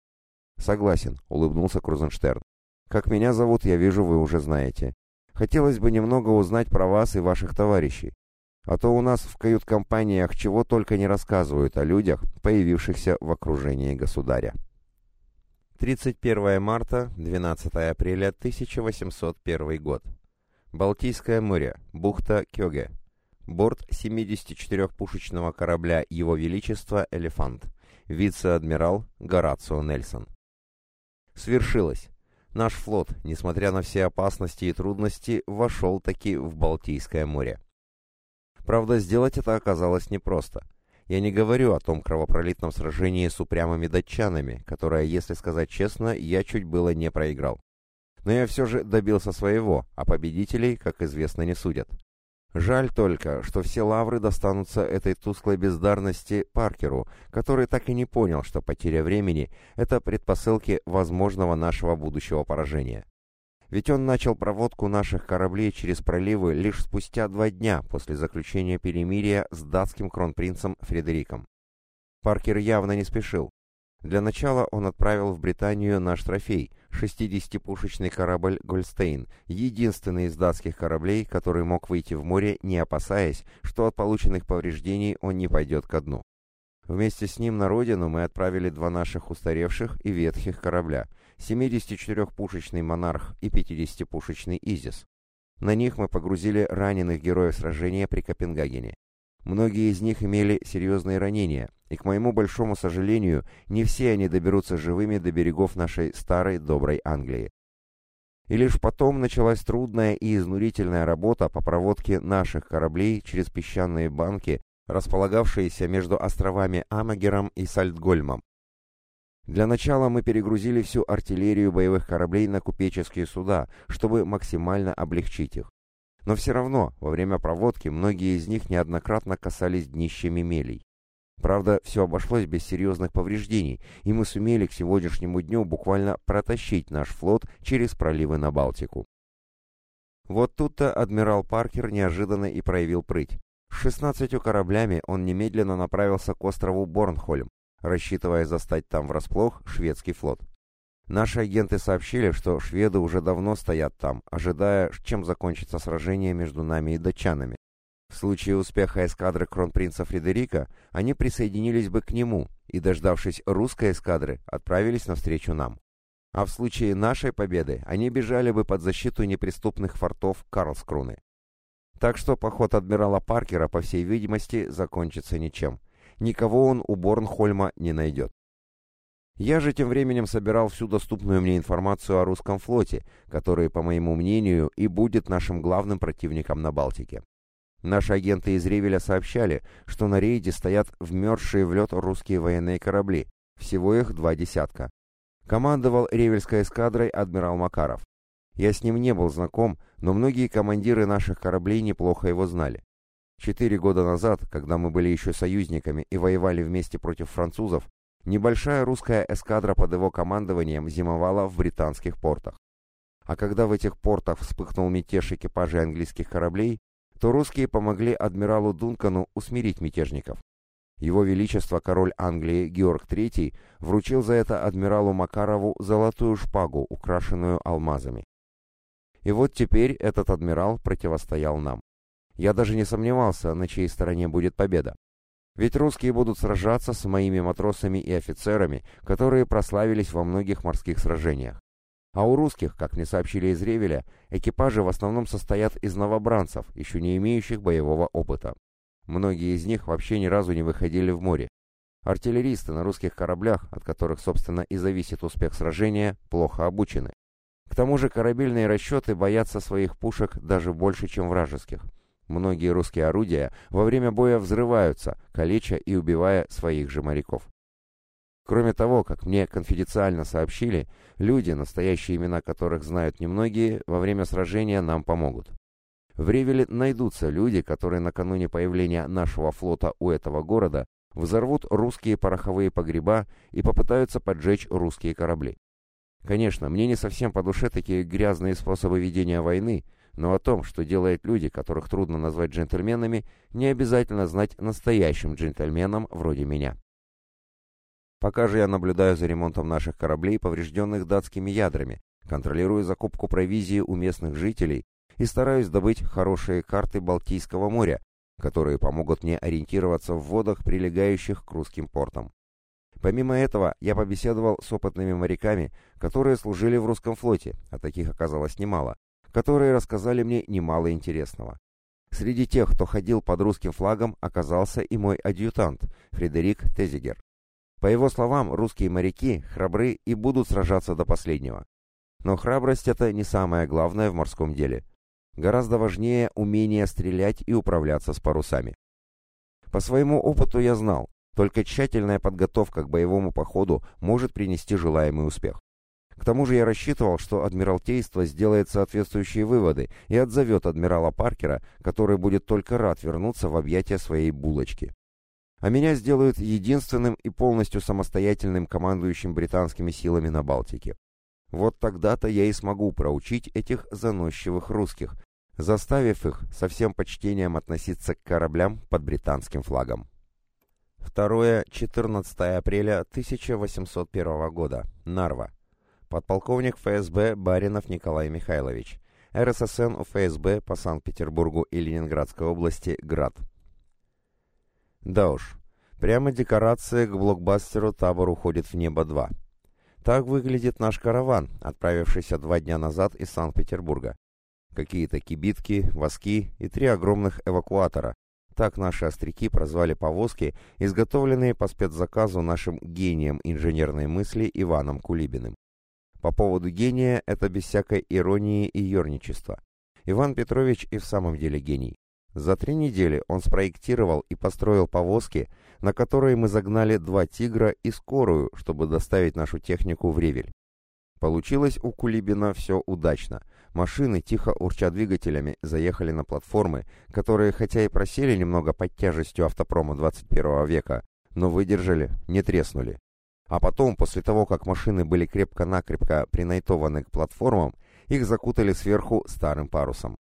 «Согласен», — улыбнулся Крузенштерн. «Как меня зовут, я вижу, вы уже знаете. Хотелось бы немного узнать про вас и ваших товарищей. А то у нас в кают-компаниях чего только не рассказывают о людях, появившихся в окружении государя». 31 марта, 12 апреля 1801 год. Балтийское море, бухта Кёге. Борт 74-пушечного корабля Его Величества «Элефант». Вице-адмирал Горацио Нельсон. Свершилось. Наш флот, несмотря на все опасности и трудности, вошел таки в Балтийское море. Правда, сделать это оказалось непросто. Я не говорю о том кровопролитном сражении с упрямыми датчанами, которое, если сказать честно, я чуть было не проиграл. Но я все же добился своего, а победителей, как известно, не судят. Жаль только, что все лавры достанутся этой тусклой бездарности Паркеру, который так и не понял, что потеря времени – это предпосылки возможного нашего будущего поражения. Ведь он начал проводку наших кораблей через проливы лишь спустя два дня после заключения перемирия с датским кронпринцем Фредериком. Паркер явно не спешил. Для начала он отправил в Британию наш трофей – 60-пушечный корабль «Гольстейн», единственный из датских кораблей, который мог выйти в море, не опасаясь, что от полученных повреждений он не пойдет ко дну. Вместе с ним на родину мы отправили два наших устаревших и ветхих корабля – 74-пушечный «Монарх» и 50-пушечный «Изис». На них мы погрузили раненых героев сражения при Копенгагене. Многие из них имели серьезные ранения, и, к моему большому сожалению, не все они доберутся живыми до берегов нашей старой доброй Англии. И лишь потом началась трудная и изнурительная работа по проводке наших кораблей через песчаные банки, располагавшиеся между островами Амагером и Сальтгольмом. Для начала мы перегрузили всю артиллерию боевых кораблей на купеческие суда, чтобы максимально облегчить их. Но все равно, во время проводки, многие из них неоднократно касались днищами мелей. Правда, все обошлось без серьезных повреждений, и мы сумели к сегодняшнему дню буквально протащить наш флот через проливы на Балтику. Вот тут-то адмирал Паркер неожиданно и проявил прыть. С 16 кораблями он немедленно направился к острову Борнхольм, рассчитывая застать там врасплох шведский флот. Наши агенты сообщили, что шведы уже давно стоят там, ожидая, чем закончится сражение между нами и датчанами. В случае успеха эскадры кронпринца Фредерика, они присоединились бы к нему и, дождавшись русской эскадры, отправились навстречу нам. А в случае нашей победы они бежали бы под защиту неприступных фортов Карлскруны. Так что поход адмирала Паркера, по всей видимости, закончится ничем. Никого он у Борнхольма не найдет. Я же тем временем собирал всю доступную мне информацию о русском флоте, который, по моему мнению, и будет нашим главным противником на Балтике. Наши агенты из Ревеля сообщали, что на рейде стоят вмерзшие в лед русские военные корабли, всего их два десятка. Командовал Ревельской эскадрой адмирал Макаров. Я с ним не был знаком, но многие командиры наших кораблей неплохо его знали. Четыре года назад, когда мы были еще союзниками и воевали вместе против французов, небольшая русская эскадра под его командованием зимовала в британских портах. А когда в этих портах вспыхнул мятеж экипажей английских кораблей, то русские помогли адмиралу Дункану усмирить мятежников. Его Величество король Англии Георг III вручил за это адмиралу Макарову золотую шпагу, украшенную алмазами. И вот теперь этот адмирал противостоял нам. Я даже не сомневался, на чьей стороне будет победа. Ведь русские будут сражаться с моими матросами и офицерами, которые прославились во многих морских сражениях. А у русских, как мне сообщили из Ревеля, экипажи в основном состоят из новобранцев, еще не имеющих боевого опыта. Многие из них вообще ни разу не выходили в море. Артиллеристы на русских кораблях, от которых, собственно, и зависит успех сражения, плохо обучены. К тому же корабельные расчеты боятся своих пушек даже больше, чем вражеских. Многие русские орудия во время боя взрываются, калеча и убивая своих же моряков. Кроме того, как мне конфиденциально сообщили, люди, настоящие имена которых знают немногие, во время сражения нам помогут. В Ревеле найдутся люди, которые накануне появления нашего флота у этого города взорвут русские пороховые погреба и попытаются поджечь русские корабли. Конечно, мне не совсем по душе такие грязные способы ведения войны, но о том, что делают люди, которых трудно назвать джентльменами, не обязательно знать настоящим джентльменам вроде меня. Пока же я наблюдаю за ремонтом наших кораблей, поврежденных датскими ядрами, контролирую закупку провизии у местных жителей и стараюсь добыть хорошие карты Балтийского моря, которые помогут мне ориентироваться в водах, прилегающих к русским портам. Помимо этого, я побеседовал с опытными моряками, которые служили в русском флоте, а таких оказалось немало, которые рассказали мне немало интересного. Среди тех, кто ходил под русским флагом, оказался и мой адъютант, Фредерик Тезигер. По его словам, русские моряки храбры и будут сражаться до последнего. Но храбрость это не самое главное в морском деле. Гораздо важнее умение стрелять и управляться с парусами. По своему опыту я знал, только тщательная подготовка к боевому походу может принести желаемый успех. К тому же я рассчитывал, что Адмиралтейство сделает соответствующие выводы и отзовет адмирала Паркера, который будет только рад вернуться в объятия своей булочки. А меня сделают единственным и полностью самостоятельным командующим британскими силами на Балтике. Вот тогда-то я и смогу проучить этих заносчивых русских, заставив их со всем почтением относиться к кораблям под британским флагом. 2-14 апреля 1801 года. Нарва. Подполковник ФСБ Баринов Николай Михайлович. РССН ФСБ по Санкт-Петербургу и Ленинградской области Град. Да уж, прямо декорация к блокбастеру «Табор уходит в небо 2». Так выглядит наш караван, отправившийся два дня назад из Санкт-Петербурга. Какие-то кибитки, воски и три огромных эвакуатора, так наши остряки прозвали повозки, изготовленные по спецзаказу нашим гением инженерной мысли Иваном Кулибиным. По поводу гения это без всякой иронии и ерничества. Иван Петрович и в самом деле гений. За три недели он спроектировал и построил повозки, на которые мы загнали два «Тигра» и скорую, чтобы доставить нашу технику в Ревель. Получилось у Кулибина все удачно – Машины, тихо урча двигателями, заехали на платформы, которые хотя и просели немного под тяжестью автопрома 21 века, но выдержали, не треснули. А потом, после того, как машины были крепко-накрепко принайтованы к платформам, их закутали сверху старым парусом.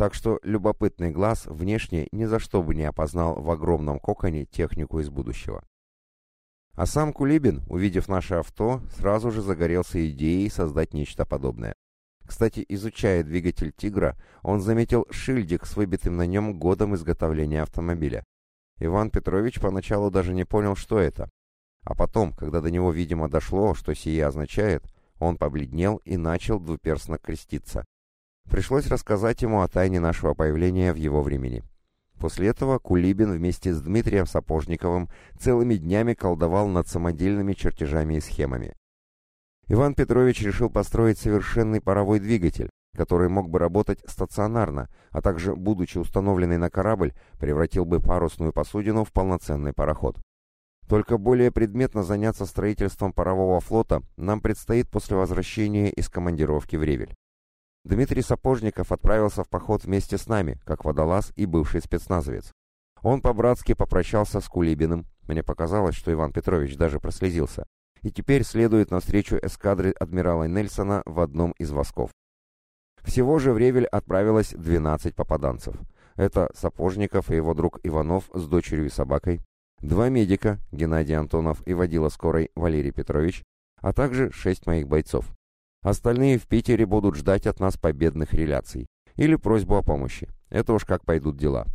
Так что любопытный глаз внешне ни за что бы не опознал в огромном коконе технику из будущего. А сам Кулибин, увидев наше авто, сразу же загорелся идеей создать нечто подобное. Кстати, изучая двигатель «Тигра», он заметил шильдик с выбитым на нем годом изготовления автомобиля. Иван Петрович поначалу даже не понял, что это. А потом, когда до него, видимо, дошло, что сие означает, он побледнел и начал двуперстно креститься. Пришлось рассказать ему о тайне нашего появления в его времени. После этого Кулибин вместе с Дмитрием Сапожниковым целыми днями колдовал над самодельными чертежами и схемами. Иван Петрович решил построить совершенный паровой двигатель, который мог бы работать стационарно, а также, будучи установленный на корабль, превратил бы парусную посудину в полноценный пароход. Только более предметно заняться строительством парового флота нам предстоит после возвращения из командировки в Ревель. Дмитрий Сапожников отправился в поход вместе с нами, как водолаз и бывший спецназовец. Он по-братски попрощался с Кулибиным, мне показалось, что Иван Петрович даже прослезился, и теперь следует навстречу эскадре адмирала Нельсона в одном из восков. Всего же в Ревель отправилось 12 попаданцев. Это Сапожников и его друг Иванов с дочерью и собакой, два медика, Геннадий Антонов и водила скорой Валерий Петрович, а также шесть моих бойцов. Остальные в Питере будут ждать от нас победных реляций или просьбу о помощи. Это уж как пойдут дела.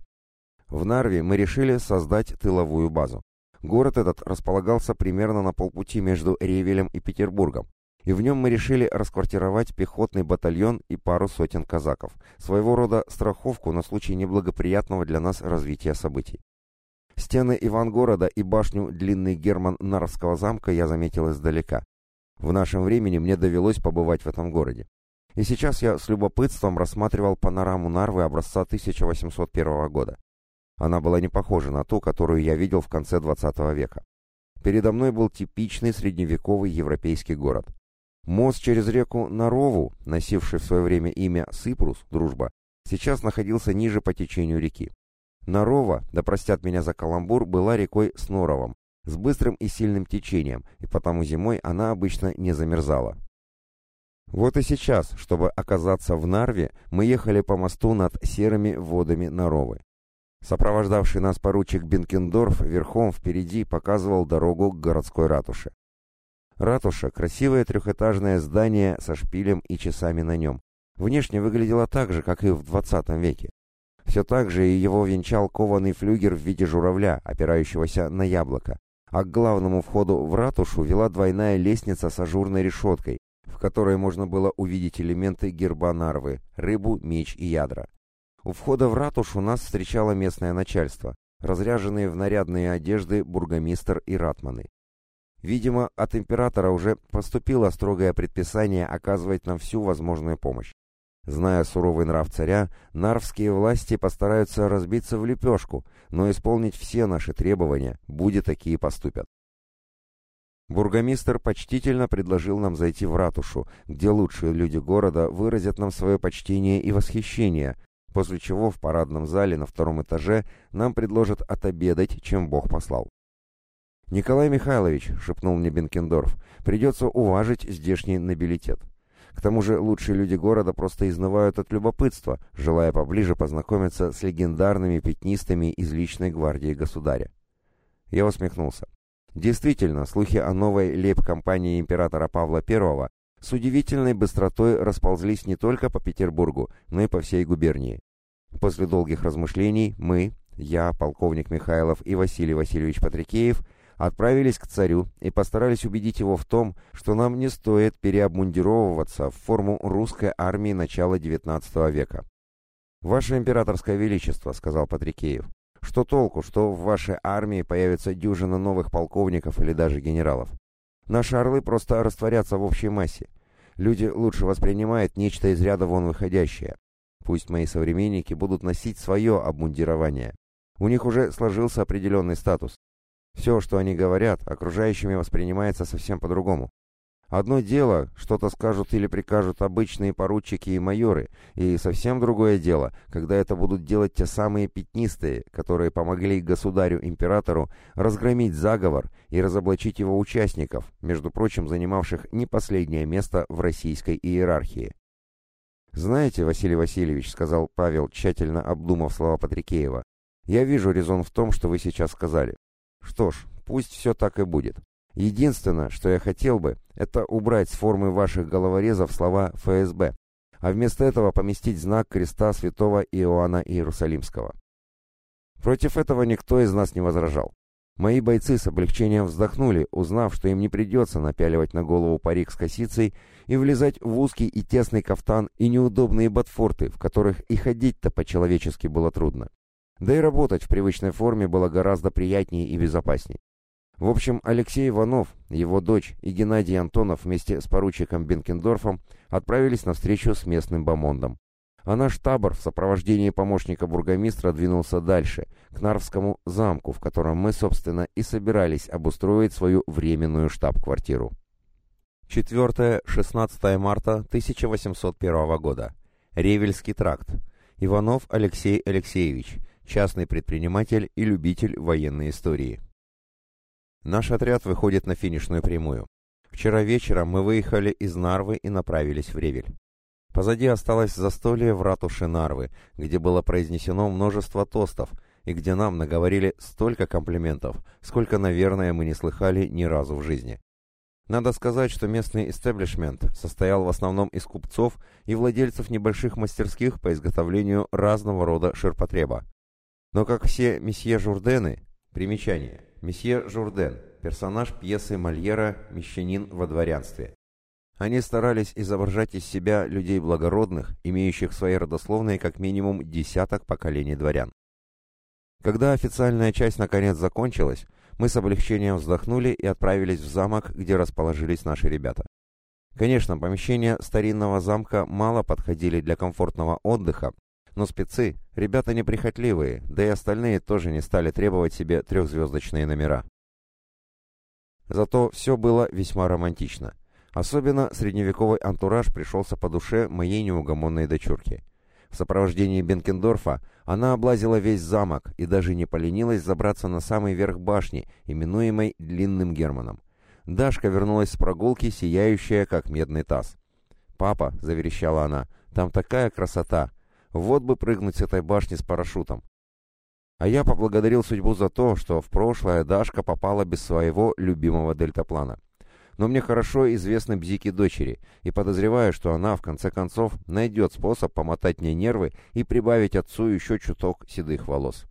В Нарве мы решили создать тыловую базу. Город этот располагался примерно на полпути между Ревелем и Петербургом, и в нем мы решили расквартировать пехотный батальон и пару сотен казаков, своего рода страховку на случай неблагоприятного для нас развития событий. Стены Ивангорода и башню длинный Герман Нарвского замка я заметил издалека. В нашем времени мне довелось побывать в этом городе. И сейчас я с любопытством рассматривал панораму Нарвы образца 1801 года. Она была не похожа на ту, которую я видел в конце 20 века. Передо мной был типичный средневековый европейский город. Мост через реку Нарову, носивший в свое время имя Сыпрус, дружба, сейчас находился ниже по течению реки. Нарова, да простят меня за каламбур, была рекой с Норовом, с быстрым и сильным течением, и потому зимой она обычно не замерзала. Вот и сейчас, чтобы оказаться в Нарве, мы ехали по мосту над серыми водами Наровы. Сопровождавший нас поручик Бенкендорф верхом впереди показывал дорогу к городской ратуше. Ратуша — красивое трехэтажное здание со шпилем и часами на нем. Внешне выглядело так же, как и в 20 веке. Все так же и его венчал кованый флюгер в виде журавля, опирающегося на яблоко. А к главному входу в ратушу вела двойная лестница с ажурной решеткой, в которой можно было увидеть элементы герба Нарвы — рыбу, меч и ядра. У входа в ратушу нас встречало местное начальство, разряженные в нарядные одежды бургомистр и ратманы. Видимо, от императора уже поступило строгое предписание оказывать нам всю возможную помощь. Зная суровый нрав царя, нарвские власти постараются разбиться в лепешку, но исполнить все наши требования, будет такие поступят. Бургомистр почтительно предложил нам зайти в ратушу, где лучшие люди города выразят нам свое почтение и восхищение, после чего в парадном зале на втором этаже нам предложат отобедать, чем Бог послал. «Николай Михайлович», — шепнул мне Бенкендорф, — «придется уважить здешний нобилитет. К тому же лучшие люди города просто изнывают от любопытства, желая поближе познакомиться с легендарными пятнистами из личной гвардии государя». Я усмехнулся. Действительно, слухи о новой лейб-компании императора Павла I с удивительной быстротой расползлись не только по Петербургу, но и по всей губернии. После долгих размышлений мы, я, полковник Михайлов и Василий Васильевич Патрикеев – отправились к царю и постарались убедить его в том, что нам не стоит переобмундировываться в форму русской армии начала XIX века. «Ваше императорское величество», — сказал Патрикеев, — «что толку, что в вашей армии появится дюжина новых полковников или даже генералов? Наши орлы просто растворятся в общей массе. Люди лучше воспринимают нечто из ряда вон выходящее. Пусть мои современники будут носить свое обмундирование. У них уже сложился определенный статус. Все, что они говорят, окружающими воспринимается совсем по-другому. Одно дело, что-то скажут или прикажут обычные поручики и майоры, и совсем другое дело, когда это будут делать те самые пятнистые, которые помогли государю-императору разгромить заговор и разоблачить его участников, между прочим, занимавших не последнее место в российской иерархии. «Знаете, Василий Васильевич», — сказал Павел, тщательно обдумав слова Патрикеева, — «я вижу резон в том, что вы сейчас сказали. Что ж, пусть все так и будет. Единственное, что я хотел бы, это убрать с формы ваших головорезов слова ФСБ, а вместо этого поместить знак креста святого Иоанна Иерусалимского. Против этого никто из нас не возражал. Мои бойцы с облегчением вздохнули, узнав, что им не придется напяливать на голову парик с косицей и влезать в узкий и тесный кафтан и неудобные ботфорты, в которых и ходить-то по-человечески было трудно. Да и работать в привычной форме было гораздо приятнее и безопаснее. В общем, Алексей Иванов, его дочь и Геннадий Антонов вместе с поручиком Бенкендорфом отправились на встречу с местным бомондом. А наш табор в сопровождении помощника бургомистра двинулся дальше, к Нарвскому замку, в котором мы, собственно, и собирались обустроить свою временную штаб-квартиру. 4-16 марта 1801 года. Ревельский тракт. Иванов Алексей Алексеевич, частный предприниматель и любитель военной истории. Наш отряд выходит на финишную прямую. Вчера вечером мы выехали из Нарвы и направились в Ревель. Позади осталось застолье в ратуше Нарвы, где было произнесено множество тостов, и где нам наговорили столько комплиментов, сколько, наверное, мы не слыхали ни разу в жизни. Надо сказать, что местный истеблишмент состоял в основном из купцов и владельцев небольших мастерских по изготовлению разного рода ширпотреба. Но как все месье Журдены, примечание – Месье Журден, персонаж пьесы Мольера «Мещанин во дворянстве». Они старались изображать из себя людей благородных, имеющих в своей родословной как минимум десяток поколений дворян. Когда официальная часть наконец закончилась, мы с облегчением вздохнули и отправились в замок, где расположились наши ребята. Конечно, помещения старинного замка мало подходили для комфортного отдыха, но спецы — ребята неприхотливые, да и остальные тоже не стали требовать себе трехзвездочные номера. Зато все было весьма романтично. Особенно средневековый антураж пришелся по душе моей неугомонной дочурке. В сопровождении Бенкендорфа она облазила весь замок и даже не поленилась забраться на самый верх башни, именуемой Длинным Германом. Дашка вернулась с прогулки, сияющая, как медный таз. «Папа», — заверещала она, — «там такая красота! Вот бы прыгнуть с этой башни с парашютом. А я поблагодарил судьбу за то, что в прошлое Дашка попала без своего любимого дельтаплана. Но мне хорошо известны бзики дочери, и подозреваю, что она, в конце концов, найдет способ помотать мне нервы и прибавить отцу еще чуток седых волос.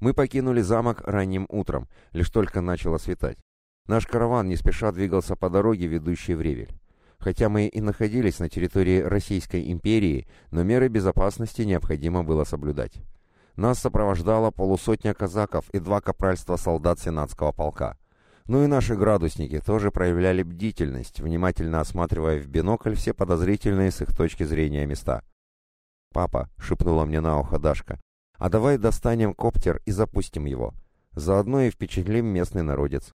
Мы покинули замок ранним утром, лишь только начало светать. Наш караван не спеша двигался по дороге, ведущей в Ревель. Хотя мы и находились на территории Российской империи, но меры безопасности необходимо было соблюдать. Нас сопровождала полусотня казаков и два капральства солдат сенатского полка. Ну и наши градусники тоже проявляли бдительность, внимательно осматривая в бинокль все подозрительные с их точки зрения места. «Папа», — шепнула мне на ухо Дашка, — «а давай достанем коптер и запустим его. Заодно и впечатлим местный народец.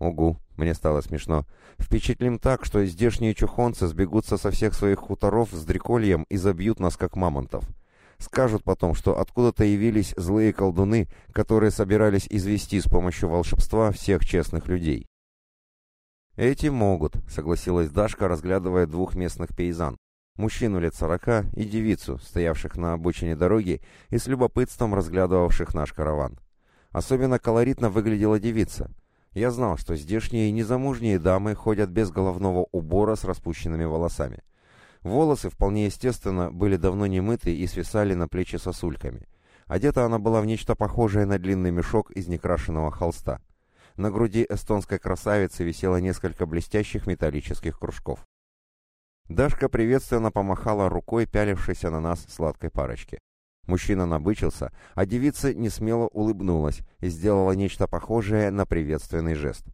Угу, мне стало смешно. Впечатлим так, что здешние чухонцы сбегутся со всех своих хуторов с дрекольем и забьют нас, как мамонтов. Скажут потом, что откуда-то явились злые колдуны, которые собирались извести с помощью волшебства всех честных людей. «Эти могут», — согласилась Дашка, разглядывая двух местных пейзан. Мужчину лет сорока и девицу, стоявших на обочине дороги и с любопытством разглядывавших наш караван. Особенно колоритно выглядела девица — я знал, что здешние незамужние дамы ходят без головного убора с распущенными волосами. Волосы, вполне естественно, были давно не мыты и свисали на плечи сосульками. Одета она была в нечто похожее на длинный мешок из некрашенного холста. На груди эстонской красавицы висело несколько блестящих металлических кружков. Дашка приветственно помахала рукой пялившейся на нас сладкой парочке. Мужчина набычился, а девица несмело улыбнулась и сделала нечто похожее на приветственный жест.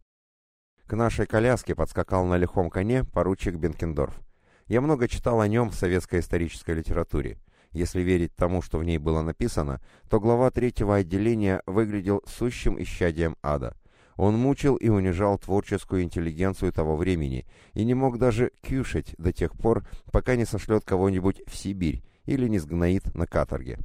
К нашей коляске подскакал на лихом коне поручик Бенкендорф. Я много читал о нем в советской исторической литературе. Если верить тому, что в ней было написано, то глава третьего отделения выглядел сущим исчадием ада. Он мучил и унижал творческую интеллигенцию того времени и не мог даже кюшить до тех пор, пока не сошлет кого-нибудь в Сибирь, или не сгноит на каторге.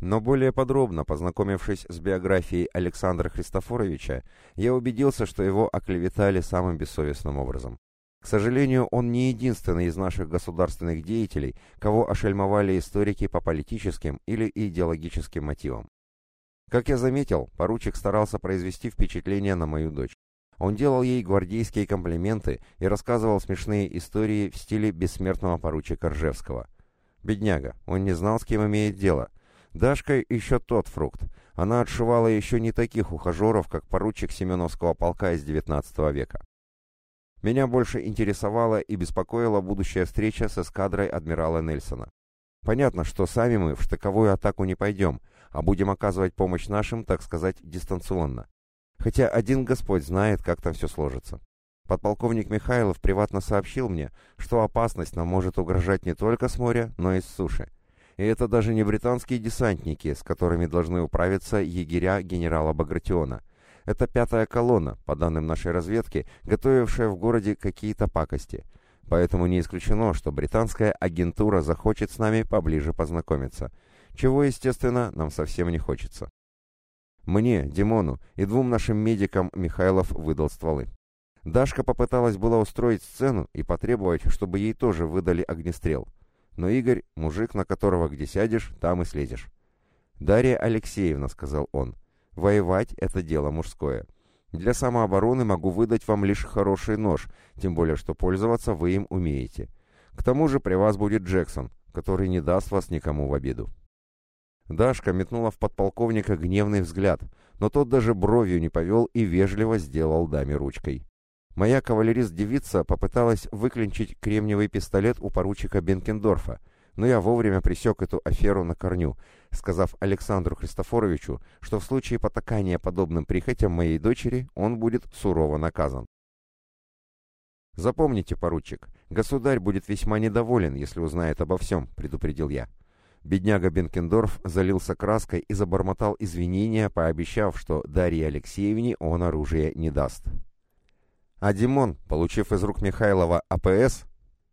Но более подробно познакомившись с биографией Александра Христофоровича, я убедился, что его оклеветали самым бессовестным образом. К сожалению, он не единственный из наших государственных деятелей, кого ошельмовали историки по политическим или идеологическим мотивам. Как я заметил, поручик старался произвести впечатление на мою дочь. Он делал ей гвардейские комплименты и рассказывал смешные истории в стиле бессмертного поручика Ржевского – Бедняга, он не знал, с кем имеет дело. Дашка еще тот фрукт. Она отшивала еще не таких ухажеров, как поручик Семеновского полка из XIX века. Меня больше интересовала и беспокоила будущая встреча с эскадрой адмирала Нельсона. Понятно, что сами мы в штыковую атаку не пойдем, а будем оказывать помощь нашим, так сказать, дистанционно. Хотя один Господь знает, как там все сложится. Подполковник Михайлов приватно сообщил мне, что опасность нам может угрожать не только с моря, но и с суши. И это даже не британские десантники, с которыми должны управиться егеря генерала Багратиона. Это пятая колонна, по данным нашей разведки, готовившая в городе какие-то пакости. Поэтому не исключено, что британская агентура захочет с нами поближе познакомиться. Чего, естественно, нам совсем не хочется. Мне, Димону и двум нашим медикам Михайлов выдал стволы. Дашка попыталась была устроить сцену и потребовать, чтобы ей тоже выдали огнестрел. Но Игорь, мужик, на которого где сядешь, там и слезешь. «Дарья Алексеевна», — сказал он, — «воевать — это дело мужское. Для самообороны могу выдать вам лишь хороший нож, тем более что пользоваться вы им умеете. К тому же при вас будет Джексон, который не даст вас никому в обиду». Дашка метнула в подполковника гневный взгляд, но тот даже бровью не повел и вежливо сделал даме ручкой. Моя кавалерист-девица попыталась выклинчить кремниевый пистолет у поручика Бенкендорфа, но я вовремя пресек эту аферу на корню, сказав Александру Христофоровичу, что в случае потакания подобным прихотям моей дочери он будет сурово наказан. «Запомните, поручик, государь будет весьма недоволен, если узнает обо всем», — предупредил я. Бедняга Бенкендорф залился краской и забормотал извинения, пообещав, что Дарье Алексеевне он оружие не даст. А Димон, получив из рук Михайлова АПС,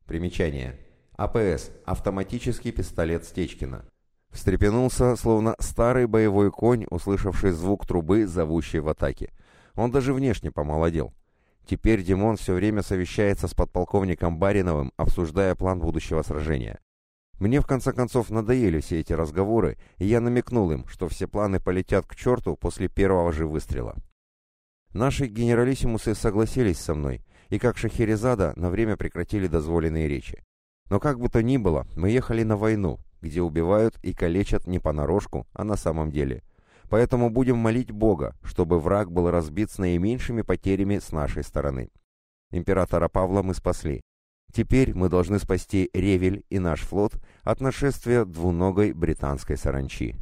примечание, АПС – автоматический пистолет Стечкина, встрепенулся, словно старый боевой конь, услышавший звук трубы, зовущей в атаке. Он даже внешне помолодел. Теперь Димон все время совещается с подполковником Бариновым, обсуждая план будущего сражения. Мне в конце концов надоели все эти разговоры, и я намекнул им, что все планы полетят к черту после первого же выстрела. Наши генералиссимусы согласились со мной, и как Шахерезада на время прекратили дозволенные речи. Но как бы то ни было, мы ехали на войну, где убивают и калечат не понарошку, а на самом деле. Поэтому будем молить Бога, чтобы враг был разбит с наименьшими потерями с нашей стороны. Императора Павла мы спасли. Теперь мы должны спасти Ревель и наш флот от нашествия двуногой британской саранчи.